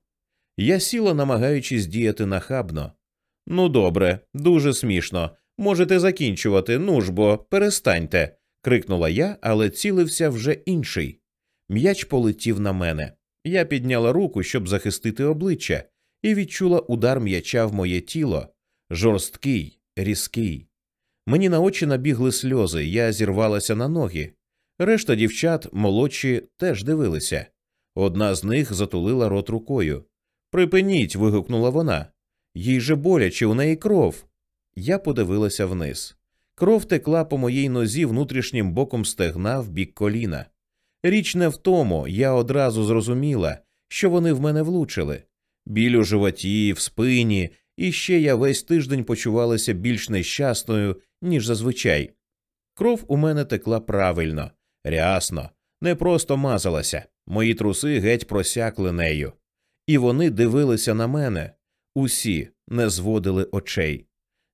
Я сіла, намагаючись діяти нахабно. Ну, добре, дуже смішно. Можете закінчувати, ну ж бо перестаньте. крикнула я, але цілився вже інший. М'яч полетів на мене. Я підняла руку, щоб захистити обличчя, і відчула удар м'яча в моє тіло жорсткий, різкий. Мені на очі набігли сльози, я зірвалася на ноги. Решта дівчат, молодші, теж дивилися. Одна з них затулила рот рукою. Припиніть. вигукнула вона. Їй же боляче, у неї кров. Я подивилася вниз. Кров текла по моїй нозі внутрішнім боком стегна в бік коліна. Річ не в тому, я одразу зрозуміла, що вони в мене влучили. Біль у животі, в спині, і ще я весь тиждень почувалася більш нещасною, ніж зазвичай. Кров у мене текла правильно, рясно, не просто мазалася, мої труси геть просякли нею. І вони дивилися на мене, усі не зводили очей.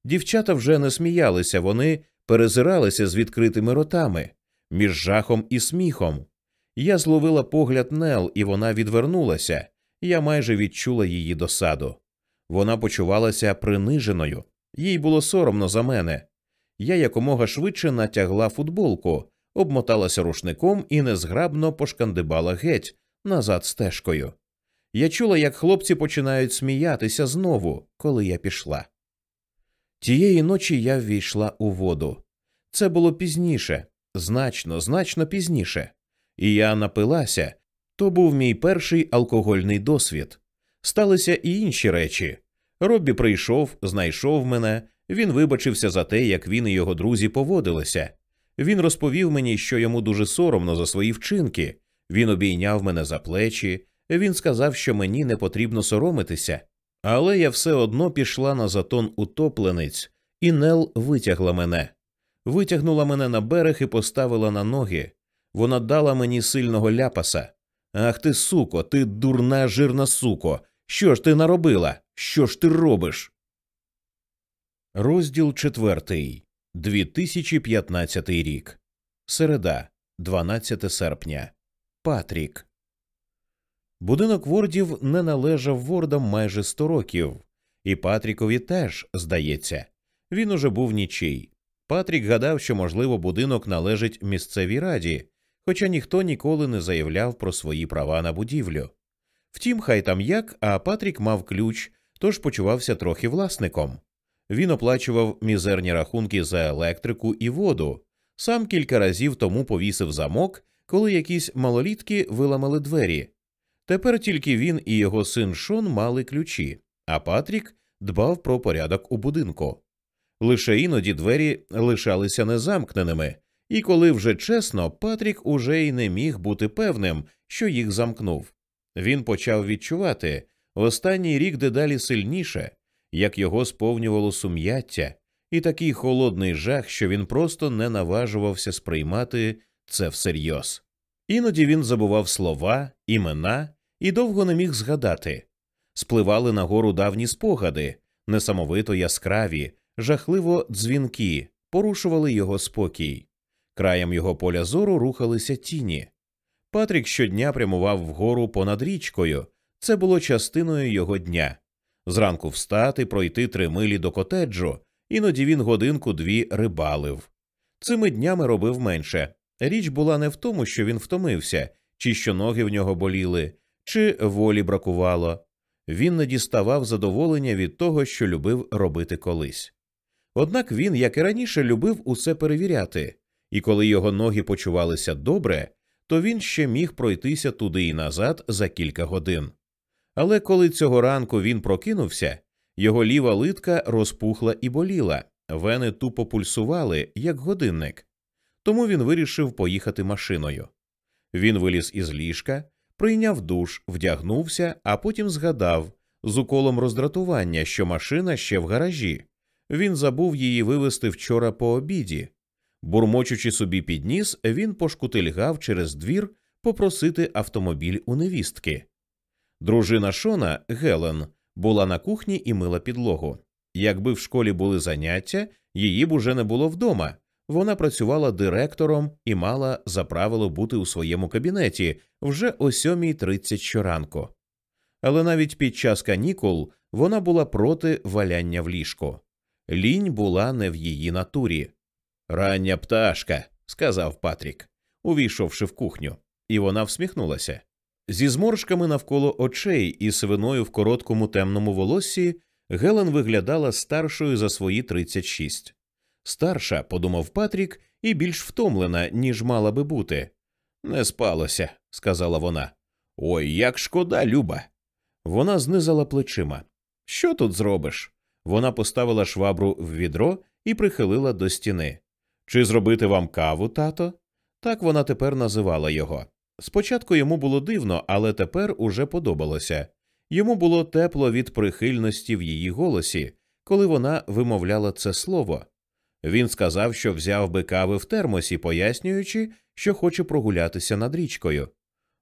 Дівчата вже не сміялися, вони перезиралися з відкритими ротами, між жахом і сміхом. Я зловила погляд Нел, і вона відвернулася, я майже відчула її досаду. Вона почувалася приниженою, їй було соромно за мене. Я якомога швидше натягла футболку, обмоталася рушником і незграбно пошкандибала геть назад стежкою. Я чула, як хлопці починають сміятися знову, коли я пішла. Тієї ночі я ввійшла у воду. Це було пізніше, значно, значно пізніше, і я напилася. То був мій перший алкогольний досвід. Сталися і інші речі. Роббі прийшов, знайшов мене, він вибачився за те, як він і його друзі поводилися. Він розповів мені, що йому дуже соромно за свої вчинки. Він обійняв мене за плечі, він сказав, що мені не потрібно соромитися, але я все одно пішла на затон утопленець, і Нел витягла мене. Витягнула мене на берег і поставила на ноги. Вона дала мені сильного ляпаса. Ах ти, суко, ти дурна жирна суко. Що ж ти наробила? Що ж ти робиш? Розділ четвертий. 2015 рік. Середа, 12 серпня. Патрік. Будинок Вордів не належав Вордам майже сто років, і Патрікові теж здається. Він уже був нічий. Патрік гадав, що, можливо, будинок належить місцевій раді, хоча ніхто ніколи не заявляв про свої права на будівлю. Втім, хай там як, а Патрік мав ключ, тож почувався трохи власником. Він оплачував мізерні рахунки за електрику і воду, сам кілька разів тому повісив замок, коли якісь малолітки виламали двері. Тепер тільки він і його син Шон мали ключі, а Патрік дбав про порядок у будинку. Лише іноді двері лишалися незамкненими, і коли вже чесно, Патрік уже й не міг бути певним, що їх замкнув. Він почав відчувати останній рік дедалі сильніше, як його сповнювало сум'яття, і такий холодний жах, що він просто не наважувався сприймати це всерйоз. Іноді він забував слова, імена і довго не міг згадати. Спливали нагору давні спогади, несамовито яскраві, жахливо дзвінки, порушували його спокій. Краєм його поля зору рухалися тіні. Патрік щодня прямував вгору понад річкою. Це було частиною його дня. Зранку встати, пройти три милі до котеджу, іноді він годинку дві рибалив. Цими днями робив менше. Річ була не в тому, що він втомився, чи що ноги в нього боліли, чи волі бракувало. Він не діставав задоволення від того, що любив робити колись. Однак він, як і раніше, любив усе перевіряти, і коли його ноги почувалися добре, то він ще міг пройтися туди і назад за кілька годин. Але коли цього ранку він прокинувся, його ліва литка розпухла і боліла, вени тупо пульсували, як годинник. Тому він вирішив поїхати машиною. Він виліз із ліжка, прийняв душ, вдягнувся, а потім згадав з уколом роздратування, що машина ще в гаражі. Він забув її вивезти вчора по обіді. Бурмочучи собі під ніс, він пошкутильгав через двір попросити автомобіль у невістки. Дружина Шона Гелен була на кухні і мила підлогу. Якби в школі були заняття, її б уже не було вдома. Вона працювала директором і мала за правило бути у своєму кабінеті вже о 7.30 щоранку. Але навіть під час канікул вона була проти валяння в ліжку. Лінь була не в її натурі. Рання пташка, сказав Патрік, увійшовши в кухню. і вона всміхнулася. Зі зморшками навколо очей і свиною в короткому темному волоссі Гелен виглядала старшою за свої 36. Старша, подумав Патрік, і більш втомлена, ніж мала би бути. Не спалося, сказала вона. Ой, як шкода, Люба. Вона знизала плечима. Що тут зробиш? Вона поставила швабру в відро і прихилила до стіни. Чи зробити вам каву, тато? Так вона тепер називала його. Спочатку йому було дивно, але тепер уже подобалося. Йому було тепло від прихильності в її голосі, коли вона вимовляла це слово. Він сказав, що взяв би кави в термосі, пояснюючи, що хоче прогулятися над річкою.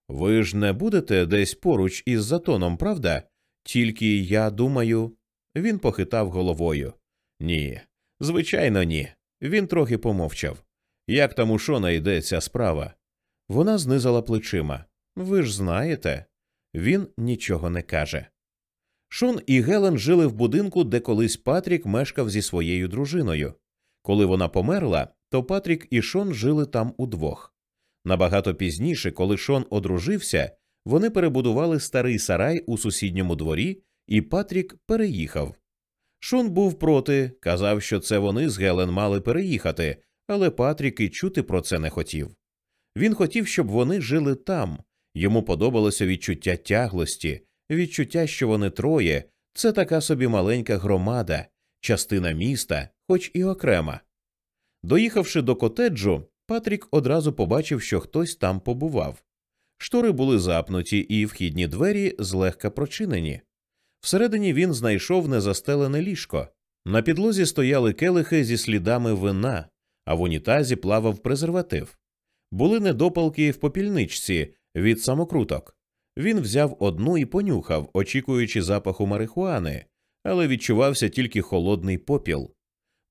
Ви ж не будете десь поруч із затоном, правда? Тільки я думаю. Він похитав головою. Ні, звичайно, ні. Він трохи помовчав. Як там у Шона йде ця справа? Вона знизала плечима. Ви ж знаєте, він нічого не каже. Шон і Гелен жили в будинку, де колись Патрік мешкав зі своєю дружиною. Коли вона померла, то Патрік і Шон жили там удвох. Набагато пізніше, коли Шон одружився, вони перебудували старий сарай у сусідньому дворі, і Патрік переїхав. Шон був проти, казав, що це вони з Гелен мали переїхати, але Патрік і чути про це не хотів. Він хотів, щоб вони жили там. Йому подобалося відчуття тяглості, відчуття, що вони троє це така собі маленька громада, частина міста, хоч і окрема. Доїхавши до котеджу, Патрік одразу побачив, що хтось там побував. Штори були запнуті, і вхідні двері злегка прочинені. Всередині він знайшов незастелене ліжко. На підлозі стояли келихи зі слідами вина, а в унітазі плавав презерватив. Були недопалки в попільничці від самокруток. Він взяв одну і понюхав, очікуючи запаху марихуани, але відчувався тільки холодний попіл.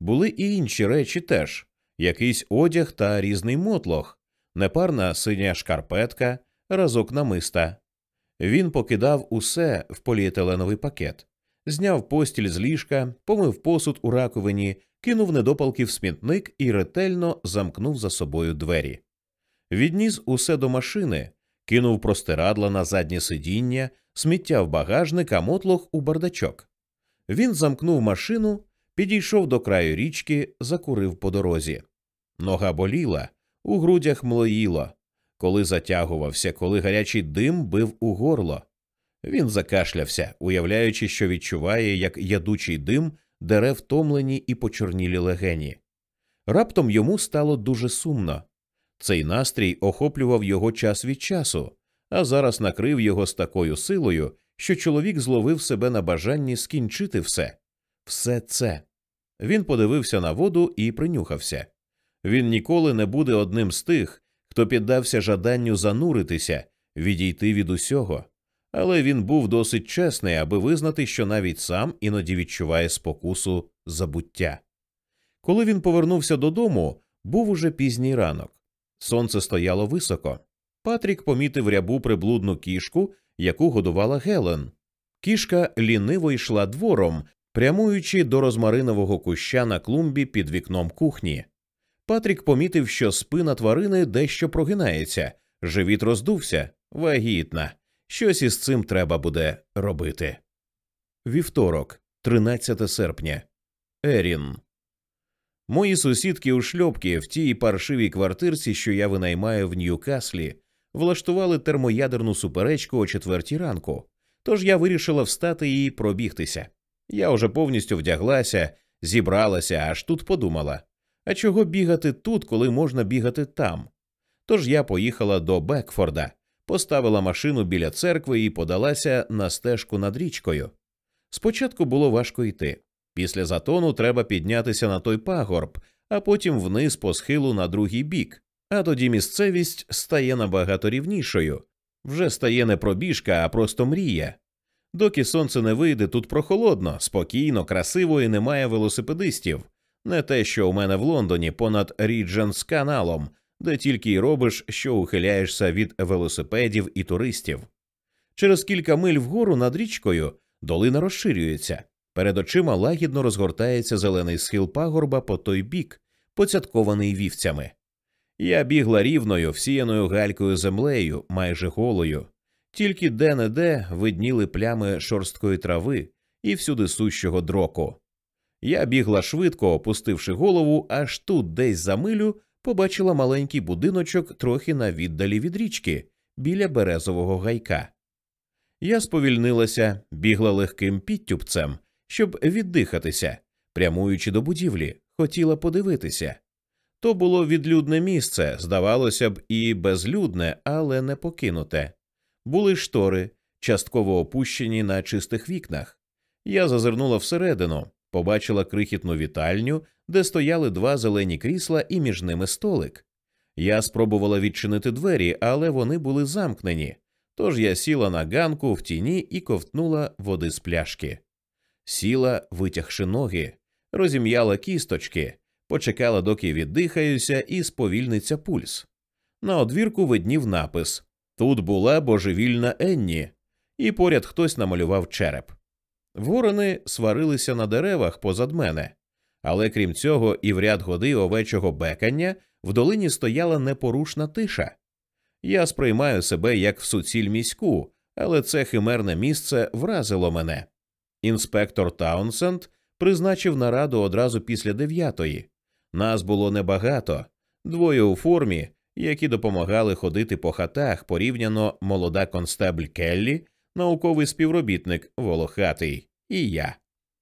Були і інші речі теж якийсь одяг та різний мотлох, непарна синя шкарпетка, разок намиста. Він покидав усе в поліетиленовий пакет, зняв постіль з ліжка, помив посуд у раковині, кинув недопалки в смітник і ретельно замкнув за собою двері. Відніс усе до машини, кинув простирадла на заднє сидіння, сміття в багажник, а мотлох у бардачок. Він замкнув машину, підійшов до краю річки, закурив по дорозі. Нога боліла, у грудях млоїло, коли затягувався, коли гарячий дим бив у горло. Він закашлявся, уявляючи, що відчуває, як ядучий дим дере втомлені і почорнілі легені. Раптом йому стало дуже сумно. Цей настрій охоплював його час від часу, а зараз накрив його з такою силою, що чоловік зловив себе на бажанні скінчити все. Все це. Він подивився на воду і принюхався. Він ніколи не буде одним з тих, хто піддався жаданню зануритися, відійти від усього. Але він був досить чесний, аби визнати, що навіть сам іноді відчуває спокусу забуття. Коли він повернувся додому, був уже пізній ранок. Сонце стояло високо. Патрік помітив рябу приблудну кішку, яку годувала Гелен. Кішка ліниво йшла двором, прямуючи до розмаринового куща на клумбі під вікном кухні. Патрік помітив, що спина тварини дещо прогинається, живіт роздувся, вагітна. Щось із цим треба буде робити. Вівторок, 13 серпня. Ерін. Мої сусідки у шльопки в тій паршивій квартирці, що я винаймаю в Ньюкаслі, влаштували термоядерну суперечку о четвертій ранку. Тож я вирішила встати і пробігтися. Я уже повністю вдяглася, зібралася, аж тут подумала а чого бігати тут, коли можна бігати там? Тож я поїхала до Бекфорда, поставила машину біля церкви і подалася на стежку над річкою. Спочатку було важко йти. Після затону треба піднятися на той пагорб, а потім вниз по схилу на другий бік, а тоді місцевість стає набагато рівнішою. Вже стає не пробіжка, а просто мрія. Доки сонце не вийде, тут прохолодно, спокійно, красиво і немає велосипедистів. Не те, що у мене в Лондоні понад Рідженс каналом, де тільки й робиш, що ухиляєшся від велосипедів і туристів. Через кілька миль вгору над річкою долина розширюється, перед очима лагідно розгортається зелений схил пагорба по той бік, поцяткований вівцями. Я бігла рівною, всіяною галькою землею, майже голою, тільки де не де видніли плями шорсткої трави і всюди сущого дроку. Я бігла швидко, опустивши голову, аж тут, десь за милю, побачила маленький будиночок трохи на віддалі від річки, біля березового гайка. Я сповільнилася, бігла легким підтюпцем, щоб віддихатися, прямуючи до будівлі, хотіла подивитися. То було відлюдне місце, здавалося б, і безлюдне, але не покинуте. Були штори, частково опущені на чистих вікнах. Я зазирнула всередину, побачила крихітну вітальню, де стояли два зелені крісла і між ними столик. Я спробувала відчинити двері, але вони були замкнені, тож я сіла на ганку в тіні і ковтнула води з пляшки. Сіла, витягши ноги, розім'яла кісточки, почекала, доки віддихаюся, і сповільниться пульс. На одвірку виднів напис Тут була божевільна Енні, і поряд хтось намалював череп. Ворони сварилися на деревах позад мене, але крім цього, і в ряд годи овечого бекання в долині стояла непорушна тиша. Я сприймаю себе як в суціль міську, але це химерне місце вразило мене. Інспектор Таунсенд призначив нараду одразу після дев'ятої. Нас було небагато, двоє у формі, які допомагали ходити по хатах порівняно молода констебль Келлі, науковий співробітник Волохатий і я.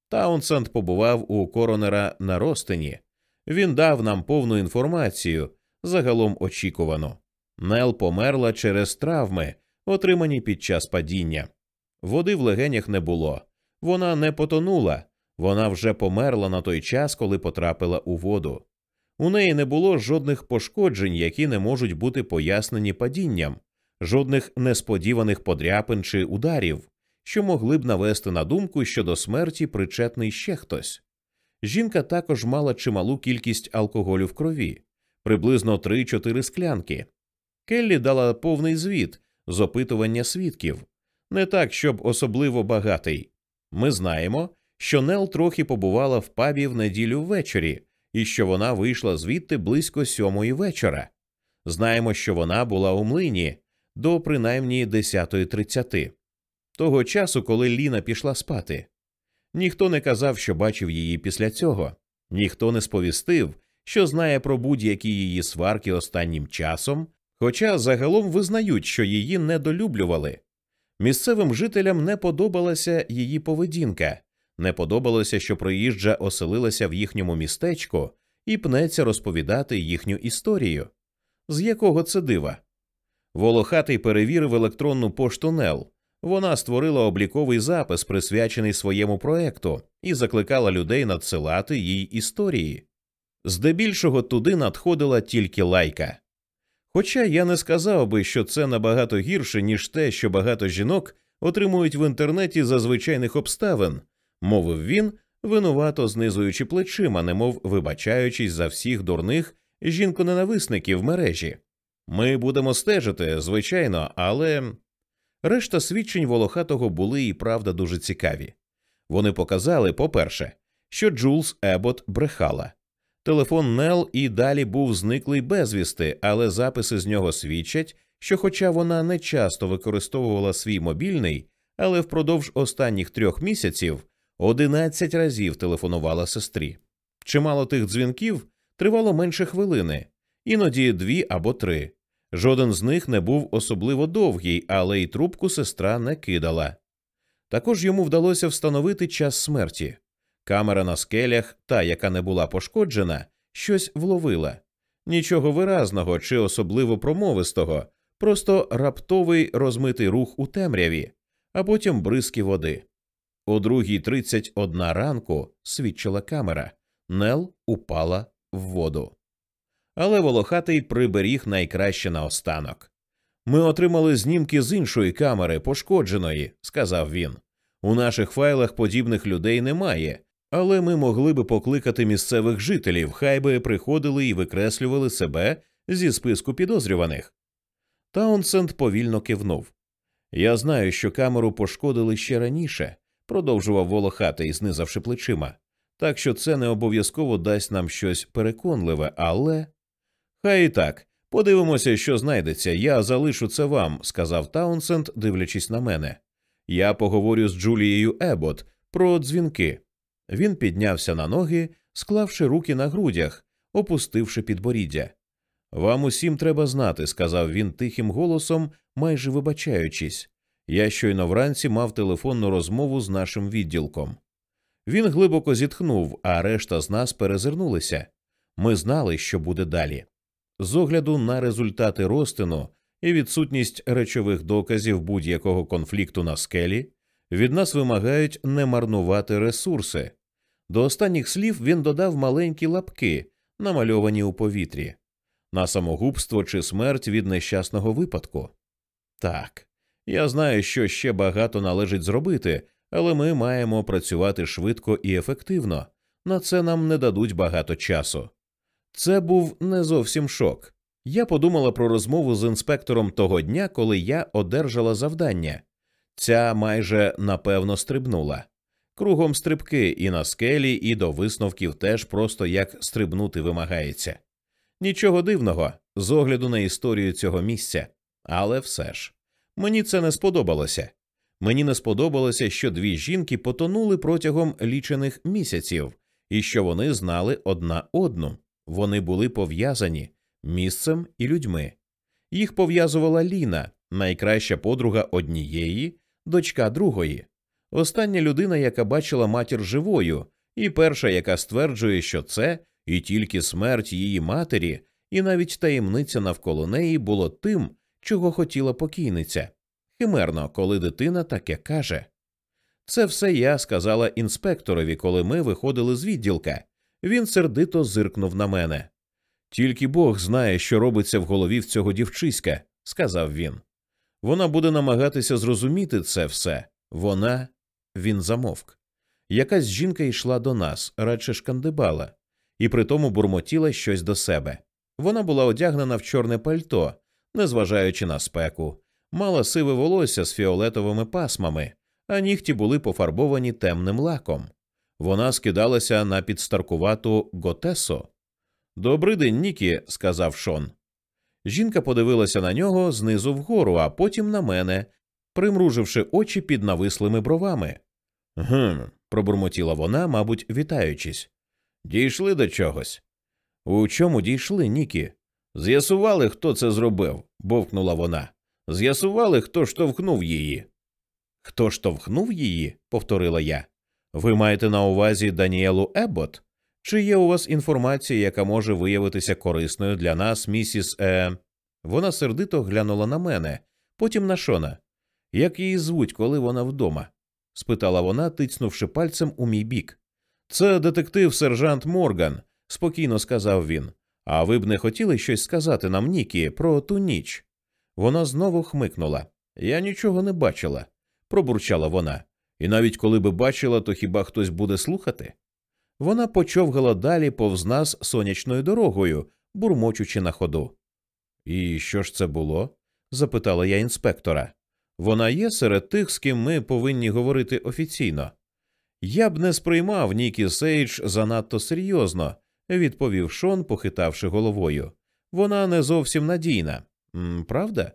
Таунсенд побував у коронера на розтині. Він дав нам повну інформацію, загалом очікувану. Нел померла через травми, отримані під час падіння. Води в легенях не було, вона не потонула, вона вже померла на той час, коли потрапила у воду. У неї не було жодних пошкоджень, які не можуть бути пояснені падінням, жодних несподіваних подряпин чи ударів, що могли б навести на думку, що до смерті причетний ще хтось. Жінка також мала чималу кількість алкоголю в крові, приблизно 3-4 склянки. Келлі дала повний звіт з опитування свідків, не так, щоб особливо багатий. Ми знаємо, що Нел трохи побувала в пабі в неділю ввечері, і що вона вийшла звідти близько сьомої вечора. Знаємо, що вона була у млині до принаймні 10.30. того часу, коли Ліна пішла спати. Ніхто не казав, що бачив її після цього, ніхто не сповістив, що знає про будь-які її сварки останнім часом, хоча загалом визнають, що її недолюблювали. Місцевим жителям не подобалася її поведінка, не подобалося, що приїжджа оселилася в їхньому містечку і пнеться розповідати їхню історію. З якого це дива? Волохатий перевірив електронну пошту Нел. Вона створила обліковий запис, присвячений своєму проекту, і закликала людей надсилати їй історії. Здебільшого туди надходила тільки лайка. Хоча я не сказав би, що це набагато гірше, ніж те, що багато жінок отримують в інтернеті за звичайних обставин, мовив він, винувато знизуючи плечима, немов вибачаючись за всіх дурних жінконенависників мережі. Ми будемо стежити, звичайно, але решта свідчень волохатого були і правда дуже цікаві. Вони показали, по-перше, що Джулс Ебот брехала. Телефон Нел і далі був зниклий безвісти, але записи з нього свідчать, що, хоча вона не часто використовувала свій мобільний, але впродовж останніх трьох місяців одинадцять разів телефонувала сестрі. Чимало тих дзвінків тривало менше хвилини, іноді дві або три. Жоден з них не був особливо довгий, але й трубку сестра не кидала. Також йому вдалося встановити час смерті. Камера на скелях, та, яка не була пошкоджена, щось вловила. Нічого виразного чи особливо промовистого, просто раптовий розмитий рух у темряві, а потім бризки води. О другій тридцять одна ранку свідчила камера. Нел упала в воду. Але волохатий приберіг найкраще наостанок. Ми отримали знімки з іншої камери, пошкодженої, сказав він. У наших файлах подібних людей немає, але ми могли би покликати місцевих жителів, хай би приходили і викреслювали себе зі списку підозрюваних. Таунсенд повільно кивнув. Я знаю, що камеру пошкодили ще раніше, продовжував волохатий, знизавши плечима. Так що це не обов'язково дасть нам щось переконливе, але Хай і так. Подивимося, що знайдеться. Я залишу це вам, сказав Таунсенд, дивлячись на мене. Я поговорю з Джулією Ебот про дзвінки. Він піднявся на ноги, склавши руки на грудях, опустивши підборіддя. Вам усім треба знати, сказав він тихим голосом, майже вибачаючись. Я щойно вранці мав телефонну розмову з нашим відділком. Він глибоко зітхнув, а решта з нас перезирнулися. Ми знали, що буде далі. З огляду на результати розтину і відсутність речових доказів будь-якого конфлікту на скелі, від нас вимагають не марнувати ресурси. До останніх слів він додав маленькі лапки, намальовані у повітрі, на самогубство чи смерть від нещасного випадку. Так, я знаю, що ще багато належить зробити, але ми маємо працювати швидко і ефективно. На це нам не дадуть багато часу. Це був не зовсім шок. Я подумала про розмову з інспектором того дня, коли я одержала завдання. Ця майже напевно стрибнула. Кругом стрибки і на скелі, і до висновків теж просто як стрибнути вимагається. Нічого дивного з огляду на історію цього місця, але все ж мені це не сподобалося. Мені не сподобалося, що дві жінки потонули протягом лічених місяців і що вони знали одна одну. Вони були пов'язані місцем і людьми. Їх пов'язувала Ліна, найкраща подруга однієї, дочка другої, остання людина, яка бачила матір живою, і перша, яка стверджує, що це і тільки смерть її матері, і навіть таємниця навколо неї було тим, чого хотіла покійниця. Химерно, коли дитина таке каже. Це все я сказала інспекторові, коли ми виходили з відділка. Він сердито зиркнув на мене. Тільки Бог знає, що робиться в голові в цього дівчиська, сказав він. Вона буде намагатися зрозуміти це все. Вона. Він замовк. Якась жінка йшла до нас, радше шкандибала, і притому бурмотіла щось до себе. Вона була одягнена в чорне пальто, незважаючи на спеку, мала сиве волосся з фіолетовими пасмами, а нігті були пофарбовані темним лаком. Вона скидалася на підстаркувату Готесо. «Добрий день, Нікі, сказав Шон. Жінка подивилася на нього знизу вгору, а потім на мене, примруживши очі під навислими бровами. Гм, пробурмотіла вона, мабуть, вітаючись. Дійшли до чогось. У чому дійшли, Нікі? З'ясували, хто це зробив, бовкнула вона. З'ясували, хто штовхнув її. Хто штовхнув її? повторила я. Ви маєте на увазі Даніелу Еббот? Чи є у вас інформація, яка може виявитися корисною для нас, місіс Е. Вона сердито глянула на мене, потім на Шона. Як її звуть, коли вона вдома? Спитала вона, тицнувши пальцем у мій бік. Це детектив сержант Морган, спокійно сказав він. А ви б не хотіли щось сказати нам, Нікі, про ту ніч? Вона знову хмикнула. Я нічого не бачила, пробурчала вона. І навіть коли би бачила, то хіба хтось буде слухати? Вона почовгала далі повз нас сонячною дорогою, бурмочучи на ходу. І що ж це було? запитала я інспектора. Вона є серед тих, з ким ми повинні говорити офіційно. Я б не сприймав Нікі Сейдж занадто серйозно, відповів Шон, похитавши головою. Вона не зовсім надійна. Правда?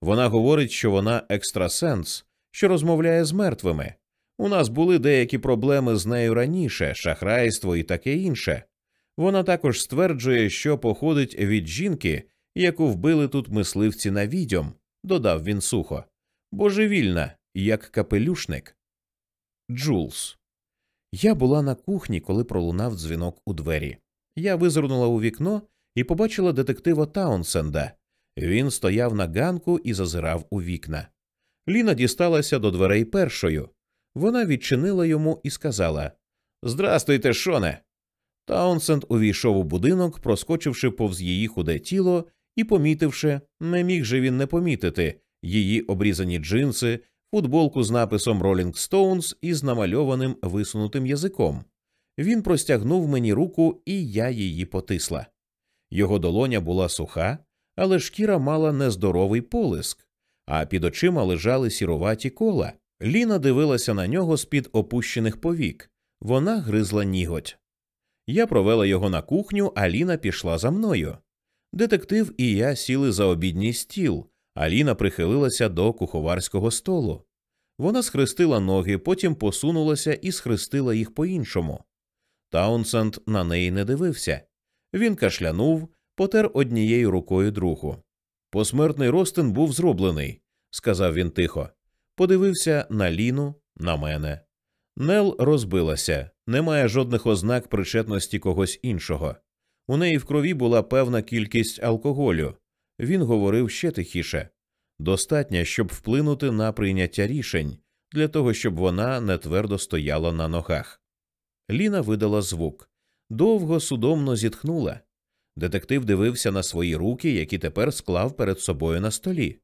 Вона говорить, що вона екстрасенс, що розмовляє з мертвими. У нас були деякі проблеми з нею раніше, шахрайство і таке інше. Вона також стверджує, що походить від жінки, яку вбили тут мисливці на відьом, додав він сухо. Божевільна, як капелюшник. Джулс. Я була на кухні, коли пролунав дзвінок у двері. Я визирнула у вікно і побачила детектива Таунсенда. Він стояв на ганку і зазирав у вікна. Ліна дісталася до дверей першою. Вона відчинила йому і сказала Здрастуйте, Шоне. Таунсенд увійшов у будинок, проскочивши повз її худе тіло і помітивши, не міг же він не помітити її обрізані джинси, футболку з написом Rolling Stones і з намальованим висунутим язиком. Він простягнув мені руку, і я її потисла. Його долоня була суха, але шкіра мала нездоровий полиск, а під очима лежали сіруваті кола. Ліна дивилася на нього з під опущених повік. Вона гризла ніготь. Я провела його на кухню, а Ліна пішла за мною. Детектив і я сіли за обідній стіл, а Ліна прихилилася до куховарського столу. Вона схрестила ноги, потім посунулася і схрестила їх по іншому. Таунсенд на неї не дивився. Він кашлянув, потер однією рукою другу. Посмертний ростин був зроблений, сказав він тихо. Подивився на Ліну, на мене. Нел розбилася, немає жодних ознак причетності когось іншого. У неї в крові була певна кількість алкоголю. Він говорив ще тихіше достатньо, щоб вплинути на прийняття рішень, для того, щоб вона не твердо стояла на ногах. Ліна видала звук, довго судомно зітхнула. Детектив дивився на свої руки, які тепер склав перед собою на столі.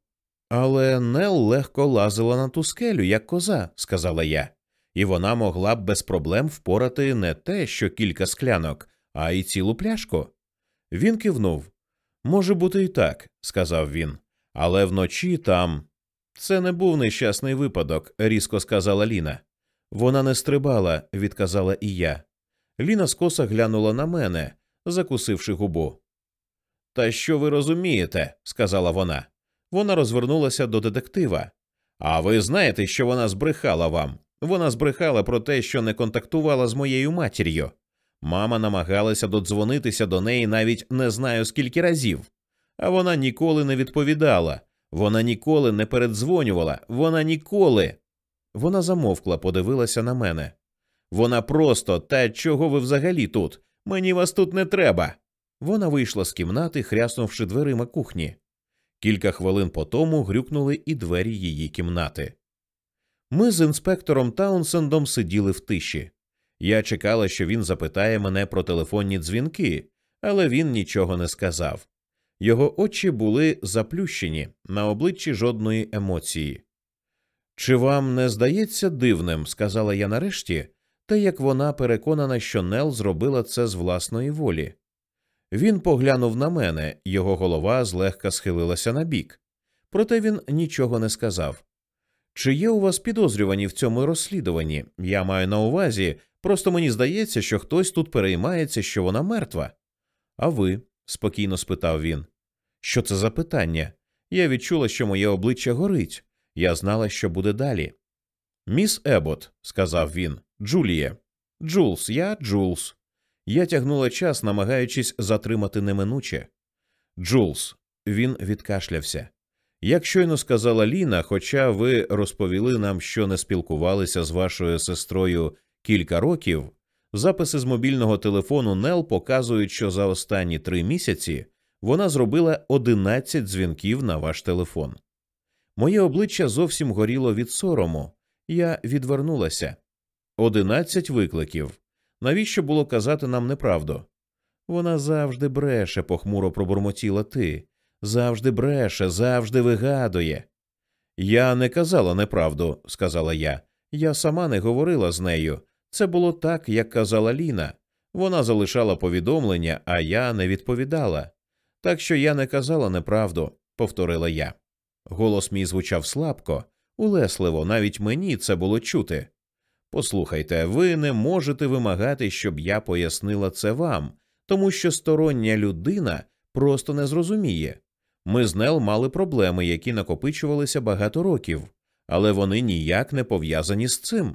Але Нел легко лазила на ту скелю, як коза, сказала я, і вона могла б без проблем впорати не те, що кілька склянок, а й цілу пляшку. Він кивнув. Може бути і так, сказав він, але вночі там. Це не був нещасний випадок, різко сказала Ліна. Вона не стрибала, відказала і я. Ліна скоса глянула на мене, закусивши губу. Та що ви розумієте, сказала вона. Вона розвернулася до детектива. А ви знаєте, що вона збрехала вам? Вона збрехала про те, що не контактувала з моєю матір'ю. Мама намагалася додзвонитися до неї навіть не знаю скільки разів, а вона ніколи не відповідала, вона ніколи не передзвонювала, вона ніколи. Вона замовкла, подивилася на мене. Вона просто та чого ви взагалі тут? Мені вас тут не треба. Вона вийшла з кімнати, хряснувши дверима кухні. Кілька хвилин по тому грюкнули і двері її кімнати. Ми з інспектором Таунсендом сиділи в тиші. Я чекала, що він запитає мене про телефонні дзвінки, але він нічого не сказав. Його очі були заплющені, на обличчі жодної емоції. Чи вам не здається дивним, сказала я нарешті, те, як вона переконана, що Нел зробила це з власної волі. Він поглянув на мене, його голова злегка схилилася на бік. Проте він нічого не сказав. Чи є у вас підозрювані в цьому розслідуванні? Я маю на увазі, просто мені здається, що хтось тут переймається, що вона мертва. А ви? спокійно спитав він. Що це за питання? Я відчула, що моє обличчя горить. Я знала, що буде далі. Міс Еббот, сказав він, Джуліє. Джулс, я Джулс. Я тягнула час, намагаючись затримати неминуче. Джулс, він відкашлявся. Як щойно сказала Ліна, хоча ви розповіли нам, що не спілкувалися з вашою сестрою кілька років, записи з мобільного телефону Нел показують, що за останні три місяці вона зробила 11 дзвінків на ваш телефон. Моє обличчя зовсім горіло від сорому. Я відвернулася. Одинадцять викликів. Навіщо було казати нам неправду? Вона завжди бреше, похмуро пробурмотіла ти. Завжди бреше, завжди вигадує. Я не казала неправду, сказала я. Я сама не говорила з нею. Це було так, як казала Ліна. Вона залишала повідомлення, а я не відповідала. Так що я не казала неправду, повторила я. Голос мій звучав слабко, улесливо, навіть мені це було чути. Послухайте, ви не можете вимагати, щоб я пояснила це вам, тому що стороння людина просто не зрозуміє. Ми з Нел мали проблеми, які накопичувалися багато років, але вони ніяк не пов'язані з цим.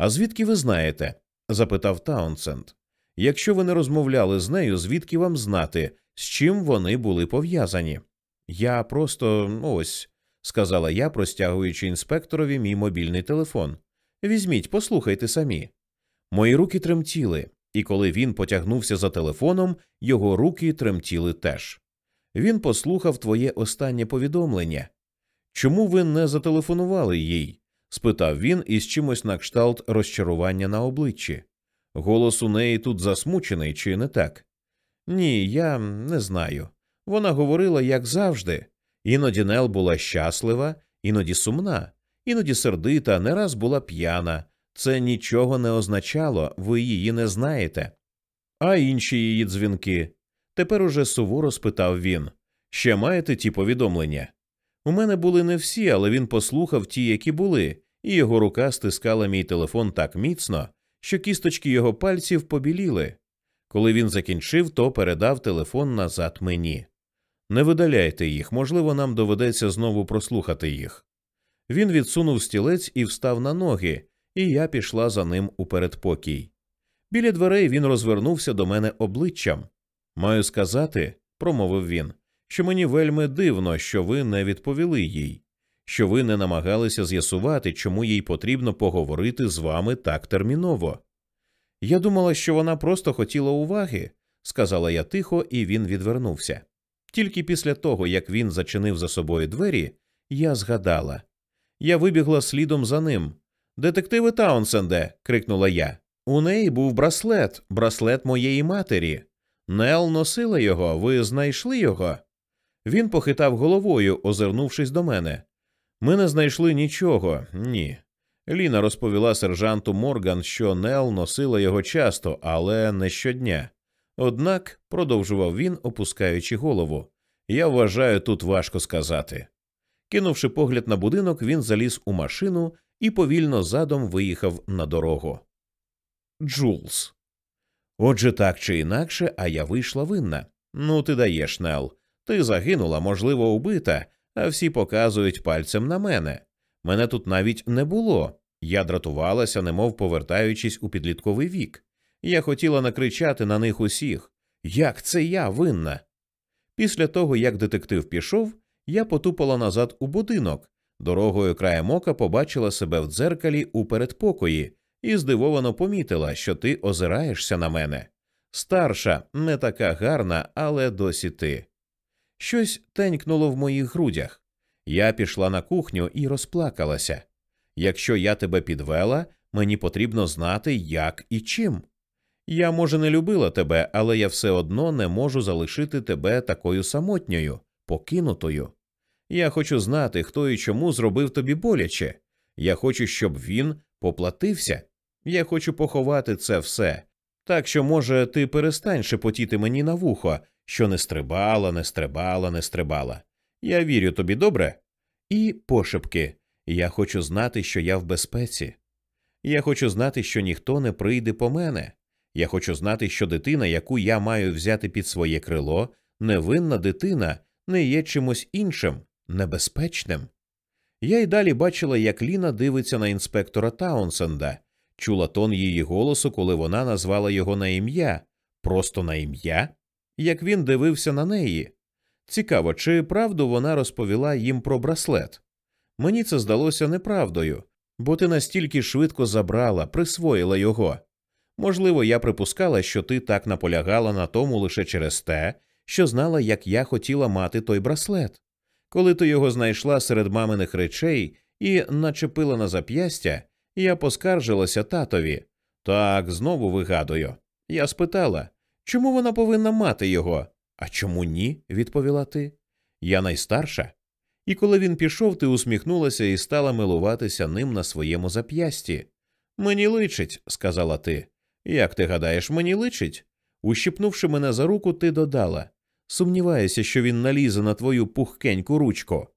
А звідки ви знаєте? запитав Таунсенд. Якщо ви не розмовляли з нею, звідки вам знати, з чим вони були пов'язані? Я просто ось, сказала я, простягуючи інспекторові мій мобільний телефон. Візьміть, послухайте самі. Мої руки тремтіли, і коли він потягнувся за телефоном, його руки тремтіли теж. Він послухав твоє останнє повідомлення. Чому ви не зателефонували їй? Спитав він із чимось на кшталт розчарування на обличчі. Голос у неї тут засмучений, чи не так? Ні, я не знаю. Вона говорила, як завжди. Іноді Нел була щаслива, іноді сумна, іноді сердита, не раз була п'яна. Це нічого не означало, ви її не знаєте. А інші її дзвінки. Тепер уже суворо спитав він ще маєте ті повідомлення? У мене були не всі, але він послухав ті, які були, і його рука стискала мій телефон так міцно, що кісточки його пальців побіліли. Коли він закінчив, то передав телефон назад мені. Не видаляйте їх, можливо, нам доведеться знову прослухати їх. Він відсунув стілець і встав на ноги, і я пішла за ним у передпокій. Біля дверей він розвернувся до мене обличчям. Маю сказати, промовив він, що мені вельми дивно, що ви не відповіли їй, що ви не намагалися з'ясувати, чому їй потрібно поговорити з вами так терміново. Я думала, що вона просто хотіла уваги, сказала я тихо, і він відвернувся. Тільки після того, як він зачинив за собою двері, я згадала. Я вибігла слідом за ним. Детективи Таунсенде. крикнула я. У неї був браслет, браслет моєї матері. Нел носила його, ви знайшли його? Він похитав головою, озирнувшись до мене. Ми не знайшли нічого, ні. Ліна розповіла сержанту Морган, що Нел носила його часто, але не щодня. Однак, продовжував він, опускаючи голову, я вважаю, тут важко сказати. Кинувши погляд на будинок, він заліз у машину і повільно задом виїхав на дорогу. Джулс. Отже, так чи інакше, а я вийшла винна. Ну, ти даєш, Нел. Ти загинула, можливо, убита, а всі показують пальцем на мене. Мене тут навіть не було. Я дратувалася, немов повертаючись у підлітковий вік. Я хотіла накричати на них усіх. Як це я винна? Після того, як детектив пішов, я потупала назад у будинок. Дорогою краєм ока побачила себе в дзеркалі у передпокої і здивовано помітила, що ти озираєшся на мене. Старша, не така гарна, але досі ти. Щось тенькнуло в моїх грудях. Я пішла на кухню і розплакалася. Якщо я тебе підвела, мені потрібно знати, як і чим. Я, може, не любила тебе, але я все одно не можу залишити тебе такою самотньою, покинутою. Я хочу знати, хто і чому зробив тобі боляче. Я хочу, щоб він поплатився. Я хочу поховати це все. Так що, може, ти перестань шепотіти мені на вухо, що не стрибала, не стрибала, не стрибала. Я вірю тобі добре. І пошепки я хочу знати, що я в безпеці. Я хочу знати, що ніхто не прийде по мене. Я хочу знати, що дитина, яку я маю взяти під своє крило, невинна дитина, не є чимось іншим, небезпечним. Я й далі бачила, як Ліна дивиться на інспектора Таунсенда, чула тон її голосу, коли вона назвала його на ім'я, просто на ім'я, як він дивився на неї. Цікаво, чи правду вона розповіла їм про браслет. Мені це здалося неправдою, бо ти настільки швидко забрала, присвоїла його. Можливо, я припускала, що ти так наполягала на тому лише через те, що знала, як я хотіла мати той браслет. Коли ти його знайшла серед маминих речей і начепила на зап'ястя, я поскаржилася татові. Так, знову вигадую. Я спитала, чому вона повинна мати його? А чому ні? відповіла ти. Я найстарша. І коли він пішов, ти усміхнулася і стала милуватися ним на своєму зап'ясті. Мені личить, сказала ти. Як ти гадаєш, мені личить? Ущипнувши мене за руку, ти додала Сумніваюся, що він налізе на твою пухкеньку ручку.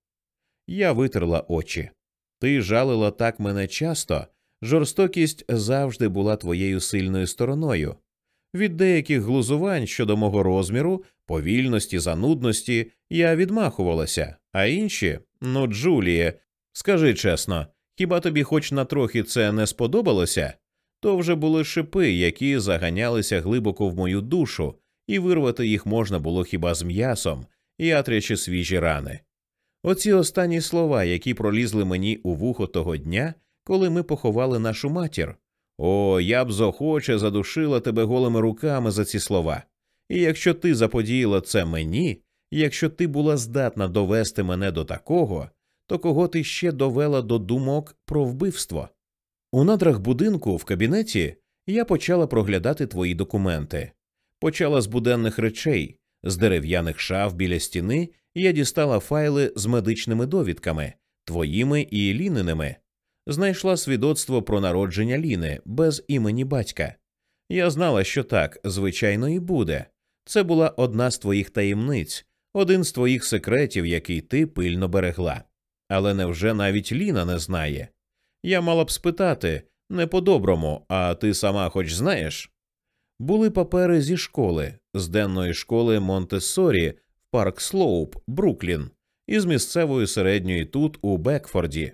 Я витерла очі. Ти жалила так мене часто, жорстокість завжди була твоєю сильною стороною. Від деяких глузувань щодо мого розміру, повільності, занудності я відмахувалася, а інші, ну, Джуліє, скажи чесно, хіба тобі хоч на трохи це не сподобалося? То вже були шипи, які заганялися глибоко в мою душу, і вирвати їх можна було хіба з м'ясом, ятрячи свіжі рани. Оці останні слова, які пролізли мені у вухо того дня, коли ми поховали нашу матір. О, я б зохоче задушила тебе голими руками за ці слова. І якщо ти заподіяла це мені, якщо ти була здатна довести мене до такого, то кого ти ще довела до думок про вбивство? У надрах будинку в кабінеті я почала проглядати твої документи. Почала з буденних речей, з дерев'яних шаф біля стіни я дістала файли з медичними довідками, твоїми і ліниними. Знайшла свідоцтво про народження Ліни без імені батька. Я знала, що так, звичайно, і буде. Це була одна з твоїх таємниць, один з твоїх секретів, який ти пильно берегла. Але невже навіть Ліна не знає? Я мала б спитати не по-доброму, а ти сама хоч знаєш? Були папери зі школи, з денної школи Монтессорі в Парк Слоуп, Бруклін, із місцевої середньої тут у Бекфорді,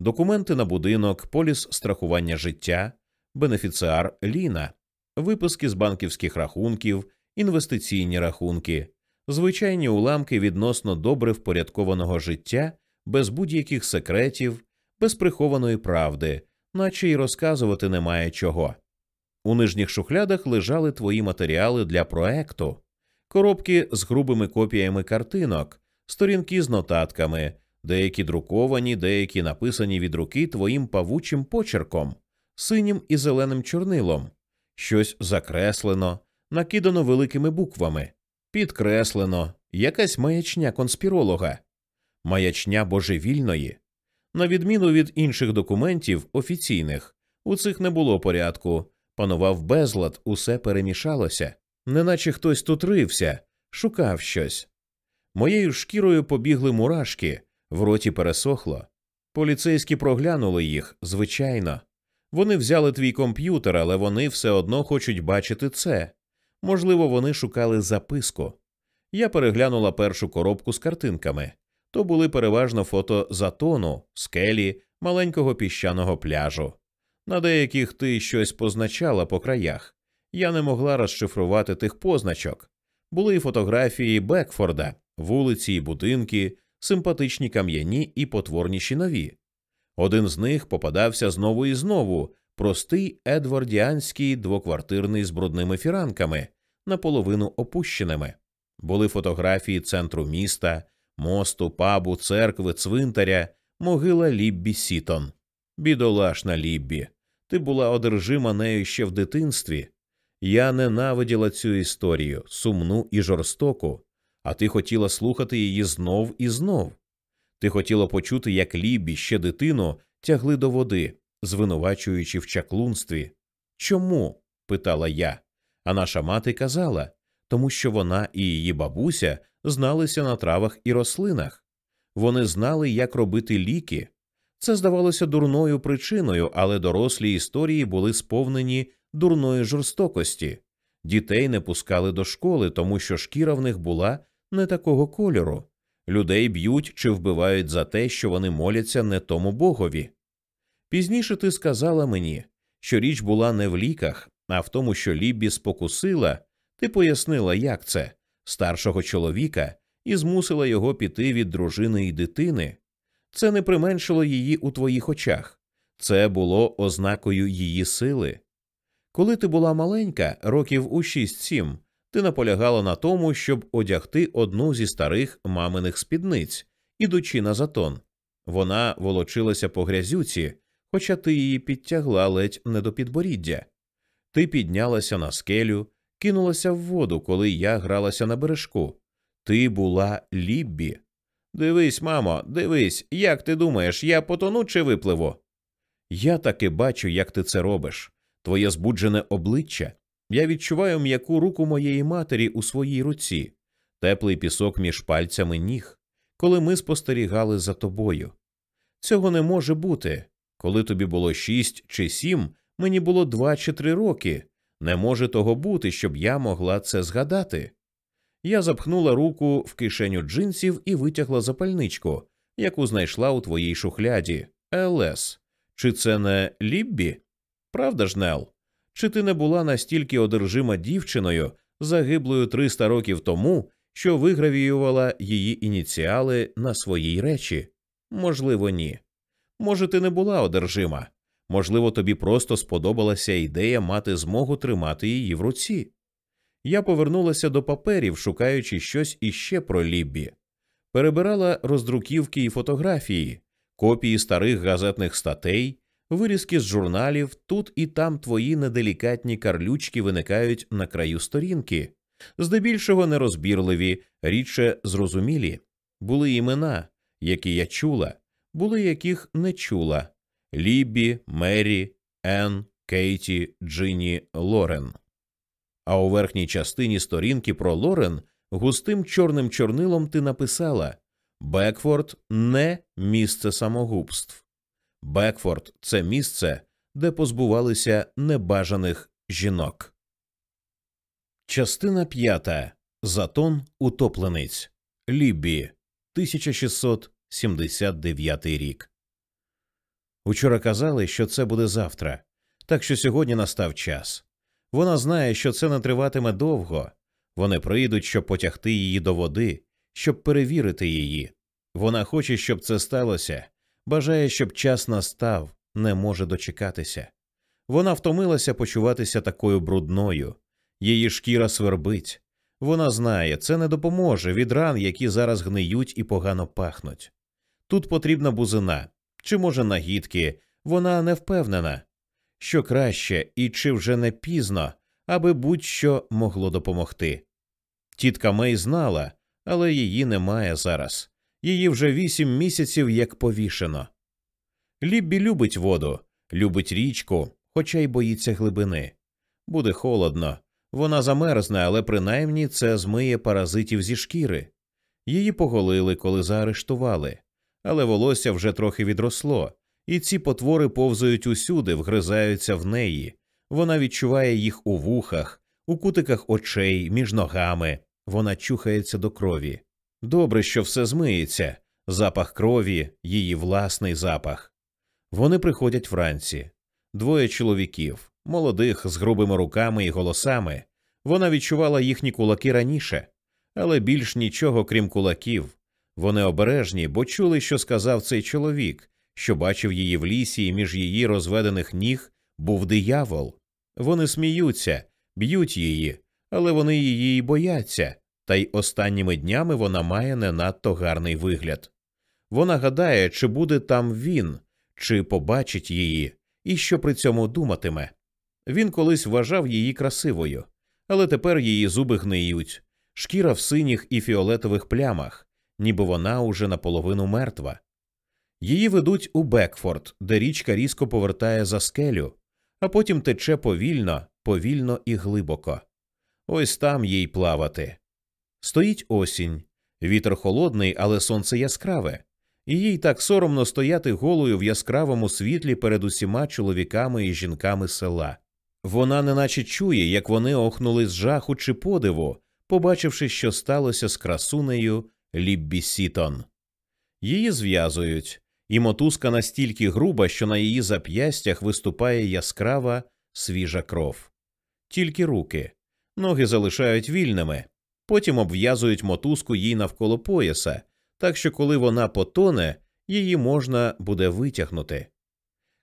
документи на будинок, поліс страхування життя, бенефіціар Ліна, виписки з банківських рахунків, інвестиційні рахунки, звичайні уламки відносно добре впорядкованого життя, без будь-яких секретів, без прихованої правди, наче й розказувати немає чого. У нижніх шухлядах лежали твої матеріали для проекту, коробки з грубими копіями картинок, сторінки з нотатками, деякі друковані, деякі написані від руки твоїм павучим почерком, синім і зеленим чорнилом, щось закреслено, накидано великими буквами, підкреслено, якась маячня конспіролога, маячня божевільної. На відміну від інших документів офіційних, у цих не було порядку, панував безлад, усе перемішалося, неначе хтось тут рився, шукав щось. Моєю шкірою побігли мурашки, в роті пересохло. Поліцейські проглянули їх, звичайно. Вони взяли твій комп'ютер, але вони все одно хочуть бачити це. Можливо, вони шукали записку. Я переглянула першу коробку з картинками. То були переважно фото затону, скелі, маленького піщаного пляжу. На деяких ти щось позначала по краях. Я не могла розшифрувати тих позначок. Були й фотографії Бекфорда, вулиці і будинки, симпатичні кам'яні і потворніші нові. Один з них попадався знову і знову простий едвардіанський двоквартирний з брудними фіранками, наполовину опущеними. Були фотографії центру міста, мосту, пабу, церкви, цвинтаря, могила Ліббі Сітон. Бідолашна Ліббі, ти була одержима нею ще в дитинстві. Я ненавиділа цю історію, сумну і жорстоку, а ти хотіла слухати її знов і знов. Ти хотіла почути, як Ліббі ще дитину тягли до води, звинувачуючи в чаклунстві. Чому? питала я. А наша мати казала тому що вона і її бабуся зналися на травах і рослинах. Вони знали, як робити ліки. Це здавалося дурною причиною, але дорослі історії були сповнені дурної жорстокості. Дітей не пускали до школи, тому що шкіра в них була не такого кольору. Людей б'ють чи вбивають за те, що вони моляться не тому богові. Пізніше ти сказала мені, що річ була не в ліках, а в тому, що Ліббі спокусила, ти пояснила, як це старшого чоловіка, і змусила його піти від дружини і дитини. Це не применшило її у твоїх очах, це було ознакою її сили. Коли ти була маленька, років у 6-7, ти наполягала на тому, щоб одягти одну зі старих маминих спідниць, ідучи на затон. Вона волочилася по грязюці, хоча ти її підтягла ледь не до підборіддя. Ти піднялася на скелю, кинулася в воду, коли я гралася на бережку. Ти була Ліббі. Дивись, мамо, дивись, як ти думаєш, я потону чи випливу? Я таки бачу, як ти це робиш. Твоє збуджене обличчя. Я відчуваю м'яку руку моєї матері у своїй руці, теплий пісок між пальцями ніг, коли ми спостерігали за тобою. Цього не може бути. Коли тобі було шість чи сім, мені було два чи три роки. Не може того бути, щоб я могла це згадати. Я запхнула руку в кишеню джинсів і витягла запальничку, яку знайшла у твоїй шухляді. ЛС. Чи це не Ліббі? Правда ж, Нел? Чи ти не була настільки одержима дівчиною, загиблою 300 років тому, що вигравіювала її ініціали на своїй речі? Можливо, ні. Може, ти не була одержима. Можливо, тобі просто сподобалася ідея мати змогу тримати її в руці. Я повернулася до паперів, шукаючи щось іще про Ліббі. Перебирала роздруківки і фотографії, копії старих газетних статей, вирізки з журналів, тут і там твої неделікатні карлючки виникають на краю сторінки, здебільшого нерозбірливі, рідше зрозумілі. Були імена, які я чула, були яких не чула Ліббі, Мері, Енн, Кейті, Джині, Лорен. А у верхній частині сторінки про Лорен густим чорним чорнилом ти написала Бекфорд не місце самогубств. Бекфорд це місце, де позбувалися небажаних жінок. Частина п'ята Затон утоплениць Ліббі, 1679 рік. Учора казали, що це буде завтра, так що сьогодні настав час. Вона знає, що це не триватиме довго. Вони прийдуть, щоб потягти її до води, щоб перевірити її. Вона хоче, щоб це сталося, бажає, щоб час настав, не може дочекатися. Вона втомилася почуватися такою брудною, її шкіра свербить. Вона знає, це не допоможе від ран, які зараз гниють і погано пахнуть. Тут потрібна бузина, чи, може, нагідки, вона не впевнена, що краще і чи вже не пізно, аби будь-що могло допомогти. Тітка Мей знала, але її немає зараз. Її вже вісім місяців як повішено. Ліббі любить воду, любить річку, хоча й боїться глибини. Буде холодно, вона замерзне, але принаймні це змиє паразитів зі шкіри. Її поголили, коли заарештували, але волосся вже трохи відросло, і ці потвори повзають усюди, вгризаються в неї. Вона відчуває їх у вухах, у кутиках очей, між ногами. Вона чухається до крові. Добре, що все змиється, запах крові, її власний запах. Вони приходять вранці. Двоє чоловіків, молодих, з грубими руками і голосами. Вона відчувала їхні кулаки раніше, але більш нічого, крім кулаків. Вони обережні, бо чули, що сказав цей чоловік, що бачив її в лісі, і між її розведених ніг був диявол. Вони сміються, б'ють її, але вони її й бояться, та й останніми днями вона має не надто гарний вигляд. Вона гадає, чи буде там він, чи побачить її, і що при цьому думатиме. Він колись вважав її красивою, але тепер її зуби гниють, шкіра в синіх і фіолетових плямах, ніби вона уже наполовину мертва. Її ведуть у Бекфорд, де річка різко повертає за скелю, а потім тече повільно, повільно і глибоко. Ось там їй плавати. Стоїть осінь, вітер холодний, але сонце яскраве, і їй так соромно стояти голою в яскравому світлі перед усіма чоловіками і жінками села. Вона неначе чує, як вони охнули з жаху чи подиву, побачивши, що сталося з красунею Ліббі Сітон. Її зв'язують, і мотузка настільки груба, що на її зап'ястях виступає яскрава свіжа кров. Тільки руки, ноги залишають вільними, потім обв'язують мотузку їй навколо пояса, так що коли вона потоне, її можна буде витягнути.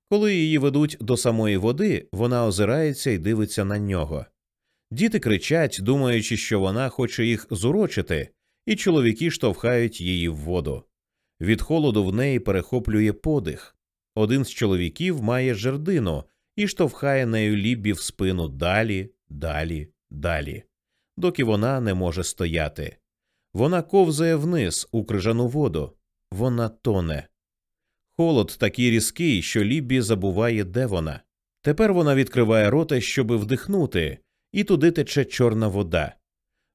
Коли її ведуть до самої води, вона озирається і дивиться на нього. Діти кричать, думаючи, що вона хоче їх зурочити, і чоловіки штовхають її в воду. Від холоду в неї перехоплює подих. Один з чоловіків має жердину і штовхає нею ліббі в спину далі, далі, далі, доки вона не може стояти. Вона ковзає вниз у крижану воду, вона тоне. Холод такий різкий, що Ліббі забуває, де вона. Тепер вона відкриває рота, щоби вдихнути, і туди тече чорна вода.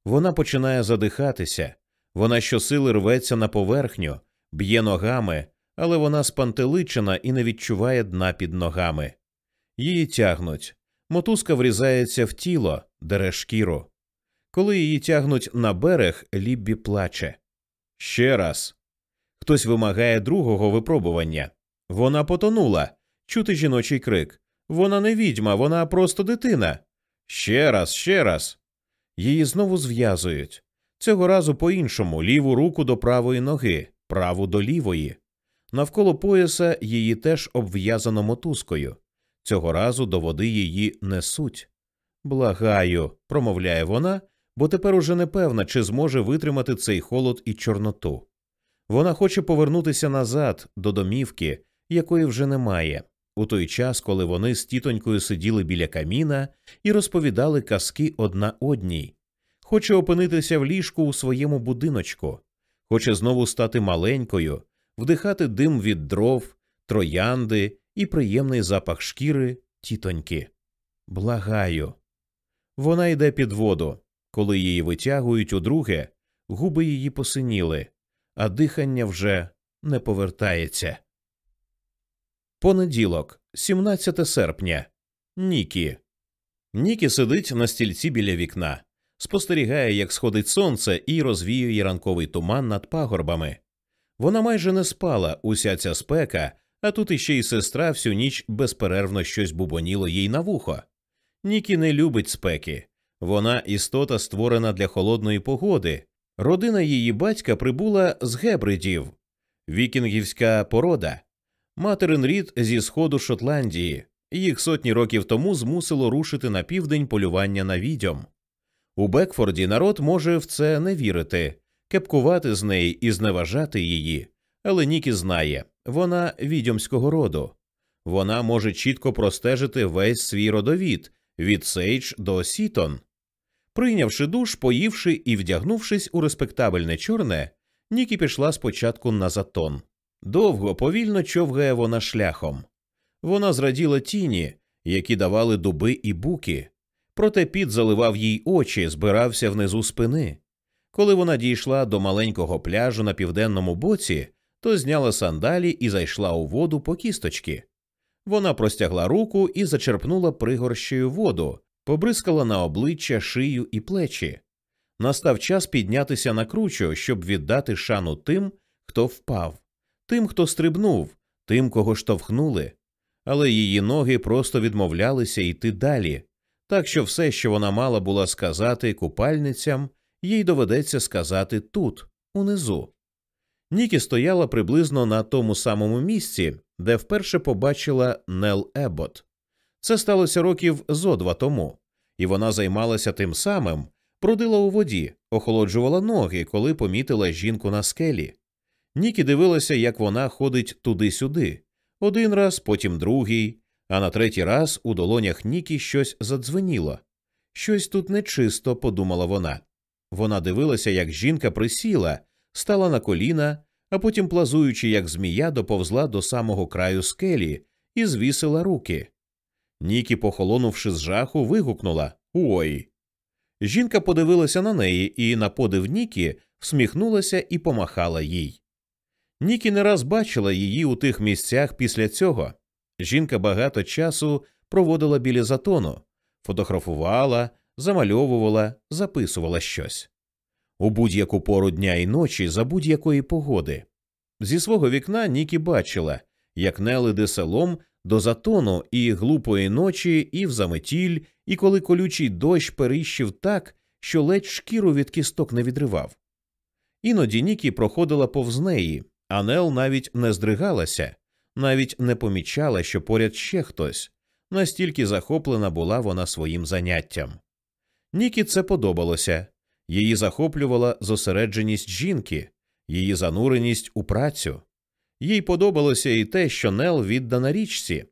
Вона починає задихатися, вона щосили рветься на поверхню, б'є ногами, але вона спантеличена і не відчуває дна під ногами. Її тягнуть. Мотузка врізається в тіло, дере шкіру. Коли її тягнуть на берег, Ліббі плаче. Ще раз. Хтось вимагає другого випробування. Вона потонула. Чути жіночий крик. Вона не відьма, вона просто дитина. Ще раз, ще раз. Її знову зв'язують. Цього разу по іншому ліву руку до правої ноги, праву до лівої. Навколо пояса її теж обв'язано мотузкою. Цього разу до води її несуть. Благаю, промовляє вона, бо тепер уже не певна, чи зможе витримати цей холод і чорноту. Вона хоче повернутися назад до домівки, якої вже немає, у той час, коли вони з тітонькою сиділи біля каміна і розповідали казки одна одній. Хоче опинитися в ліжку у своєму будиночку, хоче знову стати маленькою, вдихати дим від дров, троянди і приємний запах шкіри тітоньки. Благаю. Вона йде під воду. Коли її витягують удруге, губи її посиніли а дихання вже не повертається. Понеділок, 17 серпня. Нікі. Нікі сидить на стільці біля вікна. спостерігає, як сходить сонце і розвіює ранковий туман над пагорбами. Вона майже не спала уся ця спека, а тут іще й сестра всю ніч безперервно щось бубоніло їй на вухо. Нікі не любить спеки. Вона істота створена для холодної погоди. Родина її батька прибула з гебридів, вікінгівська порода, материн рід зі сходу Шотландії. Їх сотні років тому змусило рушити на південь полювання на відьом. У Бекфорді народ може в це не вірити, кепкувати з неї і зневажати її, але Нікі знає вона відьомського роду. Вона може чітко простежити весь свій родовід від Сейдж до Сітон. Прийнявши душ, поївши і вдягнувшись у респектабельне чорне, Нікі пішла спочатку на затон. Довго, повільно човгає вона шляхом. Вона зраділа тіні, які давали дуби і буки, проте піт заливав їй очі, збирався внизу спини. Коли вона дійшла до маленького пляжу на південному боці, то зняла сандалі і зайшла у воду по кісточки. Вона простягла руку і зачерпнула пригорщею воду, побризкала на обличчя, шию і плечі. Настав час піднятися на кручу, щоб віддати шану тим, хто впав, тим, хто стрибнув, тим, кого штовхнули. Але її ноги просто відмовлялися йти далі, так що все, що вона мала була сказати купальницям, їй доведеться сказати тут, унизу. Нікі стояла приблизно на тому самому місці, де вперше побачила Нел Ебот. Це сталося років зо два тому, і вона займалася тим самим, бродила у воді, охолоджувала ноги, коли помітила жінку на скелі. Нікі дивилася, як вона ходить туди-сюди, один раз, потім другий, а на третій раз у долонях Нікі щось задзвеніло. Щось тут нечисто, подумала вона. Вона дивилася, як жінка присіла, стала на коліна, а потім, плазуючи, як змія, доповзла до самого краю скелі і звісила руки. Нікі, похолонувши з жаху, вигукнула Ой. Жінка подивилася на неї і, на подив Нікі, всміхнулася і помахала їй. Нікі не раз бачила її у тих місцях після цього. Жінка багато часу проводила біля затону, фотографувала, замальовувала, записувала щось у будь-яку пору дня і ночі за будь-якої погоди. Зі свого вікна Нікі бачила, як Нел іде селом до затону і глупої ночі, і в заметіль, і коли колючий дощ періщив так, що ледь шкіру від кісток не відривав. Іноді Нікі проходила повз неї, а Нел навіть не здригалася, навіть не помічала, що поряд ще хтось, настільки захоплена була вона своїм заняттям. Нікі це подобалося, її захоплювала зосередженість жінки, її зануреність у працю. Їй подобалося і те, що Нел віддана річці.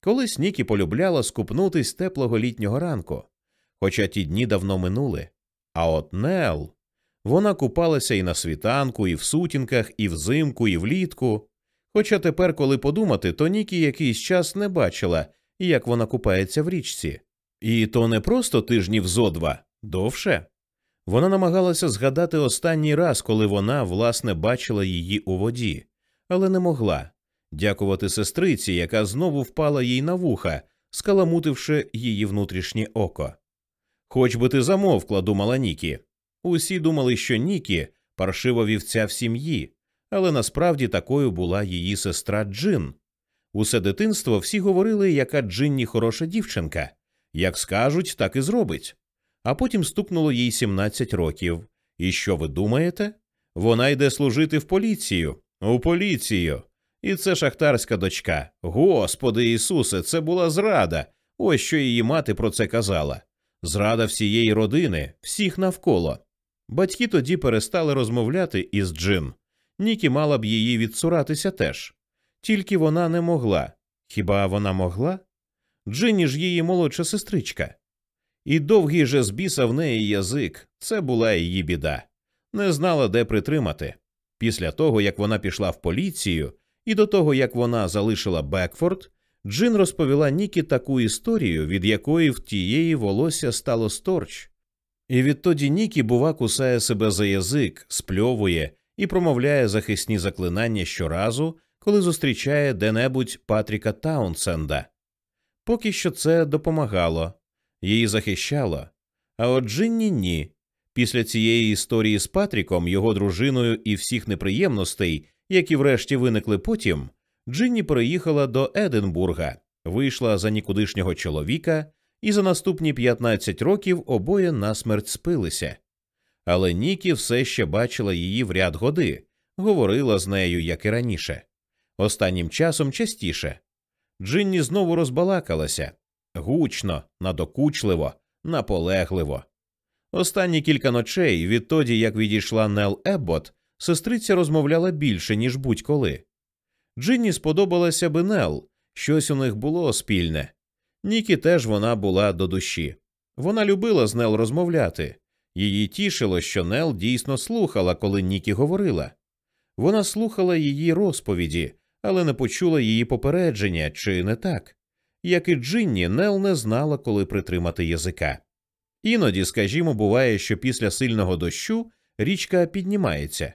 Колись Нікі полюбляла скупнутись теплого літнього ранку, хоча ті дні давно минули. А от Нел. Вона купалася і на світанку, і в сутінках, і взимку, і влітку. Хоча тепер, коли подумати, то Нікі якийсь час не бачила, як вона купається в річці. І то не просто тижнів зо два, довше. Вона намагалася згадати останній раз, коли вона, власне, бачила її у воді, але не могла дякувати сестриці, яка знову впала їй на вуха, скаламутивши її внутрішнє око. Хоч би ти замовкла, думала Нікі. Усі думали, що Нікі паршива вівця в сім'ї, але насправді такою була її сестра Джин. Усе дитинство всі говорили, яка Джинні хороша дівчинка, як скажуть, так і зробить. А потім стукнуло їй 17 років. І що ви думаєте? Вона йде служити в поліцію, у поліцію. І це шахтарська дочка. Господи Ісусе, це була зрада. Ось що її мати про це казала. Зрада всієї родини, всіх навколо. Батьки тоді перестали розмовляти із Джин. Нікі мала б її відсуратися теж. Тільки вона не могла. Хіба вона могла? Джинні ж її молодша сестричка. І довгий же з біса в неї язик це була її біда, не знала, де притримати. Після того, як вона пішла в поліцію, і до того, як вона залишила Бекфорд, Джин розповіла Нікі таку історію, від якої в тієї волосся стало сторч. І відтоді Нікі, бува, кусає себе за язик, спльовує і промовляє захисні заклинання щоразу, коли зустрічає де-небудь Патріка Таунсенда. Поки що це допомагало її захищало, А от Джинні ні. Після цієї історії з Патріком, його дружиною і всіх неприємностей, які врешті виникли потім, Джинні переїхала до Единбурга, вийшла за нікудишнього чоловіка, і за наступні 15 років обоє насмерть спилися. Але Нікі все ще бачила її в ряд годи, говорила з нею, як і раніше. Останнім часом частіше. Джинні знову розбалакалася гучно, надокучливо, наполегливо. Останні кілька ночей, відтоді як відійшла Нел Еббот, сестриця розмовляла більше, ніж будь-коли. Джинні сподобалася би Нел, щось у них було спільне. Нікі теж вона була до душі. Вона любила з Нел розмовляти. Її тішило, що Нел дійсно слухала, коли Нікі говорила. Вона слухала її розповіді, але не почула її попередження, чи не так. Як і Джинні, Нел не знала, коли притримати язика. Іноді, скажімо, буває, що після сильного дощу річка піднімається.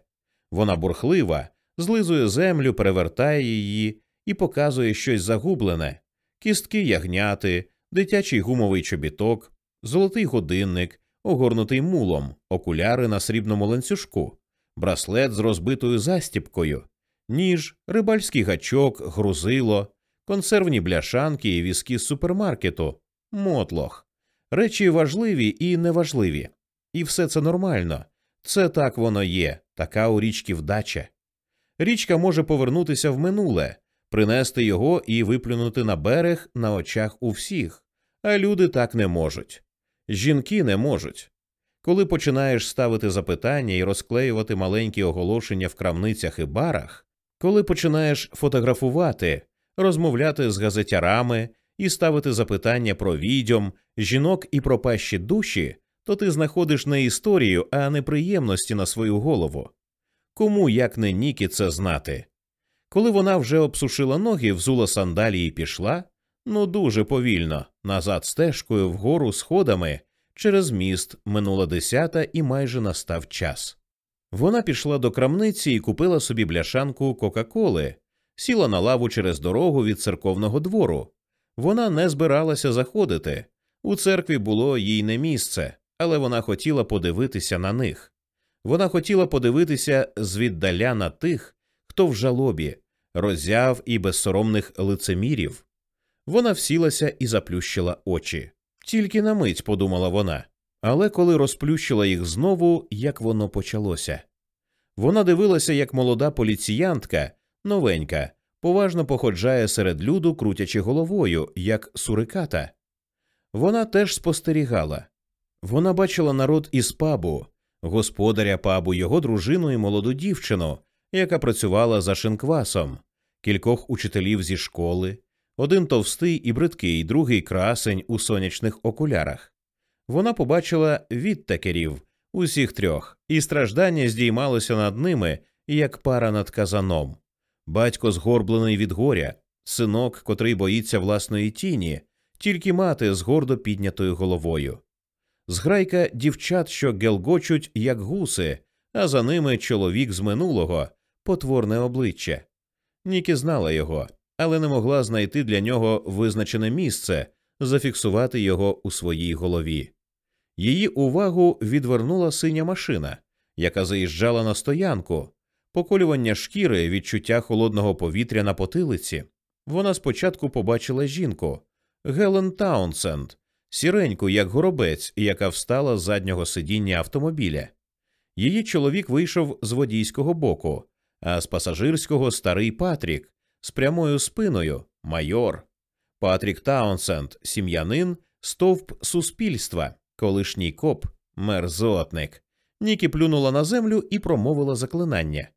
Вона бурхлива, злизує землю, перевертає її і показує щось загублене кістки ягняти, дитячий гумовий чобіток, золотий годинник, огорнутий мулом, окуляри на срібному ланцюжку, браслет з розбитою застіпкою, ніж, рибальський гачок, грузило, консервні бляшанки і візки з супермаркету, мотлох, речі важливі і неважливі. І все це нормально. Це так воно є, така у річки вдача. Річка може повернутися в минуле, принести його і виплюнути на берег на очах у всіх, а люди так не можуть. Жінки не можуть. Коли починаєш ставити запитання і розклеювати маленькі оголошення в крамницях і барах, коли починаєш фотографувати, розмовляти з газетярами і ставити запитання про відьом, жінок і пропащі душі, то ти знаходиш не історію, а неприємності на свою голову. Кому як не Нікі це знати? Коли вона вже обсушила ноги, взула сандалії і пішла, ну дуже повільно, назад стежкою вгору сходами, через міст минула десята і майже настав час. Вона пішла до крамниці і купила собі бляшанку Кока-Коли, сіла на лаву через дорогу від церковного двору. Вона не збиралася заходити. У церкві було їй не місце, але вона хотіла подивитися на них. Вона хотіла подивитися звіддаля на тих, хто в жалобі, роззяв і безсоромних лицемірів. Вона всілася і заплющила очі. Тільки на мить подумала вона, але коли розплющила їх знову, як воно почалося. Вона дивилася, як молода поліціянтка, новенька, поважно походжає серед люду, крутячи головою, як суриката. Вона теж спостерігала. Вона бачила народ із пабу, господаря пабу, його дружину і молоду дівчину, яка працювала за шинквасом, кількох учителів зі школи, один товстий і бридкий, другий красень у сонячних окулярах. Вона побачила відтакерів усіх трьох, і страждання здіймалося над ними, як пара над казаном. Батько згорблений від горя, синок, котрий боїться власної тіні, тільки мати з гордо піднятою головою. Зграйка дівчат, що гелгочуть, як гуси, а за ними чоловік з минулого, потворне обличчя. Нікі знала його, але не могла знайти для нього визначене місце, зафіксувати його у своїй голові. Її увагу відвернула синя машина, яка заїжджала на стоянку, поколювання шкіри, відчуття холодного повітря на потилиці. Вона спочатку побачила жінку Гелен Таунсенд, сіреньку, як горобець, яка встала з заднього сидіння автомобіля. Її чоловік вийшов з водійського боку, а з пасажирського старий Патрік з прямою спиною майор. Патрік Таунсенд, сім'янин, стовп суспільства, колишній коп, мерзотник. Нікі плюнула на землю і промовила заклинання.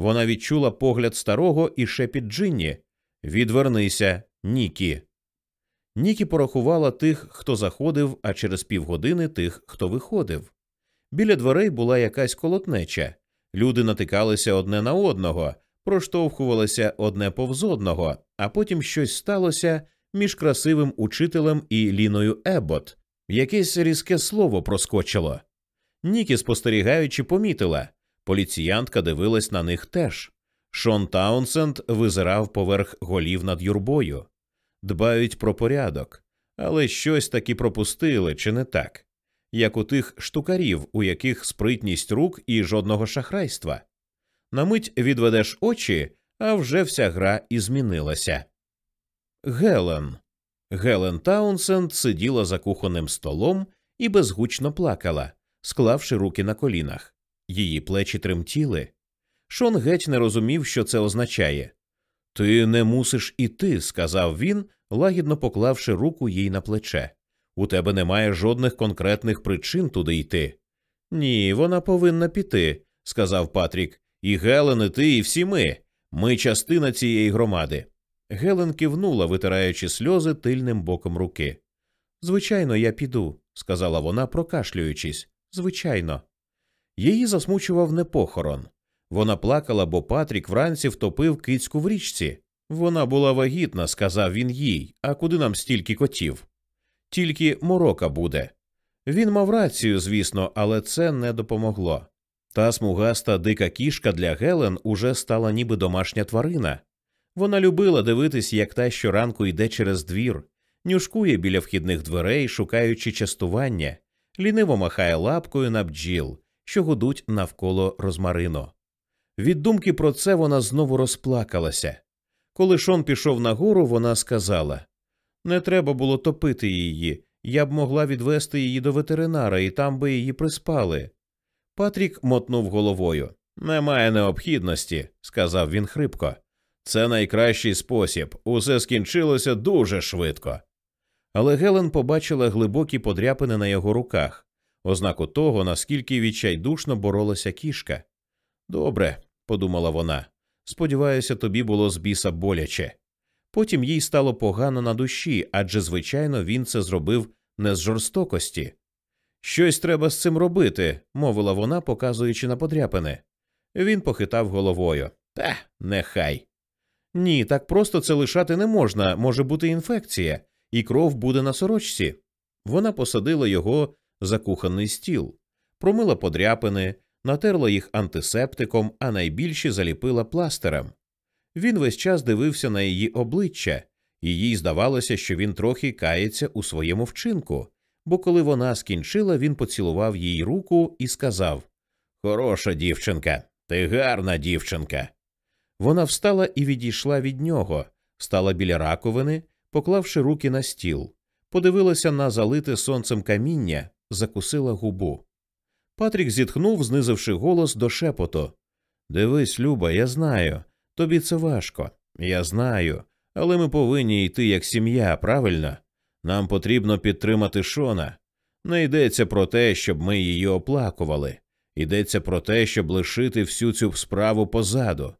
Вона відчула погляд старого і шепіт Джинні Відвернися, Нікі. Нікі порахувала тих, хто заходив, а через півгодини тих, хто виходив. Біля дверей була якась колотнеча. Люди натикалися одне на одного, проштовхувалися одне повз одного, а потім щось сталося між красивим учителем і Ліною Ебот. Якесь різке слово проскочило. Нікі, спостерігаючи, помітила. Поліціянтка дивилась на них теж. Шон Таунсенд визирав поверх голів над юрбою. Дбають про порядок, але щось таки пропустили, чи не так? як у тих штукарів, у яких спритність рук і жодного шахрайства. На мить відведеш очі, а вже вся гра і змінилася. Гелен. Гелен Таунсенд сиділа за кухонним столом і безгучно плакала, склавши руки на колінах. Її плечі тремтіли. Шон геть не розумів, що це означає. Ти не мусиш іти, сказав він, лагідно поклавши руку їй на плече. У тебе немає жодних конкретних причин туди йти. Ні, вона повинна піти, сказав Патрік. І Гелен, і ти, і всі ми. Ми частина цієї громади. Гелен кивнула, витираючи сльози тильним боком руки. Звичайно, я піду, сказала вона, прокашлюючись. Звичайно. Її засмучував не похорон. Вона плакала, бо Патрік вранці втопив кицьку в річці. Вона була вагітна, сказав він їй, а куди нам стільки котів? Тільки морока буде. Він мав рацію, звісно, але це не допомогло. Та смугаста дика кішка для Гелен уже стала ніби домашня тварина. Вона любила дивитись, як та щоранку йде через двір, нюшкує біля вхідних дверей, шукаючи частування, ліниво махає лапкою на бджіл, що гудуть навколо розмарину. Від думки про це вона знову розплакалася. Коли Шон пішов нагору, вона сказала не треба було топити її, я б могла відвести її до ветеринара, і там би її приспали. Патрік мотнув головою. Немає необхідності, сказав він хрипко. Це найкращий спосіб. Усе скінчилося дуже швидко. Але Гелен побачила глибокі подряпини на його руках, ознаку того, наскільки відчайдушно боролася кішка. Добре, подумала вона. Сподіваюся, тобі було з біса боляче. Потім їй стало погано на душі, адже, звичайно, він це зробив не з жорстокості. Щось треба з цим робити, мовила вона, показуючи на подряпини. Він похитав головою. Та, нехай. Ні, так просто це лишати не можна, може бути інфекція, і кров буде на сорочці. Вона посадила його за кухонний стіл, промила подряпини, натерла їх антисептиком, а найбільші заліпила пластером. Він весь час дивився на її обличчя, і їй здавалося, що він трохи кається у своєму вчинку, бо коли вона скінчила, він поцілував їй руку і сказав Хороша дівчинка, ти гарна дівчинка. Вона встала і відійшла від нього, стала біля раковини, поклавши руки на стіл, подивилася на залите сонцем каміння, закусила губу. Патрік зітхнув, знизивши голос до шепоту. Дивись, Люба, я знаю. Тобі це важко. Я знаю. Але ми повинні йти як сім'я, правильно? Нам потрібно підтримати Шона. Не йдеться про те, щоб ми її оплакували. Йдеться про те, щоб лишити всю цю справу позаду.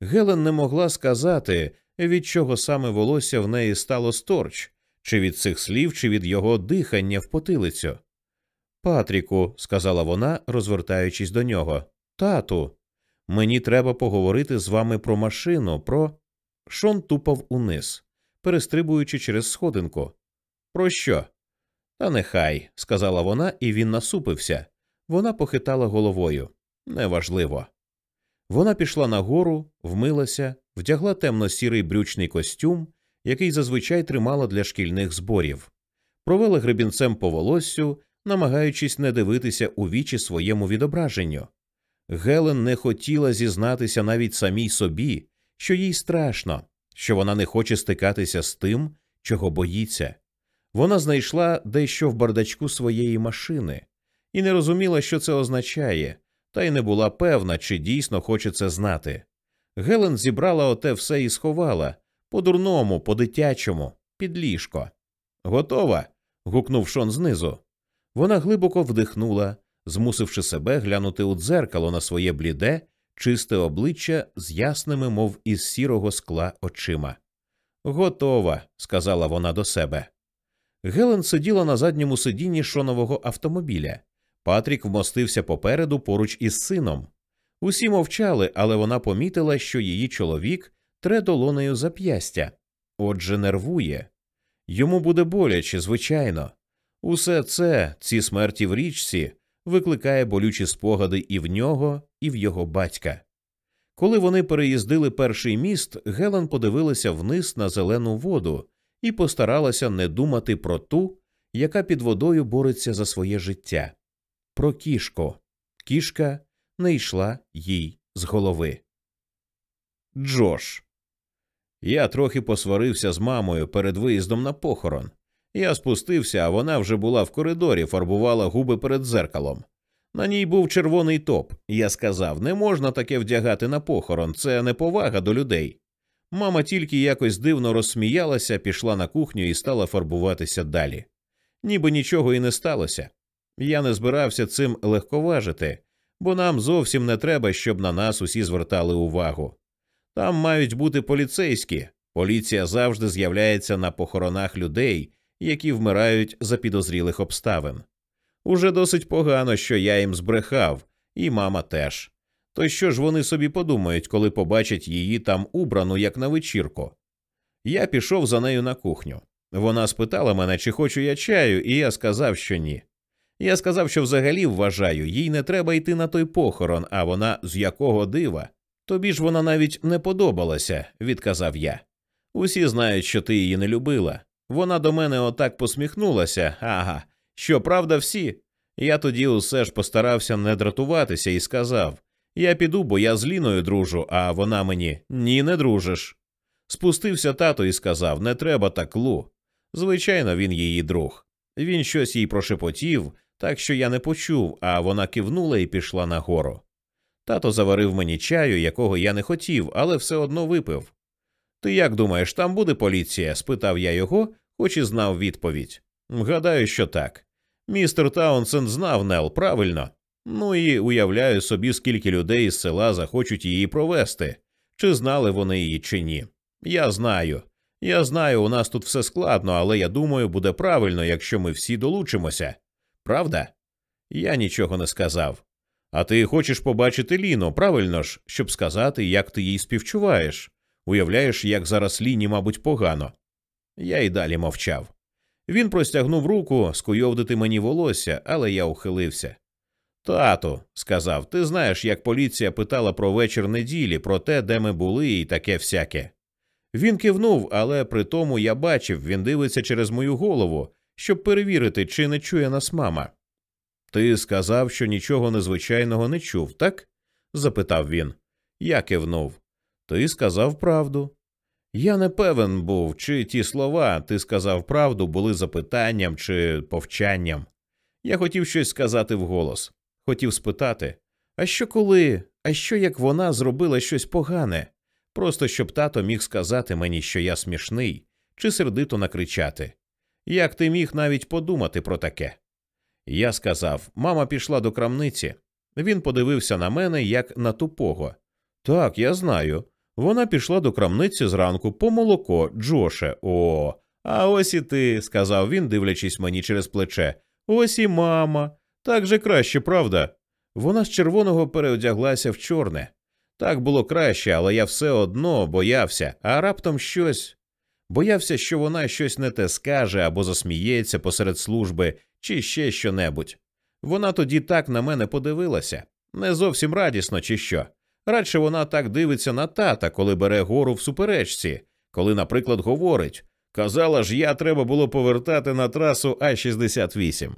Гелен не могла сказати, від чого саме волосся в неї стало сторч, чи від цих слів, чи від його дихання в потилицю. Патріку, сказала вона, розвертаючись до нього, тату, мені треба поговорити з вами про машину, про. Шон тупав униз, перестрибуючи через сходинку. Про що? Та нехай, сказала вона, і він насупився. Вона похитала головою. Неважливо. Вона пішла нагору, вмилася, вдягла темно-сірий брючний костюм, який зазвичай тримала для шкільних зборів, провела гребінцем по волоссю, намагаючись не дивитися у вічі своєму відображенню. Гелен не хотіла зізнатися навіть самій собі, що їй страшно, що вона не хоче стикатися з тим, чого боїться. Вона знайшла дещо в бардачку своєї машини і не розуміла, що це означає, та й не була певна, чи дійсно хоче це знати. Гелен зібрала оте все і сховала по дурному, по дитячому, під ліжко. Готова. гукнув Шон знизу. Вона глибоко вдихнула, змусивши себе глянути у дзеркало на своє бліде, чисте обличчя з ясними, мов із сірого скла очима. Готова, сказала вона до себе. Гелен сиділа на задньому сидінні шонового автомобіля. Патрік вмостився попереду поруч із сином. Усі мовчали, але вона помітила, що її чоловік тре долонею зап'ястя, отже, нервує. Йому буде боляче, звичайно. Усе це, ці смерті в річці, викликає болючі спогади і в нього, і в його батька. Коли вони переїздили перший міст, Гелен подивилася вниз на зелену воду і постаралася не думати про ту, яка під водою бореться за своє життя. Про кішку. Кішка не йшла їй з голови. Джош. Я трохи посварився з мамою перед виїздом на похорон. Я спустився, а вона вже була в коридорі, фарбувала губи перед дзеркалом. На ній був червоний топ. Я сказав не можна таке вдягати на похорон, це неповага до людей. Мама тільки якось дивно розсміялася, пішла на кухню і стала фарбуватися далі. Ніби нічого і не сталося. Я не збирався цим легковажити, бо нам зовсім не треба, щоб на нас усі звертали увагу. Там мають бути поліцейські. Поліція завжди з'являється на похоронах людей, які вмирають за підозрілих обставин. Уже досить погано, що я їм збрехав, і мама теж. То що ж вони собі подумають, коли побачать її там убрану, як на вечірку? Я пішов за нею на кухню. Вона спитала мене, чи хочу я чаю, і я сказав, що ні. Я сказав, що взагалі вважаю, їй не треба йти на той похорон, а вона з якого дива. Тобі ж вона навіть не подобалася, відказав я. Усі знають, що ти її не любила. Вона до мене отак посміхнулася, ага, що правда, всі. Я тоді усе ж постарався не дратуватися і сказав Я піду, бо я з Ліною дружу, а вона мені ні, не дружиш. Спустився тато і сказав Не треба так лу. Звичайно, він її друг. Він щось їй прошепотів, так що я не почув, а вона кивнула і пішла нагору. Тато заварив мені чаю, якого я не хотів, але все одно випив. Ти як думаєш, там буде поліція? спитав я його, хоч і знав відповідь. Гадаю, що так. Містер Таунсенд знав Нел, правильно. Ну і уявляю собі, скільки людей із села захочуть її провести, чи знали вони її, чи ні. Я знаю. Я знаю, у нас тут все складно, але я думаю, буде правильно, якщо ми всі долучимося. Правда? Я нічого не сказав. А ти хочеш побачити Ліну, правильно ж, щоб сказати, як ти їй співчуваєш. Уявляєш, як зараз Ліні, мабуть, погано. Я й далі мовчав. Він простягнув руку скуйовдити мені волосся, але я ухилився. Тату, сказав, ти знаєш, як поліція питала про вечір неділі, про те, де ми були, і таке всяке. Він кивнув, але при тому я бачив, він дивиться через мою голову, щоб перевірити, чи не чує нас мама. Ти сказав, що нічого незвичайного не чув, так? запитав він. Я кивнув. Ти сказав правду. Я не певен був, чи ті слова ти сказав правду були запитанням чи повчанням. Я хотів щось сказати вголос. Хотів спитати, а що коли, а що як вона зробила щось погане, просто щоб тато міг сказати мені, що я смішний, чи сердито накричати. Як ти міг навіть подумати про таке? Я сказав мама пішла до крамниці. Він подивився на мене, як на тупого. Так, я знаю. Вона пішла до крамниці зранку по молоко, Джоше. О, а ось і ти, сказав він, дивлячись мені через плече. Ось і мама. Так же краще, правда? Вона з червоного переодяглася в чорне. Так було краще, але я все одно боявся, а раптом щось. Боявся, що вона щось не те скаже або засміється посеред служби, чи ще що-небудь. Вона тоді так на мене подивилася, не зовсім радісно, чи що. Радше вона так дивиться на тата, коли бере гору в суперечці, коли, наприклад, говорить казала ж, я треба було повертати на трасу А 68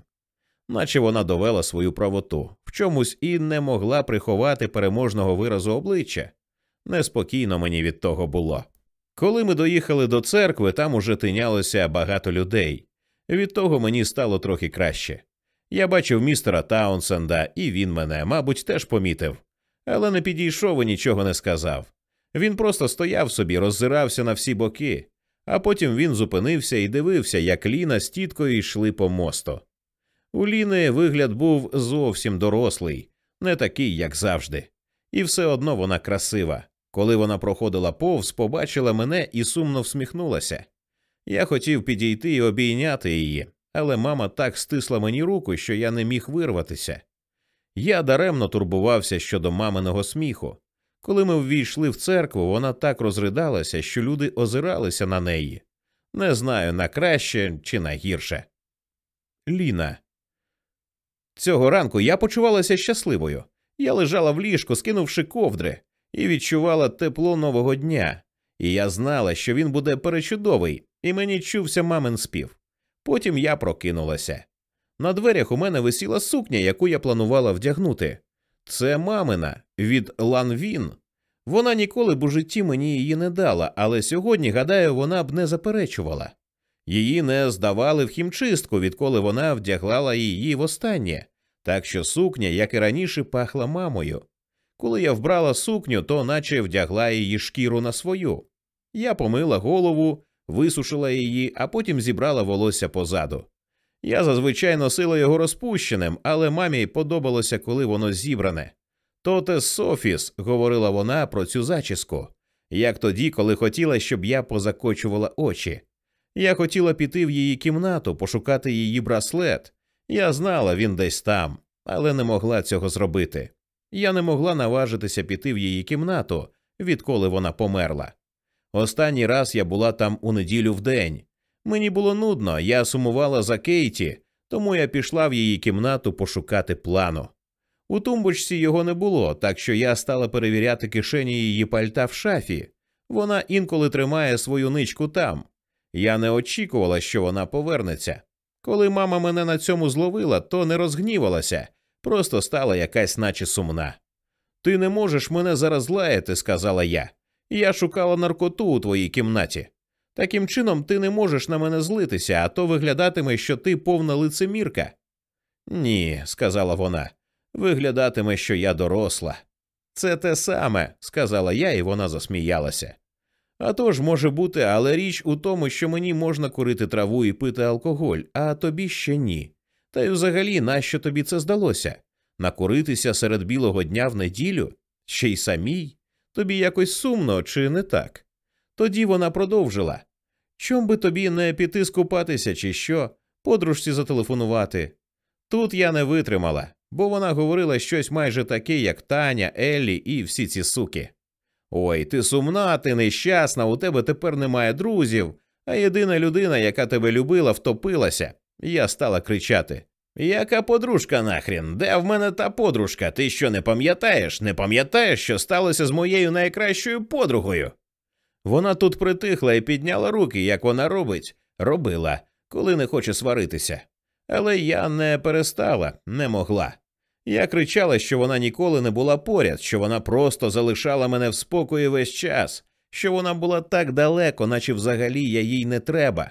наче вона довела свою правоту, в чомусь і не могла приховати переможного виразу обличчя. Неспокійно мені від того було. Коли ми доїхали до церкви, там уже тинялося багато людей. Від того мені стало трохи краще. Я бачив містера Таунсенда, і він мене, мабуть, теж помітив, але не підійшов і нічого не сказав. Він просто стояв собі, роззирався на всі боки, а потім він зупинився і дивився, як Ліна з тіткою йшли по мосту. У Ліни вигляд був зовсім дорослий, не такий, як завжди, і все одно вона красива. Коли вона проходила повз, побачила мене і сумно всміхнулася. Я хотів підійти і обійняти її, але мама так стисла мені руку, що я не міг вирватися. Я даремно турбувався щодо маминого сміху. Коли ми ввійшли в церкву, вона так розридалася, що люди озиралися на неї. Не знаю на краще чи на гірше. Ліна. Цього ранку я почувалася щасливою. Я лежала в ліжку, скинувши ковдри, і відчувала тепло нового дня. І я знала, що він буде перечудовий, і мені чувся мамин спів. Потім я прокинулася. На дверях у мене висіла сукня, яку я планувала вдягнути. Це мамина від Ланвін. Вона ніколи б у житті мені її не дала, але сьогодні, гадаю, вона б не заперечувала. Її не здавали в хімчистку, відколи вона вдягла її востаннє, так що сукня, як і раніше, пахла мамою. Коли я вбрала сукню, то наче вдягла її шкіру на свою. Я помила голову, висушила її, а потім зібрала волосся позаду. Я зазвичай носила його розпущеним, але мамі подобалося, коли воно зібране. То те Софіс, говорила вона про цю зачіску, як тоді, коли хотіла, щоб я позакочувала очі. Я хотіла піти в її кімнату, пошукати її браслет. Я знала, він десь там, але не могла цього зробити. Я не могла наважитися піти в її кімнату, відколи вона померла. Останній раз я була там у неділю в день. Мені було нудно, я сумувала за Кейті, тому я пішла в її кімнату пошукати плану. У тумбочці його не було, так що я стала перевіряти кишені її пальта в шафі. Вона інколи тримає свою ничку там. Я не очікувала, що вона повернеться. Коли мама мене на цьому зловила, то не розгнівалася, просто стала якась, наче сумна. Ти не можеш мене зараз лаяти, сказала я. Я шукала наркоту у твоїй кімнаті. Таким чином ти не можеш на мене злитися, а то виглядатиме, що ти повна лицемірка. Ні, сказала вона, виглядатиме, що я доросла. Це те саме, сказала я, і вона засміялася. А то ж може бути, але річ у тому, що мені можна курити траву і пити алкоголь, а тобі ще ні. Та й взагалі, нащо тобі це здалося? Накуритися серед білого дня в неділю? Ще й самій? Тобі якось сумно, чи не так? Тоді вона продовжила Чом би тобі не піти скупатися, чи що, подружці зателефонувати? Тут я не витримала, бо вона говорила щось майже таке, як Таня, Еллі і всі ці суки. Ой, ти сумна, ти нещасна, у тебе тепер немає друзів, а єдина людина, яка тебе любила, втопилася. Я стала кричати. Яка подружка нахрін? Де в мене та подружка? Ти що не пам'ятаєш? Не пам'ятаєш, що сталося з моєю найкращою подругою? Вона тут притихла і підняла руки, як вона робить, робила, коли не хоче сваритися. Але я не перестала, не могла. Я кричала, що вона ніколи не була поряд, що вона просто залишала мене в спокої весь час, що вона була так далеко, наче взагалі я їй не треба.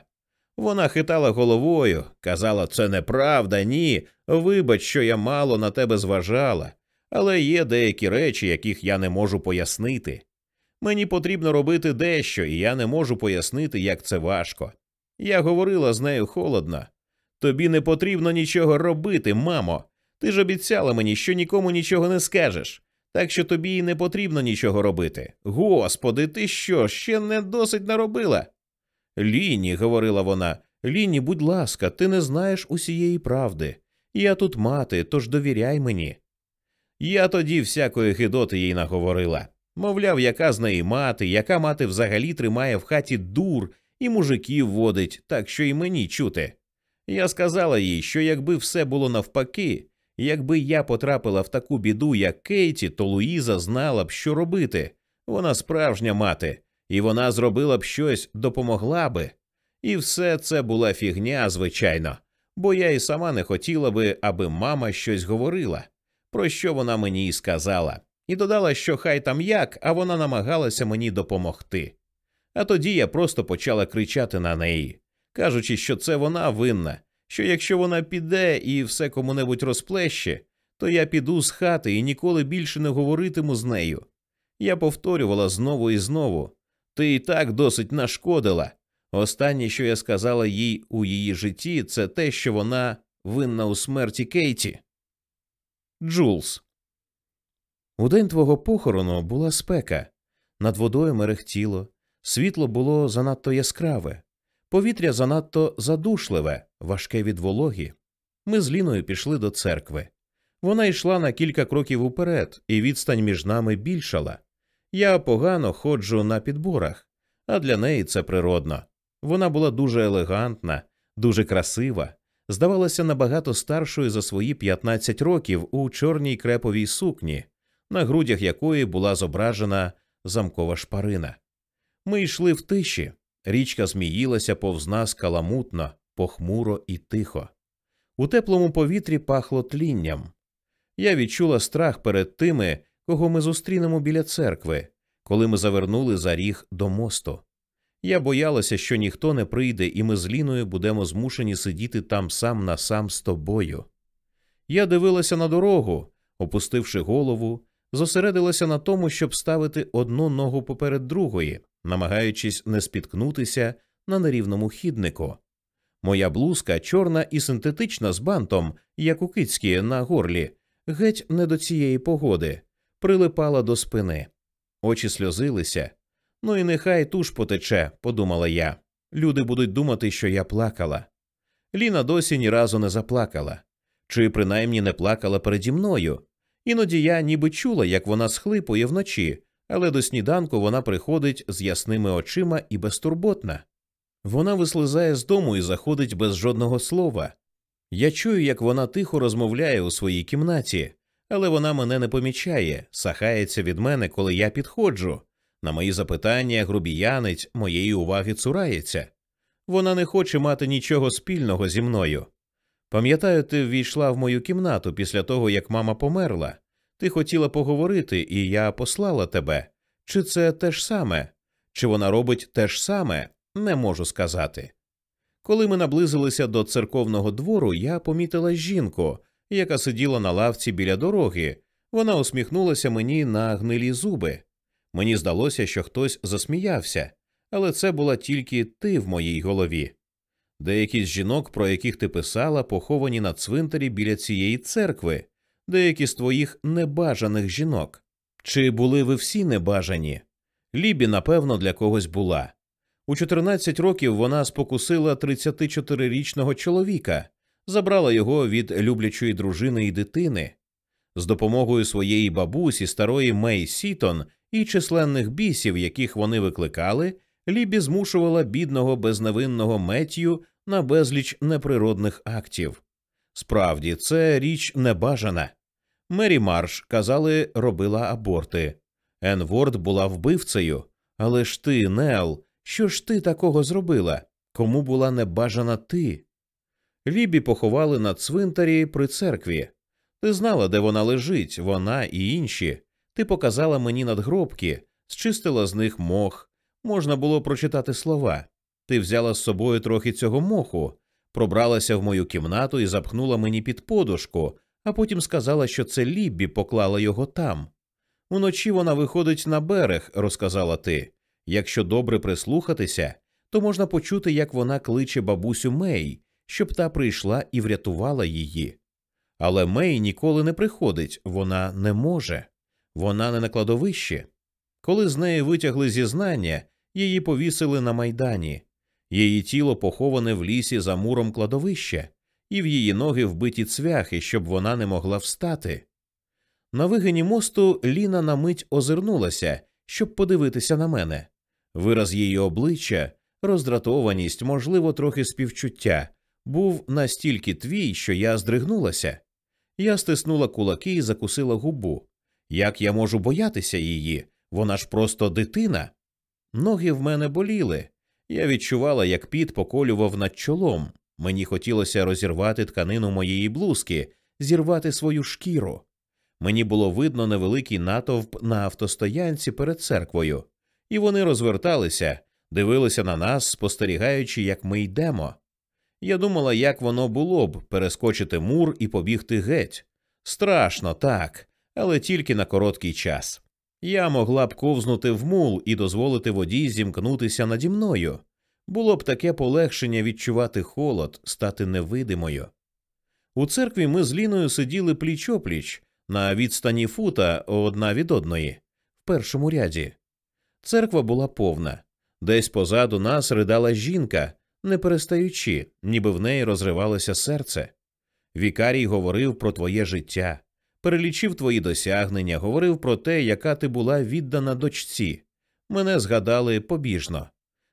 Вона хитала головою, казала, це неправда, ні. Вибач, що я мало на тебе зважала, але є деякі речі, яких я не можу пояснити. Мені потрібно робити дещо, і я не можу пояснити, як це важко. Я говорила з нею холодно. Тобі не потрібно нічого робити, мамо. Ти ж обіцяла мені, що нікому нічого не скажеш, так що тобі й не потрібно нічого робити. Господи, ти що, ще не досить наробила? Ліні, говорила вона, Ліні, будь ласка, ти не знаєш усієї правди. Я тут мати, тож довіряй мені. Я тоді всякої гидоти їй наговорила. Мовляв, яка з неї мати, яка мати взагалі тримає в хаті дур і мужиків водить, так що й мені чути. Я сказала їй, що якби все було навпаки, якби я потрапила в таку біду, як Кейті, то Луїза знала б, що робити. Вона справжня мати, і вона зробила б щось, допомогла би. І все це була фігня, звичайно, бо я і сама не хотіла би, аби мама щось говорила, про що вона мені і сказала, і додала, що хай там як, а вона намагалася мені допомогти. А тоді я просто почала кричати на неї, кажучи, що це вона винна, що якщо вона піде і все кому-небудь розплеще, то я піду з хати і ніколи більше не говоритиму з нею. Я повторювала знову і знову ти і так досить нашкодила. Останнє, що я сказала їй у її житті, це те, що вона винна у смерті Кейті. Джулс. У день твого похорону була спека. Над водою мерехтіло, світло було занадто яскраве, повітря занадто задушливе, важке від вологі. Ми з Ліною пішли до церкви. Вона йшла на кілька кроків уперед, і відстань між нами більшала. Я погано ходжу на підборах, а для неї це природно. Вона була дуже елегантна, дуже красива, здавалася набагато старшою за свої 15 років у чорній креповій сукні, на грудях якої була зображена замкова шпарина. Ми йшли в тиші, річка зміїлася повз нас каламутно, похмуро і тихо. У теплому повітрі пахло тлінням. Я відчула страх перед тими, кого ми зустрінемо біля церкви, коли ми завернули за ріг до мосту. Я боялася, що ніхто не прийде, і ми з Ліною будемо змушені сидіти там сам на сам з тобою. Я дивилася на дорогу, опустивши голову, зосередилася на тому, щоб ставити одну ногу поперед другої, намагаючись не спіткнутися на нерівному хіднику. Моя блузка, чорна і синтетична з бантом, як у кицькі на горлі, геть не до цієї погоди, прилипала до спини. Очі сльозилися. Ну і нехай туш потече, подумала я. Люди будуть думати, що я плакала. Ліна досі ні разу не заплакала, чи принаймні не плакала переді мною. Іноді я ніби чула, як вона схлипує вночі, але до сніданку вона приходить з ясними очима і безтурботна. Вона вислизає з дому і заходить без жодного слова. Я чую, як вона тихо розмовляє у своїй кімнаті, але вона мене не помічає, сахається від мене, коли я підходжу. На мої запитання грубіянець моєї уваги цурається. Вона не хоче мати нічого спільного зі мною. Пам'ятаю, ти ввійшла в мою кімнату після того, як мама померла. Ти хотіла поговорити, і я послала тебе. Чи це те ж саме? Чи вона робить те ж саме? Не можу сказати. Коли ми наблизилися до церковного двору, я помітила жінку, яка сиділа на лавці біля дороги. Вона усміхнулася мені на гнилі зуби. Мені здалося, що хтось засміявся, але це була тільки ти в моїй голові. Деякі з жінок, про яких ти писала, поховані на цвинтарі біля цієї церкви, деякі з твоїх небажаних жінок. Чи були ви всі небажані? Лібі, напевно, для когось була. У 14 років вона спокусила 34-річного чоловіка, забрала його від люблячої дружини і дитини. З допомогою своєї бабусі, старої Мей Сітон і численних бісів, яких вони викликали, Лібі змушувала бідного безневинного Меттію на безліч неприродних актів. Справді, це річ небажана. Мері Марш, казали, робила аборти. Ен Ворд була вбивцею. Але ж ти, Нел, що ж ти такого зробила? Кому була небажана ти? Лібі поховали на цвинтарі при церкві. Ти знала, де вона лежить, вона і інші. Ти показала мені надгробки, зчистила з них мох. Можна було прочитати слова. Ти взяла з собою трохи цього моху, пробралася в мою кімнату і запхнула мені під подушку, а потім сказала, що це Ліббі поклала його там. Уночі вона виходить на берег, розказала ти. Якщо добре прислухатися, то можна почути, як вона кличе бабусю Мей, щоб та прийшла і врятувала її. Але Мей ніколи не приходить, вона не може, вона не на кладовищі. Коли з неї витягли зізнання, її повісили на майдані, її тіло поховане в лісі за муром кладовища, і в її ноги вбиті цвяхи, щоб вона не могла встати. На вигині мосту Ліна на мить озирнулася, щоб подивитися на мене. Вираз її обличчя, роздратованість, можливо, трохи співчуття, був настільки твій, що я здригнулася. Я стиснула кулаки і закусила губу. Як я можу боятися її? Вона ж просто дитина. Ноги в мене боліли. Я відчувала, як піт поколював над чолом. Мені хотілося розірвати тканину моєї блузки, зірвати свою шкіру. Мені було видно невеликий натовп на автостоянці перед церквою, і вони розверталися, дивилися на нас, спостерігаючи, як ми йдемо. Я думала, як воно було б перескочити мур і побігти геть. Страшно, так, але тільки на короткий час. Я могла б ковзнути в мул і дозволити воді зімкнутися наді мною. Було б таке полегшення відчувати холод, стати невидимою. У церкві ми з Ліною сиділи пліч опліч на відстані фута одна від одної, в першому ряді. Церква була повна. Десь позаду нас ридала жінка, не перестаючи, ніби в неї розривалося серце. Вікарій говорив про твоє життя, перелічив твої досягнення, говорив про те, яка ти була віддана дочці. Мене згадали побіжно.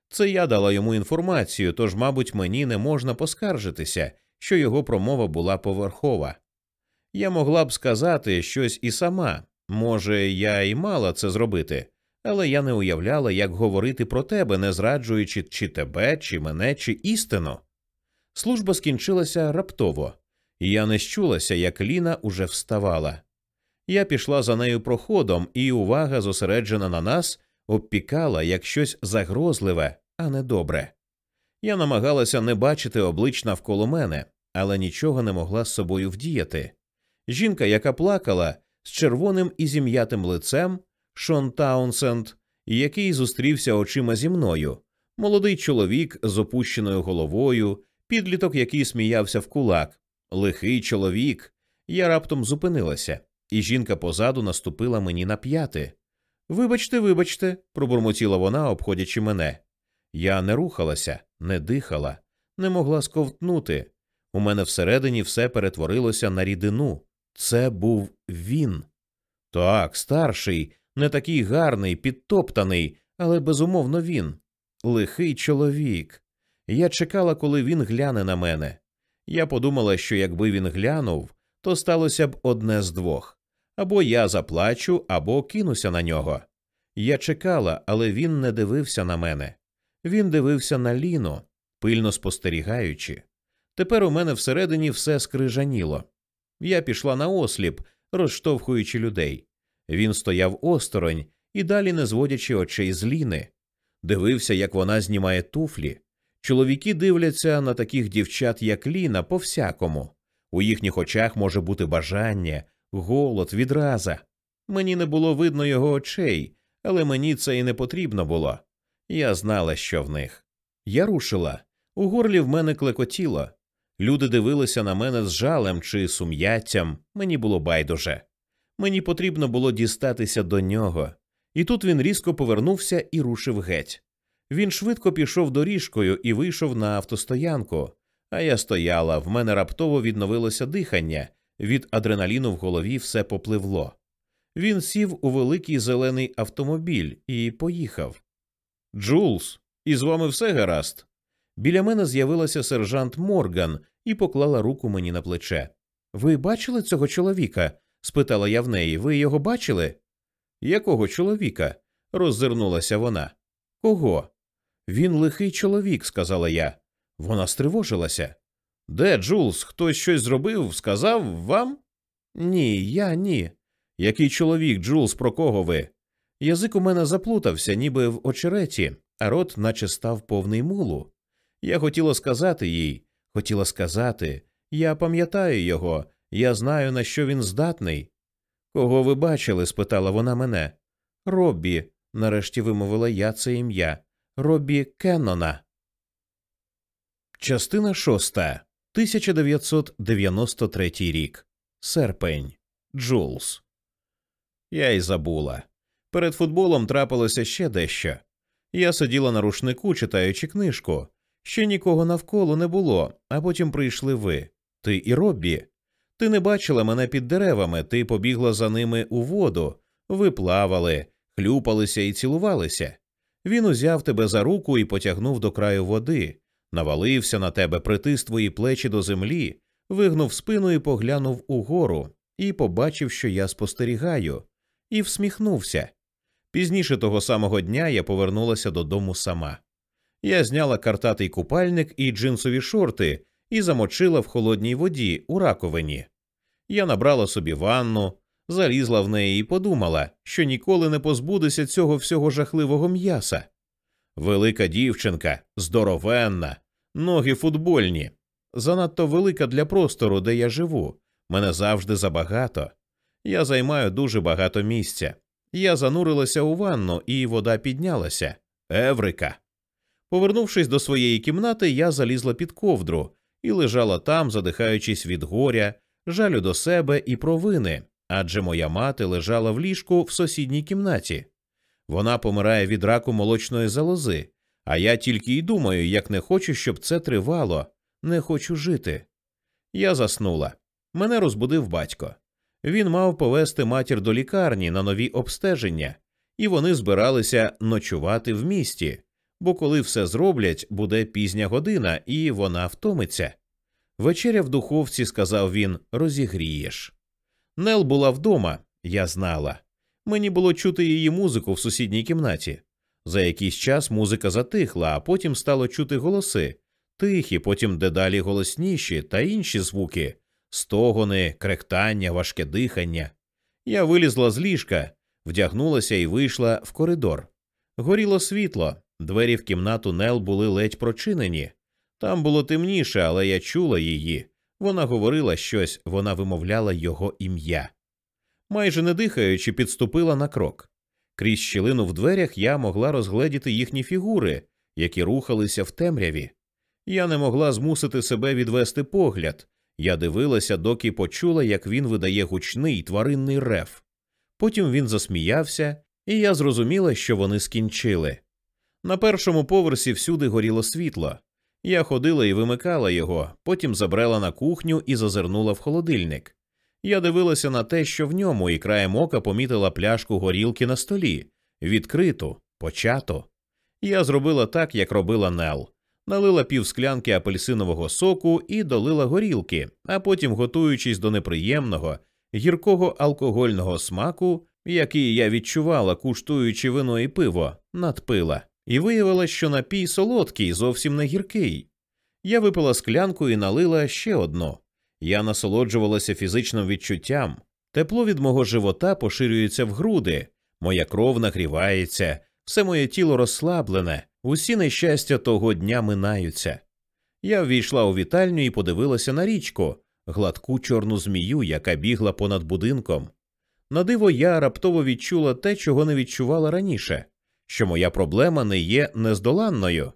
Це я дала йому інформацію, тож, мабуть, мені не можна поскаржитися, що його промова була поверхова. Я могла б сказати щось і сама, може, я і мала це зробити, але я не уявляла, як говорити про тебе, не зраджуючи чи тебе, чи мене, чи істину. Служба скінчилася раптово, я не щулася, як Ліна уже вставала. Я пішла за нею проходом, і увага, зосереджена на нас, обпікала як щось загрозливе, а не добре. Я намагалася не бачити облич навколо мене, але нічого не могла з собою вдіяти. Жінка, яка плакала з червоним і зім'ятим лицем, Шон Таунсенд, який зустрівся очима зі мною, молодий чоловік з опущеною головою, підліток, який сміявся в кулак, лихий чоловік. Я раптом зупинилася, і жінка позаду наступила мені на п'яти. Вибачте, вибачте, пробурмотіла вона, обходячи мене. Я не рухалася, не дихала, не могла сковтнути. У мене всередині все перетворилося на рідину. Це був він. Так, старший, не такий гарний, підтоптаний, але безумовно він. Лихий чоловік. Я чекала, коли він гляне на мене. Я подумала, що якби він глянув, то сталося б одне з двох або я заплачу, або кинуся на нього. Я чекала, але він не дивився на мене. Він дивився на Ліну, пильно спостерігаючи. Тепер у мене всередині все скрижаніло. Я пішла на осліп, розштовхуючи людей. Він стояв осторонь і далі не зводячи очей з Ліни. Дивився, як вона знімає туфлі. Чоловіки дивляться на таких дівчат, як Ліна, по всякому. У їхніх очах може бути бажання, голод, відраза. Мені не було видно його очей, але мені це і не потрібно було. Я знала, що в них. Я рушила. У горлі в мене клекотіло. Люди дивилися на мене з жалем чи сум'яттям, мені було байдуже. Мені потрібно було дістатися до нього. І тут він різко повернувся і рушив геть. Він швидко пішов доріжкою і вийшов на автостоянку, а я стояла, в мене раптово відновилося дихання, від адреналіну в голові все попливло. Він сів у великий зелений автомобіль і поїхав. Джулс, і з вами все гаразд. Біля мене з'явилася сержант Морган і поклала руку мені на плече. Ви бачили цього чоловіка? спитала я в неї. Ви його бачили? Якого чоловіка? роззирнулася вона. Кого? Він лихий чоловік, сказала я. Вона стривожилася. Де, Джулс, хтось щось зробив, сказав вам? Ні, я ні. Який чоловік, Джулс, про кого ви? Язик у мене заплутався, ніби в очереті, а рот наче став повний мулу. Я хотіла сказати їй, хотіла сказати я пам'ятаю його, я знаю, на що він здатний. Кого ви бачили? спитала вона мене. Роббі, нарешті вимовила я це ім'я. Роббі Кеннона. Частина шоста. 1993 рік. Серпень. Джулс. Я й забула. Перед футболом трапилося ще дещо. Я сиділа на рушнику, читаючи книжку. Ще нікого навколо не було, а потім прийшли ви. Ти і Роббі. Ти не бачила мене під деревами, ти побігла за ними у воду, ви плавали, хлюпалися і цілувалися. Він узяв тебе за руку і потягнув до краю води, навалився на тебе, притис твої плечі до землі, вигнув спину і поглянув угору, і побачив, що я спостерігаю, і всміхнувся. Пізніше того самого дня я повернулася додому сама. Я зняла картатий купальник і джинсові шорти і замочила в холодній воді у раковині. Я набрала собі ванну, залізла в неї і подумала, що ніколи не позбудеться цього всього жахливого м'яса. Велика дівчинка, здоровенна, ноги футбольні, занадто велика для простору, де я живу. Мене завжди забагато. Я займаю дуже багато місця. Я занурилася у ванну, і вода піднялася. Еврика. Повернувшись до своєї кімнати, я залізла під ковдру і лежала там, задихаючись від горя, жалю до себе і провини, адже моя мати лежала в ліжку в сусідній кімнаті. Вона помирає від раку молочної залози, а я тільки й думаю, як не хочу, щоб це тривало, не хочу жити. Я заснула. Мене розбудив батько. Він мав повести матір до лікарні на нові обстеження, і вони збиралися ночувати в місті, бо коли все зроблять, буде пізня година, і вона втомиться. Вечеря в духовці, сказав він, розігрієш. Нел була вдома, я знала. Мені було чути її музику в сусідній кімнаті. За якийсь час музика затихла, а потім стало чути голоси. тихі, потім дедалі голосніші та інші звуки стогони, кректання, важке дихання. Я вилізла з ліжка, вдягнулася і вийшла в коридор. Горіло світло, двері в кімнату Нел були ледь прочинені. Там було темніше, але я чула її. Вона говорила щось, вона вимовляла його ім'я. Майже не дихаючи, підступила на крок. Крізь щілину в дверях я могла розгледіти їхні фігури, які рухалися в темряві. Я не могла змусити себе відвести погляд. Я дивилася, доки почула, як він видає гучний тваринний рев. Потім він засміявся, і я зрозуміла, що вони скінчили. На першому поверсі всюди горіло світло. Я ходила і вимикала його, потім забрела на кухню і зазирнула в холодильник. Я дивилася на те, що в ньому, і краєм ока помітила пляшку горілки на столі, відкриту, почату. Я зробила так, як робила Нел. Налила півсклянки апельсинового соку і долила горілки, а потім, готуючись до неприємного, гіркого алкогольного смаку, який я відчувала, куштуючи вино і пиво, надпила, і виявила, що напій солодкий, зовсім не гіркий. Я випила склянку і налила ще одну. Я насолоджувалася фізичним відчуттям. Тепло від мого живота поширюється в груди, моя кров нагрівається, все моє тіло розслаблене, усі нещастя того дня минаються. Я ввійшла у вітальню і подивилася на річку, гладку чорну змію, яка бігла понад будинком. На диво, я раптово відчула те, чого не відчувала раніше, що моя проблема не є нездоланною.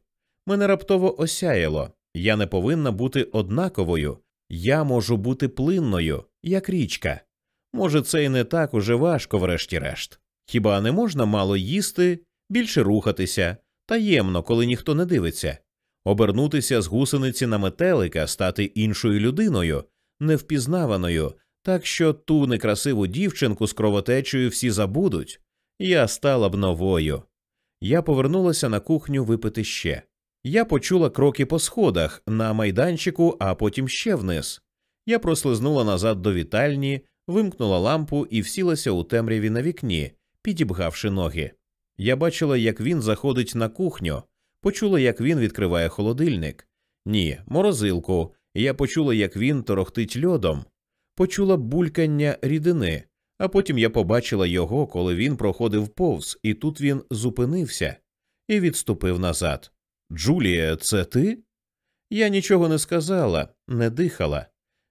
Мене раптово осяяло, я не повинна бути однаковою, я можу бути плинною, як річка. Може, це і не так уже важко, врешті-решт. Хіба не можна мало їсти, більше рухатися, таємно, коли ніхто не дивиться, обернутися з гусениці на метелика, стати іншою людиною, невпізнаваною, так що ту некрасиву дівчинку з кровотечею всі забудуть. Я стала б новою. Я повернулася на кухню випити ще. Я почула кроки по сходах на майданчику, а потім ще вниз. Я прослизнула назад до вітальні, вимкнула лампу і всілася у темряві на вікні, підібгавши ноги. Я бачила, як він заходить на кухню, почула, як він відкриває холодильник. Ні, морозилку. Я почула, як він торохтить льодом, почула булькання рідини, а потім я побачила його, коли він проходив повз, і тут він зупинився і відступив назад. Джулія, це ти? Я нічого не сказала, не дихала.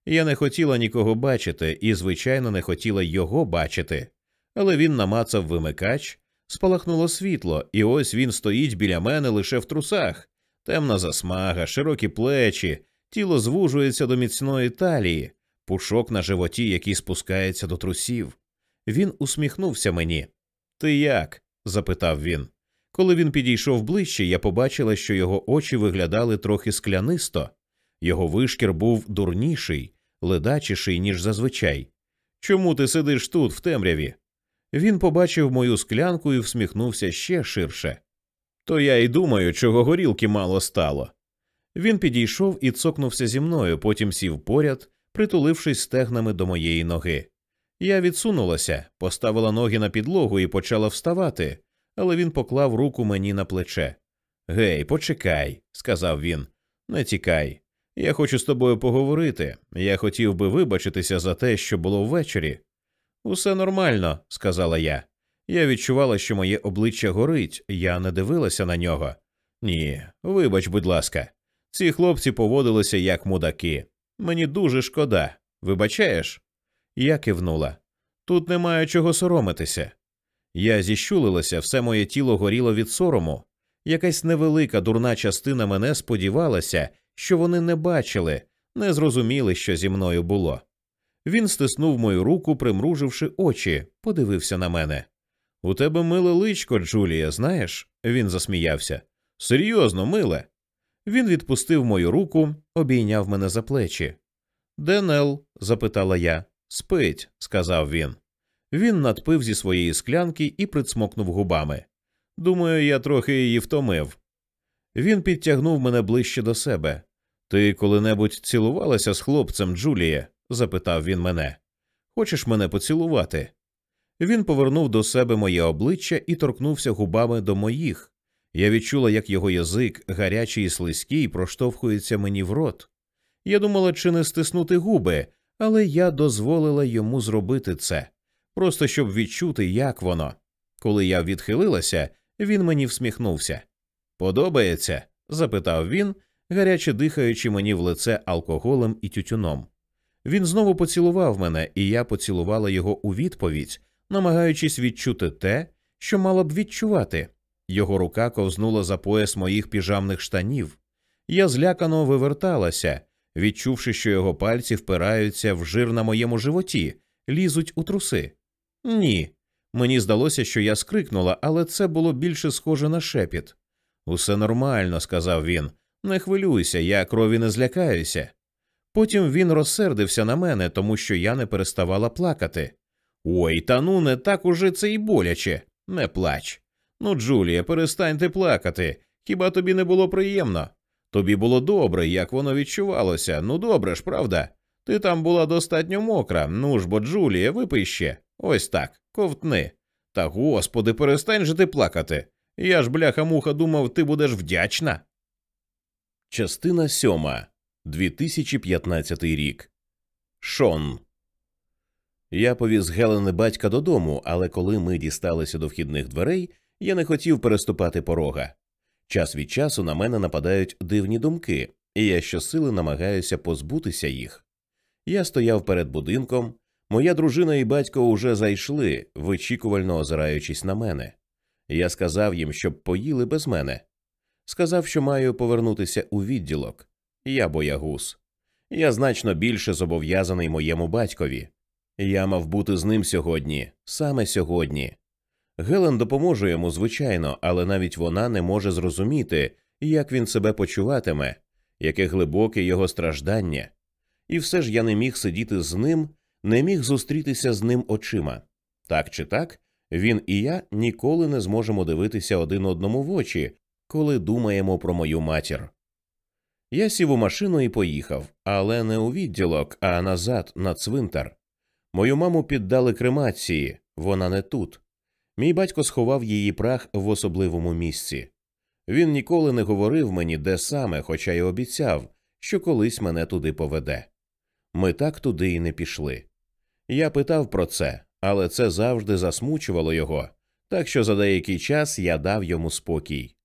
Я не хотіла нікого бачити і, звичайно, не хотіла його бачити. Але він намацав вимикач, спалахнуло світло, і ось він стоїть біля мене лише в трусах. Темна засмага, широкі плечі, тіло звужується до міцної талії, пушок на животі, який спускається до трусів. Він усміхнувся мені. Ти як? запитав він. Коли він підійшов ближче, я побачила, що його очі виглядали трохи склянисто, його вишкір був дурніший, ледачіший, ніж зазвичай. Чому ти сидиш тут, в темряві? Він побачив мою склянку і всміхнувся ще ширше. То я й думаю, чого горілки мало стало. Він підійшов і цокнувся зі мною, потім сів поряд, притулившись стегнами до моєї ноги. Я відсунулася, поставила ноги на підлогу і почала вставати, але він поклав руку мені на плече. Гей, почекай, сказав він, не тікай. Я хочу з тобою поговорити. Я хотів би вибачитися за те, що було ввечері. Усе нормально, сказала я. Я відчувала, що моє обличчя горить, я не дивилася на нього. Ні, вибач, будь ласка, ці хлопці поводилися як мудаки. Мені дуже шкода. Вибачаєш? Я кивнула. Тут немає чого соромитися. Я зіщулилася, все моє тіло горіло від сорому. Якась невелика дурна частина мене сподівалася, що вони не бачили, не зрозуміли, що зі мною було. Він стиснув мою руку, примруживши очі, подивився на мене. У тебе миле личко, Джулія, знаєш? Він засміявся. Серйозно, миле. Він відпустив мою руку, обійняв мене за плечі. Де Нел? запитала я. Спить, сказав він. Він надпив зі своєї склянки і прицмокнув губами. Думаю, я трохи її втомив. Він підтягнув мене ближче до себе. Ти коли-небудь цілувалася з хлопцем, Джулія? запитав він мене. Хочеш мене поцілувати? Він повернув до себе моє обличчя і торкнувся губами до моїх. Я відчула, як його язик, гарячий і слизький, проштовхується мені в рот. Я думала, чи не стиснути губи, але я дозволила йому зробити це, просто щоб відчути, як воно. Коли я відхилилася, він мені всміхнувся. Подобається? запитав він, гаряче дихаючи мені в лице алкоголем і тютюном. Він знову поцілував мене, і я поцілувала його у відповідь, намагаючись відчути те, що мала б відчувати. Його рука ковзнула за пояс моїх піжамних штанів. Я злякано виверталася, відчувши, що його пальці впираються в жир на моєму животі, лізуть у труси. Ні. Мені здалося, що я скрикнула, але це було більше схоже на шепіт. Усе нормально, сказав він. Не хвилюйся, я крові не злякаюся. Потім він розсердився на мене, тому що я не переставала плакати. Ой, та ну не так уже це й боляче. Не плач. Ну, Джулія, перестаньте плакати. Хіба тобі не було приємно? Тобі було добре, як воно відчувалося. Ну добре ж, правда? Ти там була достатньо мокра. Ну ж бо, Джулія, випий ще. Ось так, ковтни. Та господи, перестань же ти плакати. Я ж, бляха муха, думав, ти будеш вдячна. Частина сьома. 2015 рік. Шон. Я повіз Гелени батька додому, але коли ми дісталися до вхідних дверей, я не хотів переступати порога. Час від часу на мене нападають дивні думки, і я щосили намагаюся позбутися їх. Я стояв перед будинком, моя дружина і батько уже зайшли, вичікувально озираючись на мене. Я сказав їм, щоб поїли без мене. Сказав, що маю повернутися у відділок. Я боягуз. Я значно більше зобов'язаний моєму батькові. Я мав бути з ним сьогодні, саме сьогодні. Гелен допоможе йому, звичайно, але навіть вона не може зрозуміти, як він себе почуватиме, яке глибоке його страждання. І все ж я не міг сидіти з ним, не міг зустрітися з ним очима. Так чи так, він і я ніколи не зможемо дивитися один одному в очі, коли думаємо про мою матір. Я сів у машину і поїхав, але не у відділок, а назад, на цвинтар. Мою маму піддали кремації, вона не тут. Мій батько сховав її прах в особливому місці. Він ніколи не говорив мені, де саме, хоча й обіцяв, що колись мене туди поведе. Ми так туди і не пішли. Я питав про це, але це завжди засмучувало його, так що за деякий час я дав йому спокій.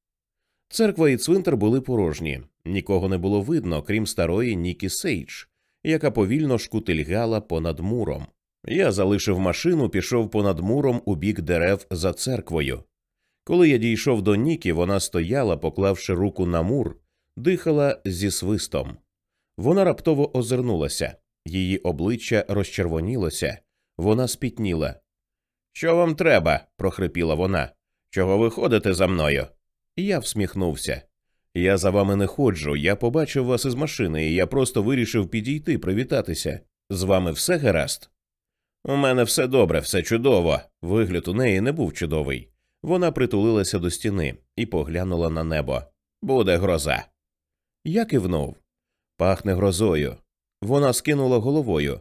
Церква і цвинтар були порожні, нікого не було видно, крім старої Нікі Сейдж, яка повільно шкутильгала понад муром. Я залишив машину, пішов понад муром у бік дерев за церквою. Коли я дійшов до Нікі, вона стояла, поклавши руку на мур, дихала зі свистом. Вона раптово озирнулася, її обличчя розчервонілося, вона спітніла. Що вам треба? прохрипіла вона. Чого ви ходите за мною? Я всміхнувся. Я за вами не ходжу, я побачив вас із машини, і я просто вирішив підійти, привітатися. З вами все гаразд? У мене все добре, все чудово. Вигляд у неї не був чудовий. Вона притулилася до стіни і поглянула на небо. Буде гроза. Я кивнув. Пахне грозою. Вона скинула головою.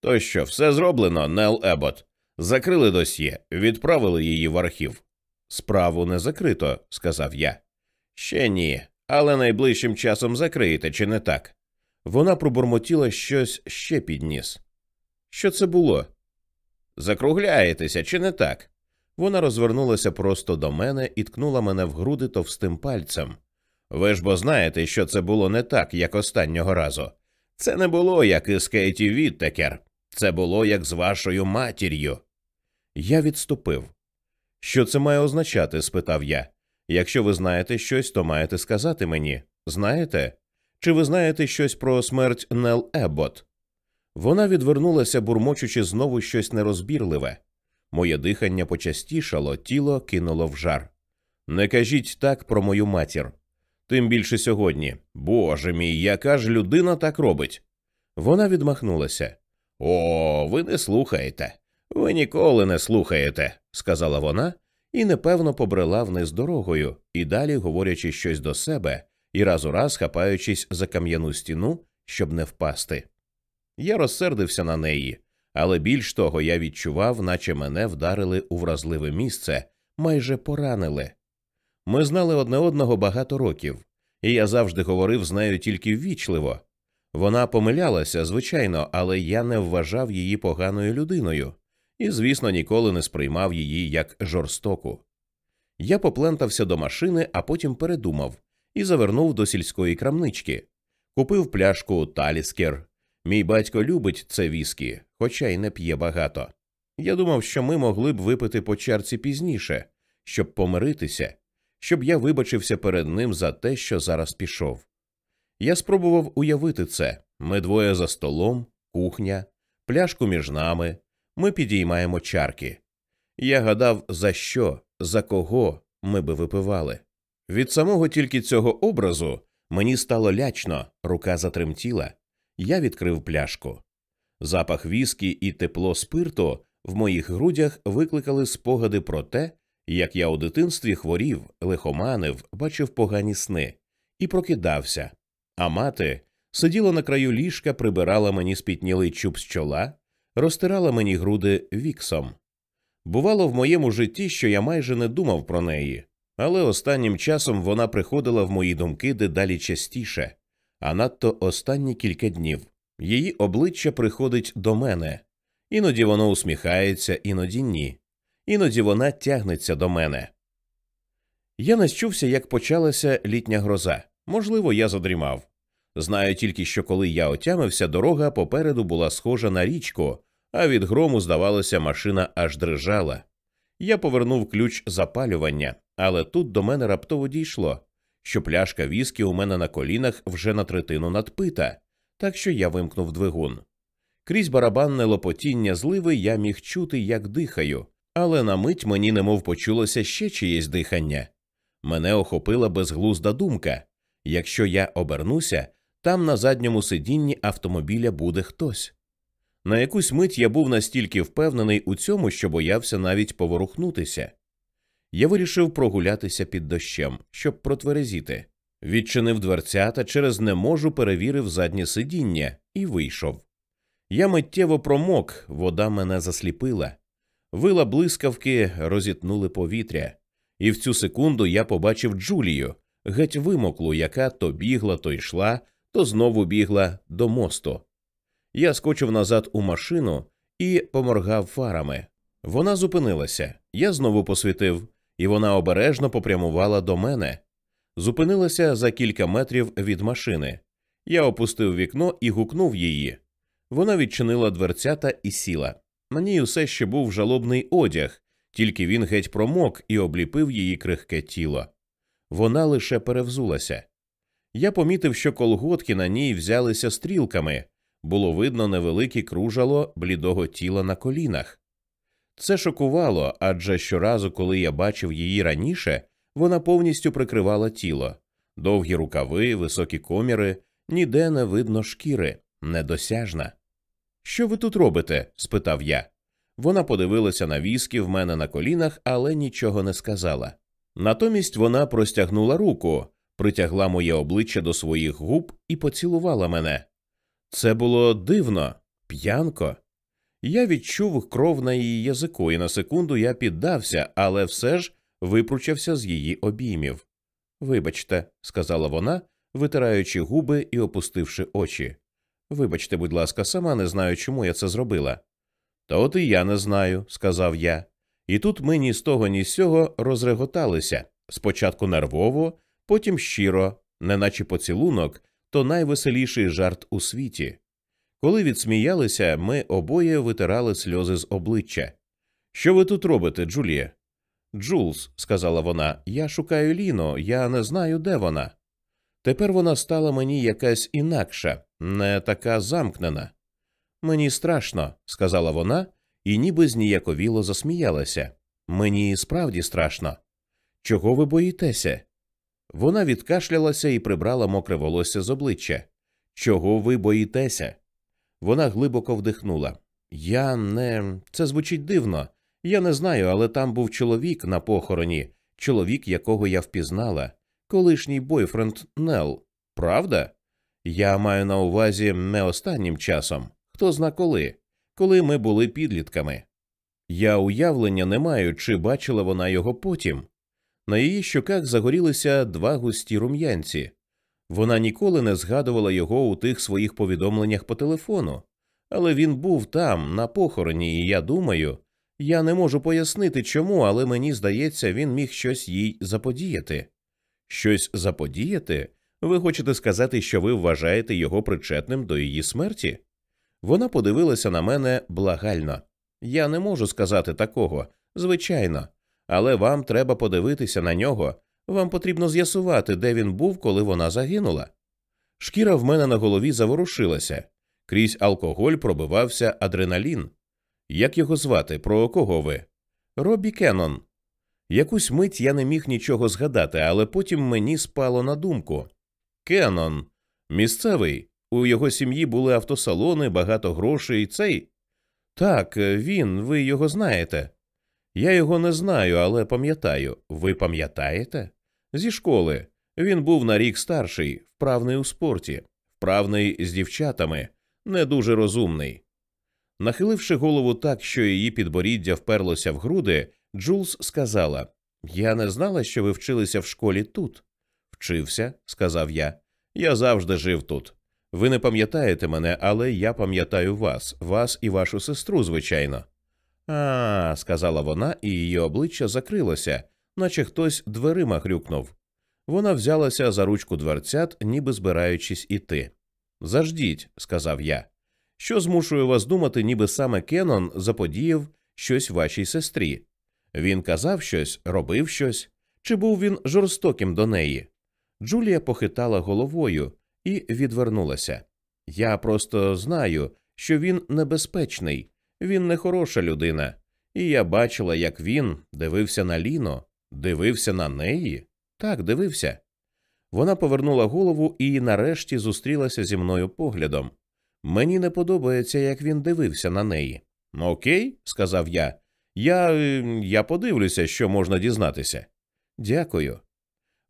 То що, все зроблено, Нел Ебот. Закрили досьє, відправили її в архів. Справу не закрито, сказав я. Ще ні, але найближчим часом закриєте, чи не так? Вона пробурмотіла щось ще підніс. Що це було? Закругляєтеся, чи не так? Вона розвернулася просто до мене і ткнула мене в груди товстим пальцем. Ви ж бо знаєте, що це було не так, як останнього разу. Це не було як із Кейті Віттекер. Це було як з вашою матір'ю. Я відступив. Що це має означати? спитав я. Якщо ви знаєте щось, то маєте сказати мені. Знаєте? Чи ви знаєте щось про смерть Нел Еббот? Вона відвернулася, бурмочучи знову щось нерозбірливе. Моє дихання почастішало, тіло кинуло в жар. Не кажіть так про мою матір. Тим більше сьогодні. Боже мій, яка ж людина так робить? Вона відмахнулася. О, ви не слухаєте. Ви ніколи не слухаєте, сказала вона, і непевно побрела вниз дорогою, і далі говорячи щось до себе і раз у раз хапаючись за кам'яну стіну, щоб не впасти. Я розсердився на неї, але більш того я відчував, наче мене вдарили у вразливе місце, майже поранили. Ми знали одне одного багато років, і я завжди говорив з нею тільки ввічливо. Вона помилялася, звичайно, але я не вважав її поганою людиною і, звісно, ніколи не сприймав її як жорстоку. Я поплентався до машини, а потім передумав і завернув до сільської крамнички, купив пляшку таліскер. Мій батько любить це віскі, хоча й не п'є багато. Я думав, що ми могли б випити по чарці пізніше, щоб помиритися, щоб я вибачився перед ним за те, що зараз пішов. Я спробував уявити це ми двоє за столом, кухня, пляшку між нами, ми підіймаємо чарки. Я гадав, за що, за кого ми би випивали. Від самого тільки цього образу мені стало лячно, рука затремтіла. Я відкрив пляшку. Запах віскі і тепло спирту в моїх грудях викликали спогади про те, як я у дитинстві хворів, лихоманив, бачив погані сни і прокидався. А мати сиділа на краю ліжка, прибирала мені спітнілий чуб з чола, розтирала мені груди віксом. Бувало в моєму житті, що я майже не думав про неї, але останнім часом вона приходила в мої думки дедалі частіше, а надто останні кілька днів. Її обличчя приходить до мене. Іноді воно усміхається, іноді ні. Іноді вона тягнеться до мене. Я не щувся, як почалася літня гроза. Можливо, я задрімав. Знаю тільки, що коли я отямився, дорога попереду була схожа на річку, а від грому, здавалося, машина аж дрижала. Я повернув ключ запалювання, але тут до мене раптово дійшло, що пляшка віскі у мене на колінах вже на третину надпита, так що я вимкнув двигун. Крізь барабанне лопотіння зливи я міг чути, як дихаю, але на мить мені немов почулося ще чиєсь дихання. Мене охопила безглузда думка якщо я обернуся, там на задньому сидінні автомобіля буде хтось. На якусь мить я був настільки впевнений у цьому, що боявся навіть поворухнутися. Я вирішив прогулятися під дощем, щоб протверезіти. Відчинив дверця та через не можу перевірив заднє сидіння і вийшов. Я миттєво промок, вода мене засліпила. Вила блискавки розітнули повітря, і в цю секунду я побачив Джулію, геть вимоклу, яка то бігла, то йшла, то знову бігла до мосту. Я скочив назад у машину і поморгав фарами. Вона зупинилася, я знову посвітив, і вона обережно попрямувала до мене. Зупинилася за кілька метрів від машини. Я опустив вікно і гукнув її. Вона відчинила дверцята і сіла. На ній усе ще був жалобний одяг, тільки він геть промок і обліпив її крихке тіло. Вона лише перевзулася. Я помітив, що колготки на ній взялися стрілками, було видно невелике кружало блідого тіла на колінах. Це шокувало, адже щоразу, коли я бачив її раніше, вона повністю прикривала тіло довгі рукави, високі коміри, ніде не видно шкіри, недосяжна. Що ви тут робите? спитав я. Вона подивилася на віскі в мене на колінах, але нічого не сказала. Натомість вона простягнула руку, притягла моє обличчя до своїх губ і поцілувала мене. Це було дивно, п'янко. Я відчув кров на її язику, і на секунду я піддався, але все ж випручався з її обіймів. Вибачте, сказала вона, витираючи губи і опустивши очі. Вибачте, будь ласка, сама не знаю, чому я це зробила. Та от і я не знаю, сказав я. І тут ми ні з того, ні з сього розреготалися спочатку нервово, потім щиро, неначе поцілунок, то найвеселіший жарт у світі. Коли відсміялися, ми обоє витирали сльози з обличчя. Що ви тут робите, Джулія? Джулс, сказала вона, я шукаю Ліно, я не знаю, де вона. Тепер вона стала мені якась інакша, не така замкнена. Мені страшно, сказала вона, і ніби зніяковіло засміялася. Мені справді страшно. Чого ви боїтеся? Вона відкашлялася і прибрала мокре волосся з обличчя. Чого ви боїтеся? Вона глибоко вдихнула. Я не. Це звучить дивно. Я не знаю, але там був чоловік на похороні, чоловік, якого я впізнала, колишній бойфренд Нел. Правда? Я маю на увазі не останнім часом, хто зна коли, коли ми були підлітками. Я уявлення не маю, чи бачила вона його потім. На її щоках загорілися два густі рум'янці. Вона ніколи не згадувала його у тих своїх повідомленнях по телефону, але він був там, на похороні, і я думаю, я не можу пояснити чому, але мені здається, він міг щось їй заподіяти. Щось заподіяти? Ви хочете сказати, що ви вважаєте його причетним до її смерті? Вона подивилася на мене благально. Я не можу сказати такого, звичайно, але вам треба подивитися на нього, вам потрібно з'ясувати, де він був, коли вона загинула. Шкіра в мене на голові заворушилася, крізь алкоголь пробивався адреналін. Як його звати? Про кого ви? Робі Кеннон. Якусь мить я не міг нічого згадати, але потім мені спало на думку. Кеннон. Місцевий. У його сім'ї були автосалони, багато грошей. Цей. Так, він, ви його знаєте. Я його не знаю, але пам'ятаю. Ви пам'ятаєте? Зі школи. Він був на рік старший, вправний у спорті, вправний з дівчатами, не дуже розумний. Нахиливши голову так, що її підборіддя вперлося в груди, Джулс сказала Я не знала, що ви вчилися в школі тут. Вчився, сказав я. Я завжди жив тут. Ви не пам'ятаєте мене, але я пам'ятаю вас, вас і вашу сестру, звичайно. А, сказала вона, і її обличчя закрилося, наче хтось дверима грюкнув. Вона взялася за ручку дверцят, ніби збираючись іти. Заждіть, сказав я. Що змушує вас думати, ніби саме Кеннон заподіяв щось вашій сестрі? Він казав щось, робив щось, чи був він жорстоким до неї? Джулія похитала головою і відвернулася. Я просто знаю, що він небезпечний, він не хороша людина, і я бачила, як він дивився на Ліно, дивився на неї. Так, дивився. Вона повернула голову і нарешті зустрілася зі мною поглядом. Мені не подобається, як він дивився на неї. Окей, сказав я. Я я подивлюся, що можна дізнатися. Дякую.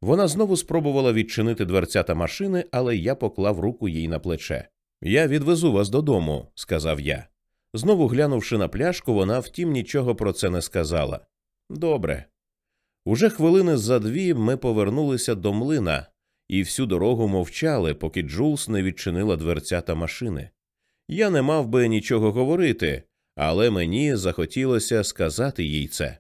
Вона знову спробувала відчинити дверцята машини, але я поклав руку їй на плече. Я відвезу вас додому, сказав я. Знову глянувши на пляшку, вона втім нічого про це не сказала. Добре. Уже хвилини за дві ми повернулися до млина і всю дорогу мовчали, поки Джулс не відчинила дверцята машини. Я не мав би нічого говорити, але мені захотілося сказати їй це.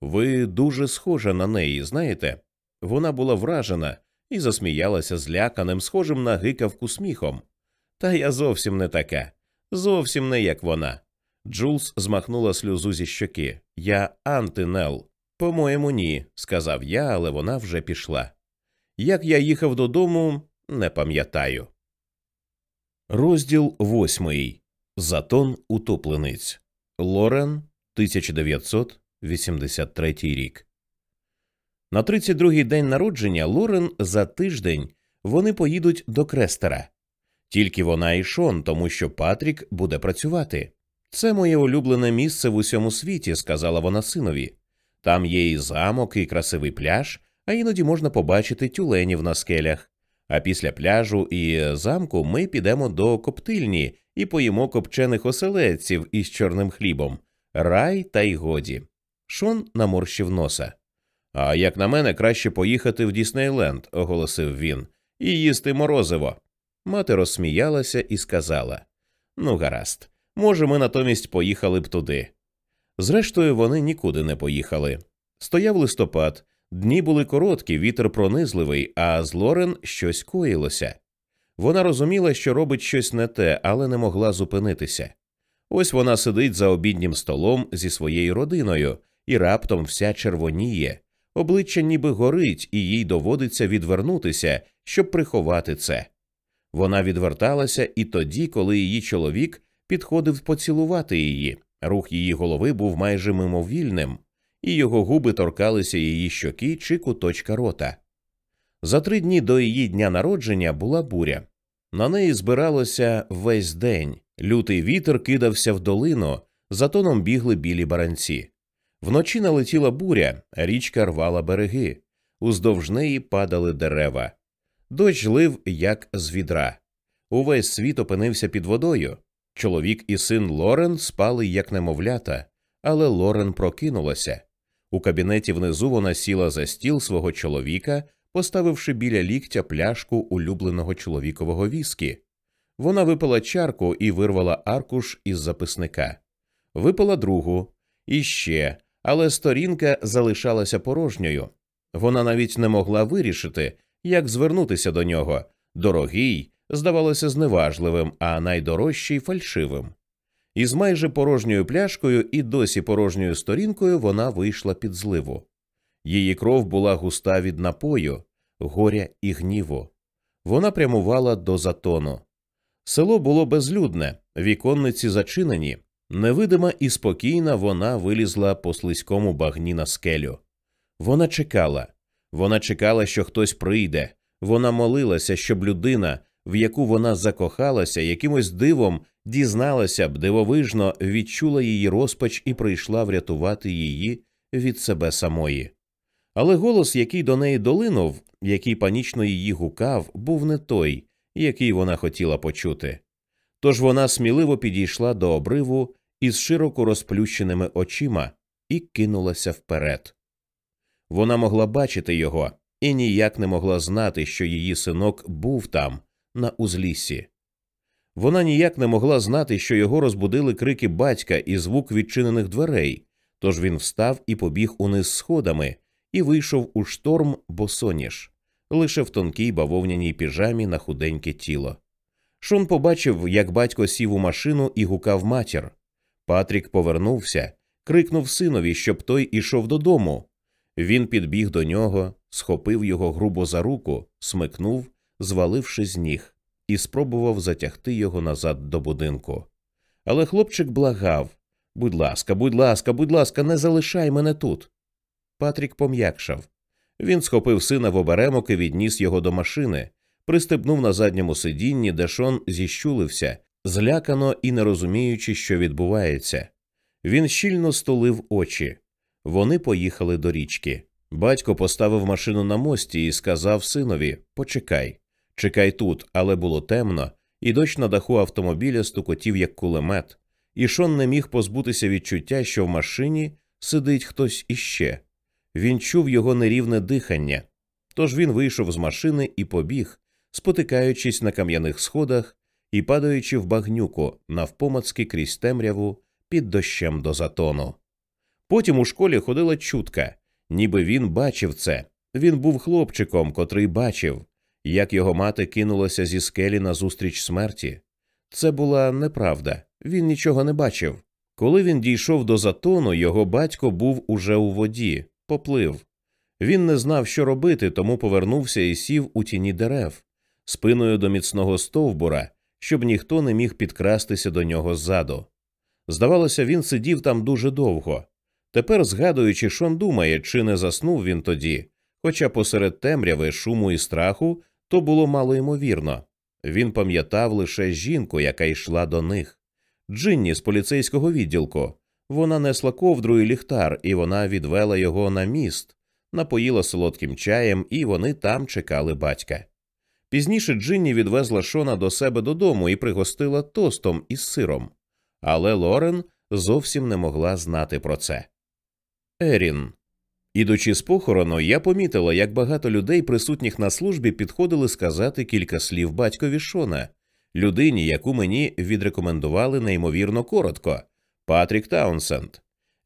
Ви дуже схожа на неї, знаєте? Вона була вражена і засміялася зляканим, схожим на гикавку сміхом. Та я зовсім не така, зовсім не як вона. Джулс змахнула сльозу зі щоки. Я антинел. По-моєму, ні, сказав я, але вона вже пішла. Як я їхав додому, не пам'ятаю. Розділ восьмий. Затон утоплениць. Лорен 1983 рік. На 32-й день народження Лорен за тиждень вони поїдуть до Крестера. Тільки вона і Шон, тому що Патрік буде працювати. Це моє улюблене місце в усьому світі, сказала вона синові. Там є і замок, і красивий пляж, а іноді можна побачити тюленів на скелях. А після пляжу і замку ми підемо до коптильні і поїмо копчених оселедців із чорним хлібом, рай та й годі. Шон наморщив носа. А як на мене, краще поїхати в Діснейленд, оголосив він, і їсти морозиво. Мати розсміялася і сказала Ну, гаразд, може, ми натомість поїхали б туди. Зрештою, вони нікуди не поїхали. Стояв листопад, дні були короткі, вітер пронизливий, а з Лорен щось коїлося. Вона розуміла, що робить щось не те, але не могла зупинитися. Ось вона сидить за обіднім столом зі своєю родиною і раптом вся червоніє, обличчя ніби горить, і їй доводиться відвернутися, щоб приховати це. Вона відверталася і тоді, коли її чоловік підходив поцілувати її. Рух її голови був майже мимовільним, і його губи торкалися її щоки чи куточка рота. За три дні до її дня народження була буря. На неї збиралося весь день. Лютий вітер кидався в долину, за тоном бігли білі баранці. Вночі налетіла буря, річка рвала береги, уздовж неї падали дерева. Дощ лив, як з відра. Увесь світ опинився під водою. Чоловік і син Лорен спали, як немовлята, але Лорен прокинулася. У кабінеті внизу вона сіла за стіл свого чоловіка, поставивши біля ліктя пляшку улюбленого чоловікового віскі. Вона випила чарку і вирвала аркуш із записника, випила другу і ще, але сторінка залишалася порожньою. Вона навіть не могла вирішити, як звернутися до нього. Дорогий, здавалося, зневажливим, а найдорожчий фальшивим. Із майже порожньою пляшкою і досі порожньою сторінкою вона вийшла під зливу. Її кров була густа від напою, горя і гніву. Вона прямувала до затону. Село було безлюдне, віконниці зачинені. Невидима і спокійна вона вилізла по слизькому багні на скелю. Вона чекала, вона чекала, що хтось прийде. Вона молилася, щоб людина, в яку вона закохалася, якимось дивом дізналася б дивовижно, відчула її розпач і прийшла врятувати її від себе самої. Але голос, який до неї долинув, який панічно її гукав, був не той, який вона хотіла почути. Тож вона сміливо підійшла до обриву із широко розплющеними очима і кинулася вперед. Вона могла бачити його і ніяк не могла знати, що її синок був там, на узліссі. Вона ніяк не могла знати, що його розбудили крики батька і звук відчинених дверей, тож він встав і побіг униз сходами і вийшов у шторм босоніж, лише в тонкій бавовняній піжамі на худеньке тіло. Шон побачив, як батько сів у машину і гукав матір. Патрік повернувся, крикнув синові, щоб той ішов додому. Він підбіг до нього, схопив його грубо за руку, смикнув, зваливши з ніг, і спробував затягти його назад до будинку. Але хлопчик благав будь ласка, будь ласка, будь ласка, не залишай мене тут. Патрік пом'якшав. Він схопив сина в оберемок і відніс його до машини, пристебнув на задньому сидінні, де Шон зіщулився, злякано і не розуміючи, що відбувається. Він щільно стулив очі. Вони поїхали до річки. Батько поставив машину на мості і сказав синові Почекай, чекай тут, але було темно, і дощ на даху автомобіля стукотів як кулемет, і Шон не міг позбутися відчуття, що в машині сидить хтось іще. Він чув його нерівне дихання. Тож він вийшов з машини і побіг, спотикаючись на кам'яних сходах і падаючи в багнюку навпомацки крізь темряву під дощем до затону. Потім у школі ходила чутка, ніби він бачив це. Він був хлопчиком, котрий бачив, як його мати кинулася зі скелі назустріч смерті. Це була неправда, він нічого не бачив. Коли він дійшов до затону, його батько був уже у воді, поплив. Він не знав, що робити, тому повернувся і сів у тіні дерев, спиною до міцного стовбура, щоб ніхто не міг підкрастися до нього ззаду. Здавалося, він сидів там дуже довго. Тепер, згадуючи, Шон думає, чи не заснув він тоді, хоча посеред темряви, шуму і страху то було мало ймовірно. Він пам'ятав лише жінку, яка йшла до них. Джинні з поліцейського відділку. Вона несла ковдру і ліхтар, і вона відвела його на міст, напоїла солодким чаєм, і вони там чекали батька. Пізніше Джинні відвезла Шона до себе додому і пригостила тостом із сиром, але Лорен зовсім не могла знати про це. Ерін. Ідучи з похорону, я помітила, як багато людей, присутніх на службі, підходили сказати кілька слів батькові Шона, людині, яку мені відрекомендували неймовірно коротко Патрік Таунсенд.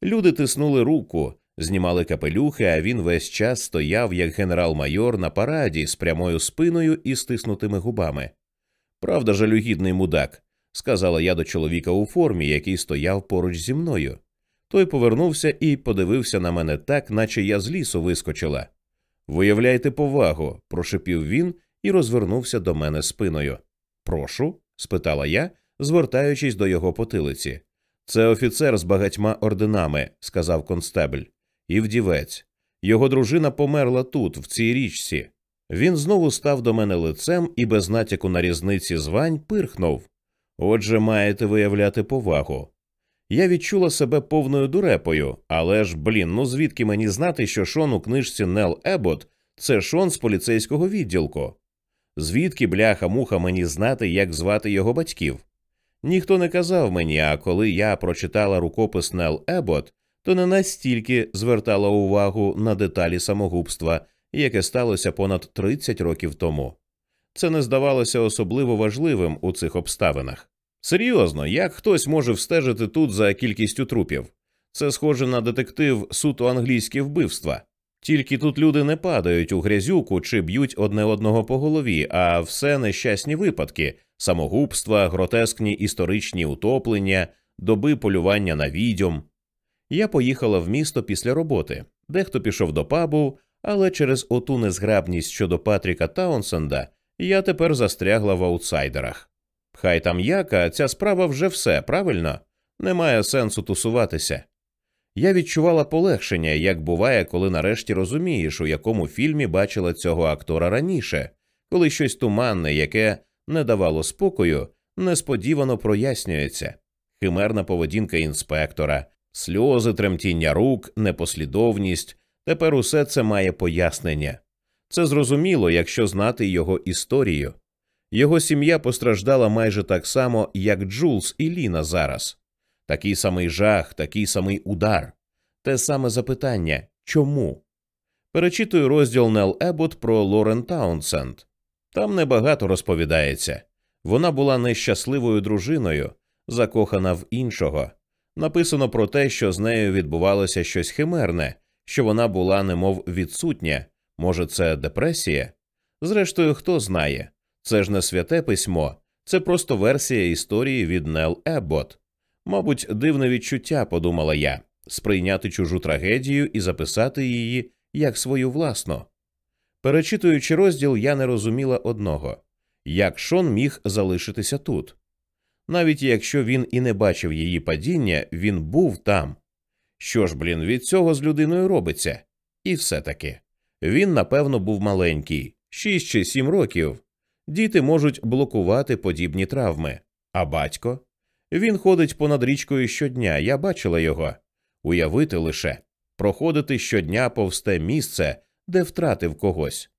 Люди тиснули руку, знімали капелюхи, а він весь час стояв як генерал-майор на параді з прямою спиною і стиснутими губами. Правда, жалюгідний мудак, сказала я до чоловіка у формі, який стояв поруч зі мною. Той повернувся і подивився на мене так, наче я з лісу вискочила. Виявляйте повагу, прошепів він і розвернувся до мене спиною. Прошу? спитала я, звертаючись до його потилиці. Це офіцер з багатьма орденами, сказав констебль, і вдівець. Його дружина померла тут, в цій річці. Він знову став до мене лицем і без натяку на різниці звань пирхнув. Отже, маєте виявляти повагу. Я відчула себе повною дурепою, але ж, блін, ну звідки мені знати, що Шон у книжці Нел Ебот це Шон з поліцейського відділку? Звідки бляха муха мені знати, як звати його батьків? Ніхто не казав мені, а коли я прочитала рукопис Нел Ебот, то не настільки звертала увагу на деталі самогубства, яке сталося понад 30 років тому. Це не здавалося особливо важливим у цих обставинах. Серйозно, як хтось може встежити тут за кількістю трупів? Це схоже на детектив суто англійські вбивства. Тільки тут люди не падають у грязюку чи б'ють одне одного по голові, а все нещасні випадки самогубства, гротескні історичні утоплення, доби полювання на відьом. Я поїхала в місто після роботи, дехто пішов до пабу, але через оту незграбність щодо Патріка Таунсенда я тепер застрягла в аутсайдерах. Хай там яка, ця справа вже все, правильно? Немає сенсу тусуватися. Я відчувала полегшення, як буває, коли нарешті розумієш, у якому фільмі бачила цього актора раніше, коли щось туманне, яке не давало спокою, несподівано прояснюється. Химерна поведінка інспектора, сльози, тремтіння рук, непослідовність. Тепер усе це має пояснення. Це зрозуміло, якщо знати його історію. Його сім'я постраждала майже так само, як Джулс і Ліна зараз. Такий самий жах, такий самий удар. Те саме запитання чому? Перечитую розділ Нел Ебот про Лорен Таунсенд. Там небагато розповідається. Вона була нещасливою дружиною, закохана в іншого. Написано про те, що з нею відбувалося щось химерне, що вона була немов відсутня. Може, це депресія? Зрештою, хто знає. Це ж не святе письмо, це просто версія історії від Нел Еббот. Мабуть, дивне відчуття, подумала я, сприйняти чужу трагедію і записати її як свою власну. Перечитуючи розділ, я не розуміла одного як Шон міг залишитися тут. Навіть якщо він і не бачив її падіння, він був там. Що ж, блін, від цього з людиною робиться? І все таки він, напевно, був маленький, шість чи сім років. Діти можуть блокувати подібні травми. А батько? Він ходить понад річкою щодня, я бачила його. Уявити лише проходити щодня повз те місце, де втратив когось.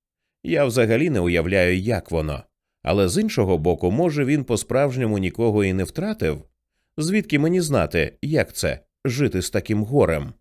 Я взагалі не уявляю, як воно. Але з іншого боку, може, він по справжньому нікого і не втратив? Звідки мені знати, як це жити з таким горем?